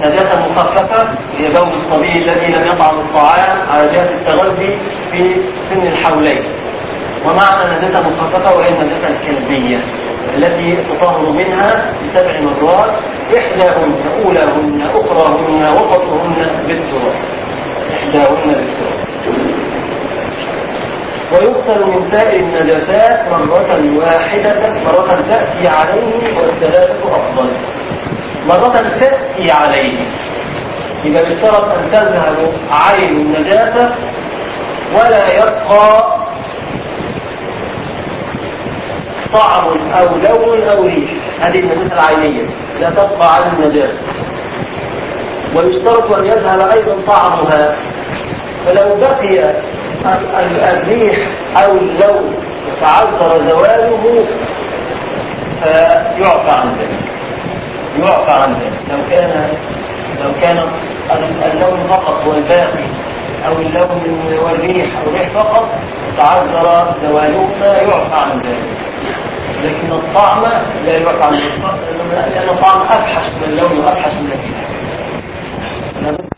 نجاسة مخففة هي بول الصبي الذي لم يطعم الطعام على جهة التغذي في سن الحولين. ومعنى نجاسة مخففة وهي النجاسة الكلبية التي تطهر منها بسبع مرات إحداهن أولاهن أخراهن وسطهن بالتراب. إحداهن بالتراب. ويغسل من سائر النجاسات مرة واحدة مرة تأتي عليه والثلاثة أفضل. مرة تأتي عليه. إذا بيشترط أن تذهب عين النجاسة ولا يبقى طعم أو لون أو ريح هذه النجاسة العينية لا تبقى عن النجاسة ويشترط أن يذهب أيضا طعمها. فلو بقي ال- ال- الريح أو اللون تعذر زواله فيعفى عن ذلك. يعفى عن ذلك. لو كان لو كان ال- اللون فقط هو الباقي أو اللون والريح أو الريح فقط تعذر زوالهما يعفى عن ذلك. لكن الطعم لا يعفى عن ذلك. لأن الطعم أفحش من اللون وأفحش من الريح.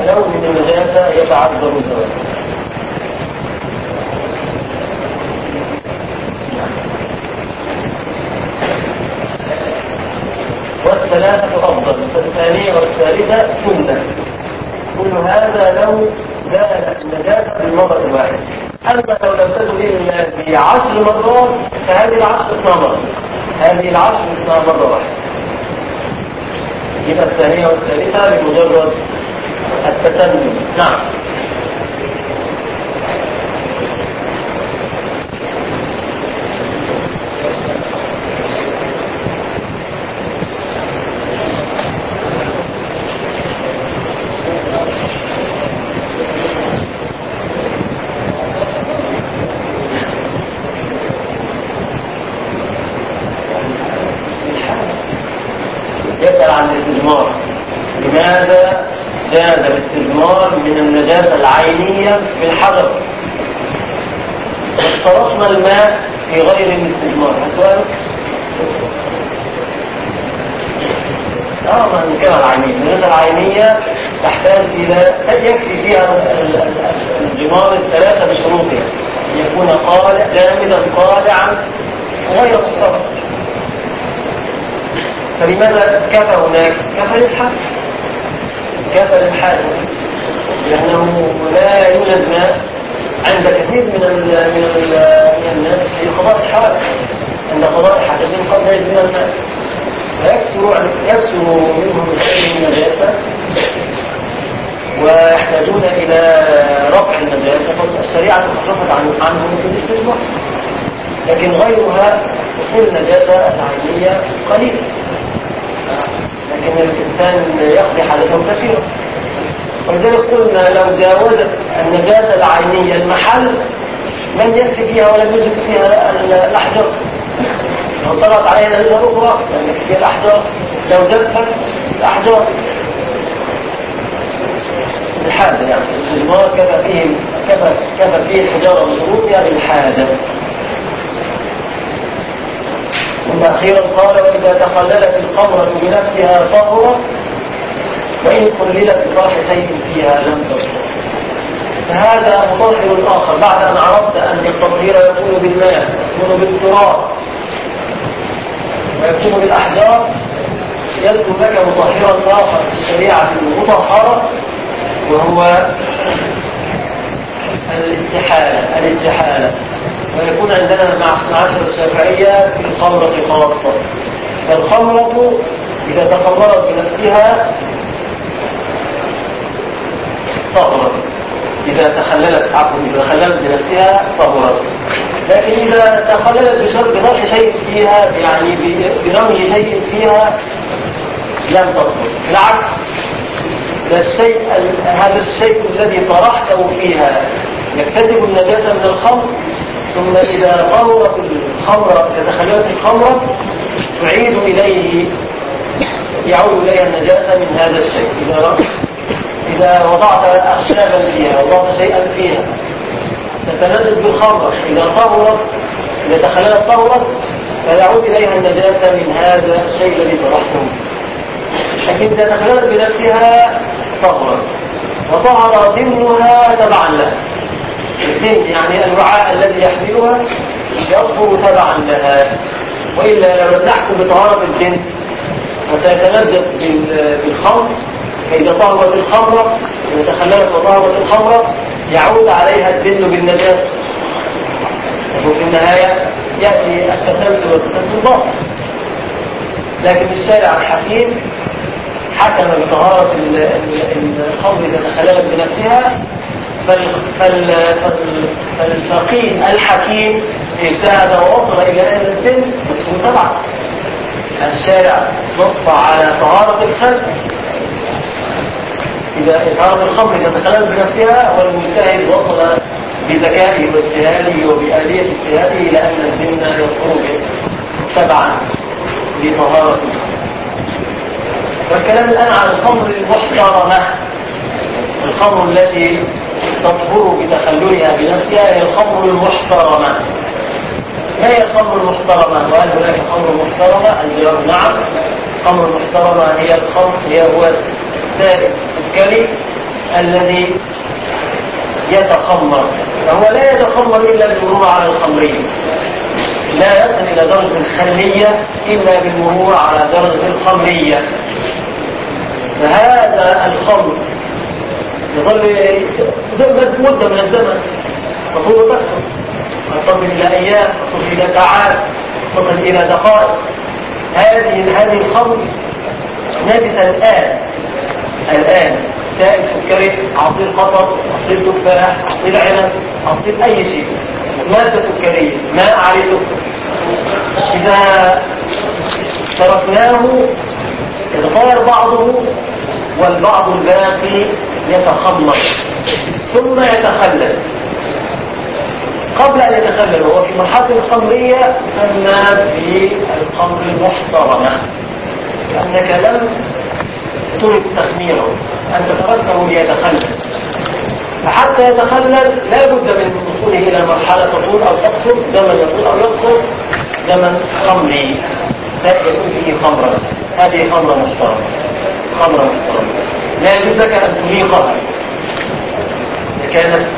ولو من النجاسة يتعذر زواله والثلاثة أفضل فالثانية والثالثة سنة. كل هذا لو زالت النجاسة بالمرة الواحدة أما لو لم تكن إلا في عشر مرات فهذه العشر اثنا مرة هذه العشر اثنا مرة واحدة يبقى الثانية والثالثة لمجرد التسلم نعم يسأل قليلة لكن الإنسان يقضي حاجته كثيرا ولذلك قلنا لو جاوزت النجاسة العينية المحل لم يأتي فيها ولم يوجد فيها ال- الأحجار. لو طلعت عليها نجاسة أخرى لم يكفي فيها الأحجار. لو جفت الأحجار. الحاجة يعني. الاستثمار كفى فيه كفى كفى فيه الحجارة بشروطها بالحاجة ثم أخيرا قال وإذا تخللت القمرة بنفسها طهرت وإن قللت شيء فيها لم تصلح فهذا مطهر آخر. بعد أن عرفت أن التطهير يكون بالماء يكون بالتراب ويكون بالأحجار يذكر لك مطهرا آخر في الشريعة المطهرة وهو الاستحالة الاستحالة ويكون عندنا مع معاشر الشافعية في الخمرة خاصة. فالخمرة إذا تخمرت بنفسها طهرت. إذا تخللت عفوا إذا تخللت بنفسها طهرت. لكن إذا تخللت بشرط بضع شيء فيها يعني برمي شيء فيها لم تطهر. بالعكس الشيء ال- هذا الشيء الذي طرحته فيها يكتسب النجاسة من الخمر ثم إذا طهرت الخمرة إذا تخللت الخمرة تعيد إليه. يعود إليها النجاسة من هذا الشيء. إذا إذا وضعت أخشابا فيها وضعت شيئا فيها تتلذذ بالخمرة. إذا طهرت إذا تخللت طهرت فيعود إليها النجاسة من هذا الشيء الذي طرحته. لكن إذا تخللت بنفسها طهرت. وطهر ضمنها تبعا لها. الضمن يعني الوعاء الذي يحملها يطهر تبعا لها. وإلا لو نحكم بطهارة الجنس بال- بالخمر فإذا طهرت الخمرة إذا تخللت وطهرت الخمرة يعود عليها الدل بالنجاسة وفي النهاية يأتي التسلسل والتسلسل لكن الشارع الحكيم حكم بطهارة ال- ال- الخمر إذا تخللت بنفسها فالفقيه الحكيم اجتهد ووصل إلى أن السن. يكون طبعا الشارع نص على طهارة الخلق إذا طهارة الخمر إذا تخللت بنفسها والمجتهد وصل بذكائه واجتهاده وبآلية اجتهاده إلى أن السن يطهر تبعا لطهارة والكلام الآن عن الخمر المحترمة. الخمر التي تطهر بتخللها بنفسها هي الخمر المحترمة ما هي الخمر المحترمة؟ وهل هناك خمر محترمة؟ الجواب نعم الخمر المحترمة هي الخمر هي هو السائل السكري الذي يتخمر فهو لا يتخمر إلا بالمرور على الخمرية لا يصل إلى درجة الخلية إلا بالمرور على درجة الخمرية فهذا الخمر يظل مدة من الزمن. تطول تكسر تصل إلى أيام تصل إلى ساعات تصل إلى دقائق. هذه هذه الخمر نجسة الآن. الآن سائل سكري عصير قطر عصير تفاح عصير عنب عصير أي شيء. مادة سكرية ماء عليه سكر إذا تركناه يتغير بعضه. والبعض الباقي يتخمر ثم يتخلل. قبل أن يتخلل هو في مرحلة الخمرية يسمى بالخمر المحترمة لأنك لم ترد تخميره أنت تركته ليتخلل. فحتى يتخلل لا بد من وصوله إلى مرحلة تطول أو تقصر زمن يطول أو يقصر زمن خمري لا يكون فيه خمرا هذه خمرة محترمة. محترمة لا يجوز لك أن تليقها كانت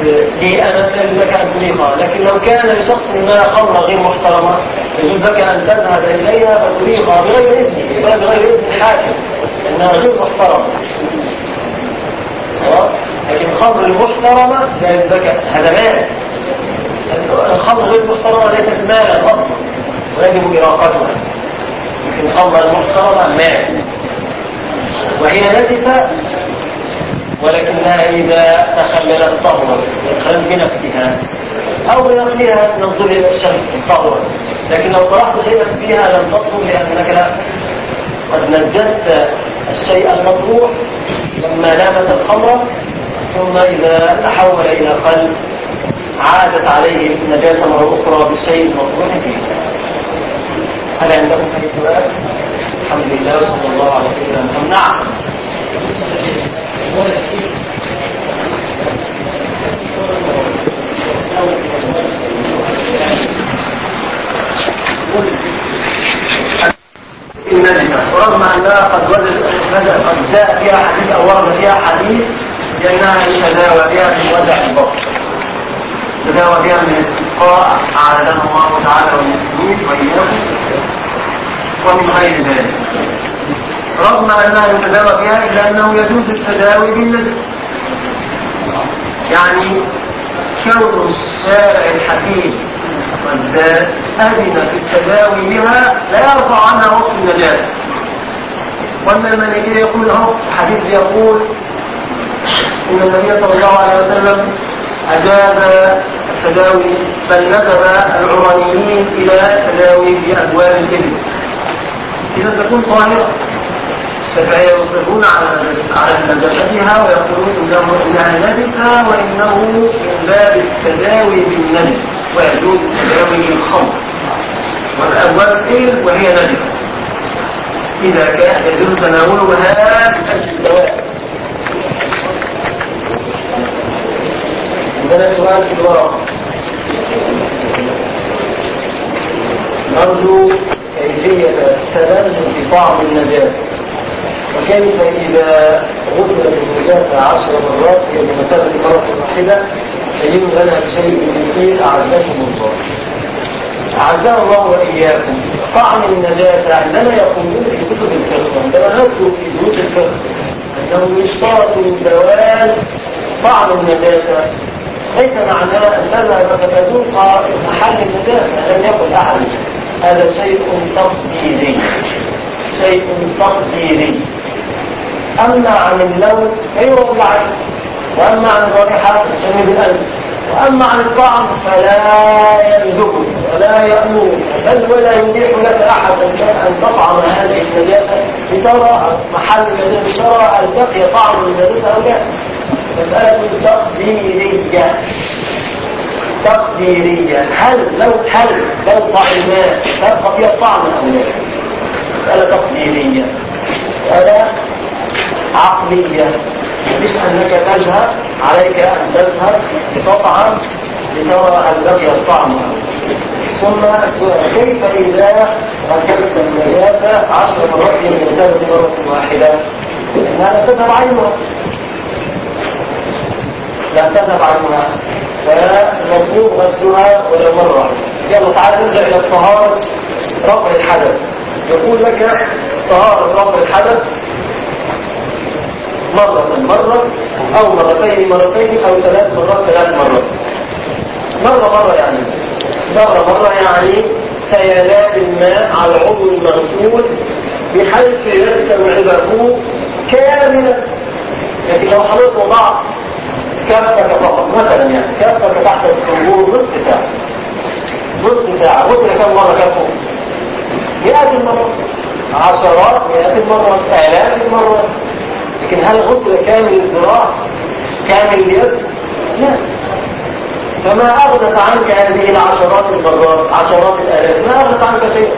لي أنا لا يجوز لك أن تليقها لكن لو كان لشخص ما خمرة غير محترمة يجوز لك أن تذهب إليها وتليقها بغير إذنه بل بغير إذن الحاكم لأنها غير محترمة. خلاص؟ لكن الخمر المحترمة لا لك هذا مال. الخمر غير المحترمة ليست مالا أصلا ويجب إراقتها لكن الخمر المحترمة مال. وهي نجسة ولكنها إذا تخللت طهرت تخلل بنفسها أو بنقلها من إلى الشمس طهرت لكن لو طرحت شيئا فيها لم تطهر لأنك لا. قد نجدت الشيء المطروح لما لامت الخمر ثم إذا تحول إلى قلب عادت عليه النجاسة مرة أخرى بالشيء المطروح فيه. هل عندكم أي سؤال؟ الحمد لله وصلى الله على سيدنا محمد نعم. ورغم أنها قد وجد قد جاء فيها حديث أو ورد فيها حديث لأنها تداوى بها من وجع البطن. تداوى بها من الاستسقاء أعاذنا الله تعالى والمسلمين وإياكم. ومن غير ذلك. رغم أنها يتداوى بها إلا أنه يجوز التداوي بالنجم يعني كون الشارع الحكيم قد أذن في التداوي بها لا يرفع عنها وصف النجاة. وأن الملكية يقول له حديث يقول إن النبي صلى الله عليه وسلم أجاز التداوي بل ندب العرانيين إلى التداوي بأبواب الإبل. إذا تكون طاهرة. يصرون على على نجاستها ويقولون إنه انها نجسه وإنه من باب التداوي بالنجس ويجوز التداوي بالخمر والابواب قيل وهي نجسه إذا كان يجوز تناولها الدواء عندنا سؤال في الورقه نرجو كيفية التلمس بطعم النجاسة وكيف إذا غسلت النجاسة عشر مرات هي بمثابة مرة واحدة يجب لنا بشيء يسير أعزكم الله. أعزنا الله وإياكم. طعم النجاسة عندما يقولون في كتب الفقه عندما نكتب في بيوت الفقه أنه يشترط للزواج طعم النجاسة ليس معناه أن تذهب فتذوق محل النجاسة لم يقل أحد. هذا شيء تقديري شيء تقديري أما عن اللون فيرغب العين وأما عن الرائحة فشمل الأنف وأما عن الطعم فلا يلزم ولا يأمر بل ولا يبيح لك أحد أن تطعم هذه النجاسة لترى محل النجاسة لترى هل بقي طعم النجاسة أو لا. مسألة تقديرية تقديرية هل لو هل لو طعمات تبقى فيها الطعم أو لا مسألة تقديرية ولا عقلية مش أنك تذهب عليك أن تذهب لتطعم لترى هل بقي الطعم ثم كيف إذا ركبت النجاسة؟ عشر مرات من مسافة مرة واحدة. إنها تذهب عينها لا تذهب عنها. فمطلوب غسلها ولو مرة. يلا تعال نرجع إلى الطهارة رفع الحدث. يقول لك طهارة رفع الحدث مرة مرة أو مرتين مرتين أو ثلاث مرات ثلاث مرات. مرة مرة يعني. مرة مرة يعني سيلان الماء على العضو المغسول بحيث يستوعبه كاملا. لكن لو حضرتك وضعت كفك فقط مثلا يعني كفك تحت الصنبور نصف ساعة. نصف ساعة. غسل كم مرة كفه؟ مئات المرات عشرات مئات المرات آلاف المرات لكن هل غسل كامل الذراع؟ كامل اليد؟ لا. فما أغنت عنك هذه العشرات المرات عشرات الآلاف؟ ما أغنت عنك شيء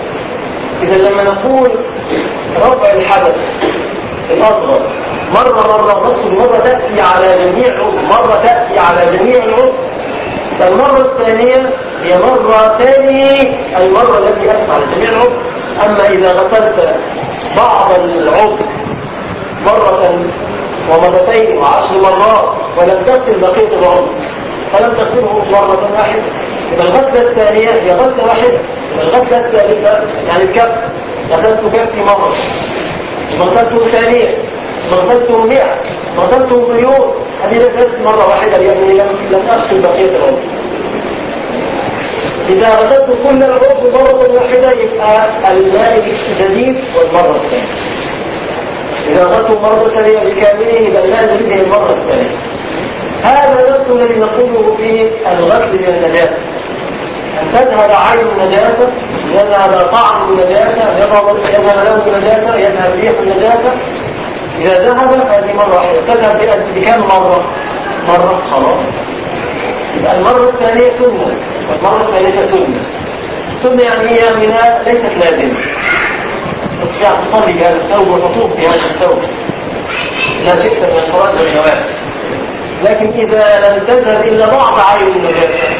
إذا لما نقول رفع الحدث الأصغر مرة مرة نقصد مرة تأتي على جميع مرة تأتي على جميع العضو فالمرة الثانية هي مرة ثانية المرة التي أتت على جميع العضو أما إذا غسلت بعض العضو مرة ومرتين وعشر مرات ولم تغسل بقية العضو فلم تغسله مرة واحدة. يبقى الغسلة الثانية هي غسلة واحدة. الغسلة الثالثة يعني الكف. غسلت كفي مرة. غسلته ثانية غسلته مئة غسلته مليون. هذه غسلت مرة واحدة لأنني لم أغسل بقية العضو إذا غسلت كل العضو مرة واحدة يبقى الماء الجديد والمرة الثانية. إذا غسلوا مرة ثانية بكامله يبقى الماء الجديد المرة الثانية. هذا نفس الذي نقوله في الغسل من النجاسة. أن تذهب عين النجاسة يذهب طعم النجاسة يذهب لون النجاسة يذهب ريح النجاسة. إذا ذهب هذه مرة واحدة تذهب بكم مرة؟ مرة خلاص. يبقى المرة الثانية سنة والمرة الثالثة سنة سنة يعني هي منها ليست لازمة. تستطيع تصلي بهذا الثوب وتطوف بهذا الثوب. لا شئت من الفرائض والنوافل لكن إذا لم تذهب إلا بعض عين النجاسة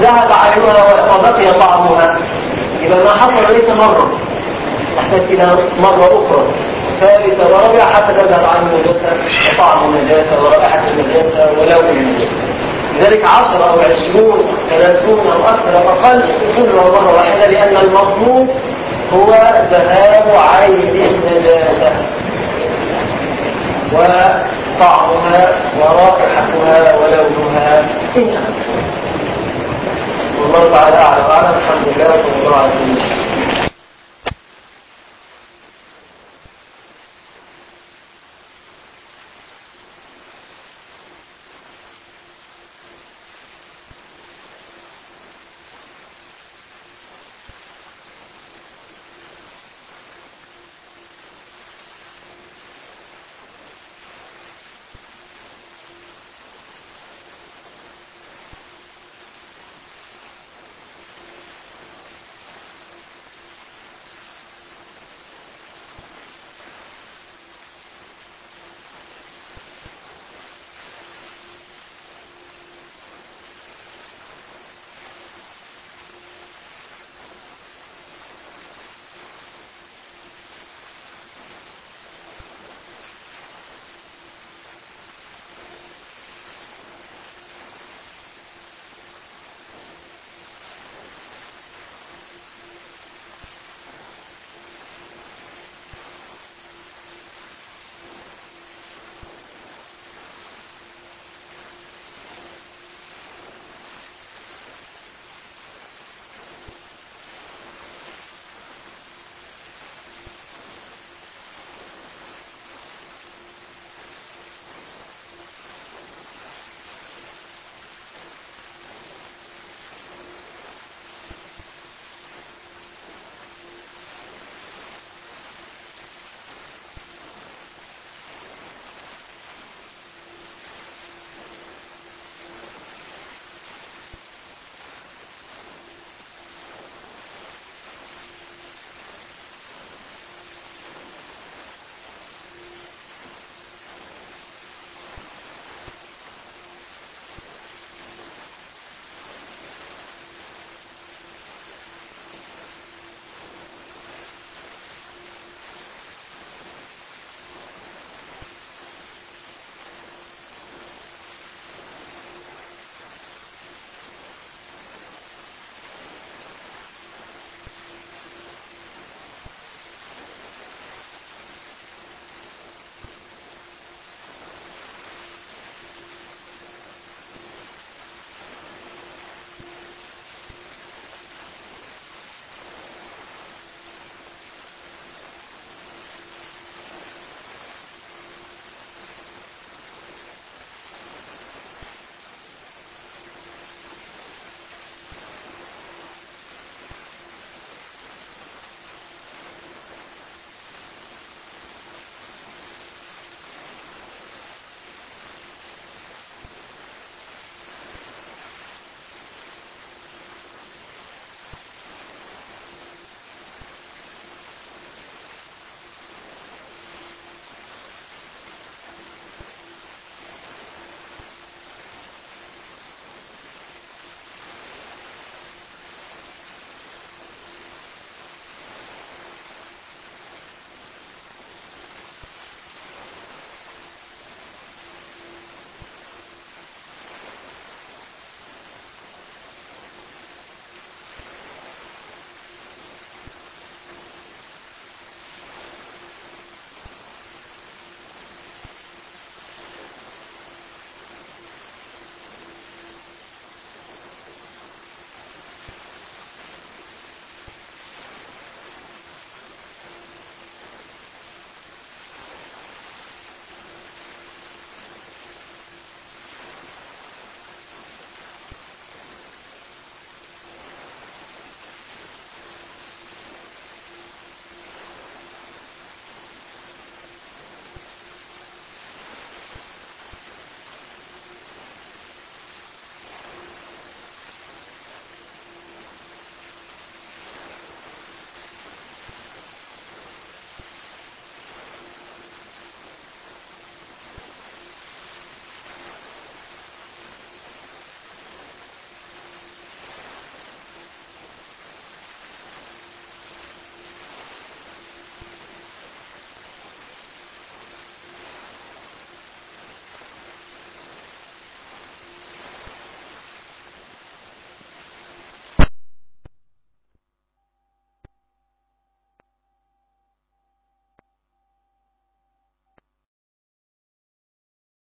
ذهب عينها وبقي طعمها. إذا ما حصل ليس مرة. تحتاج إلى مرة أخرى. ثالثة ورابعة حتى تذهب عن النجاسة وطعم النجاسة ورائحة النجاسة ولون النجاسة لذلك عشر أو عشرون ثلاثون أو أكثر أو أقل كلها مرة واحدة لأن المطلوب هو ذهاب عين النجاسة. وطعمها ورائحتها ولونها. انتهى والله تعالى أعلم. الحمد لله وصلى الله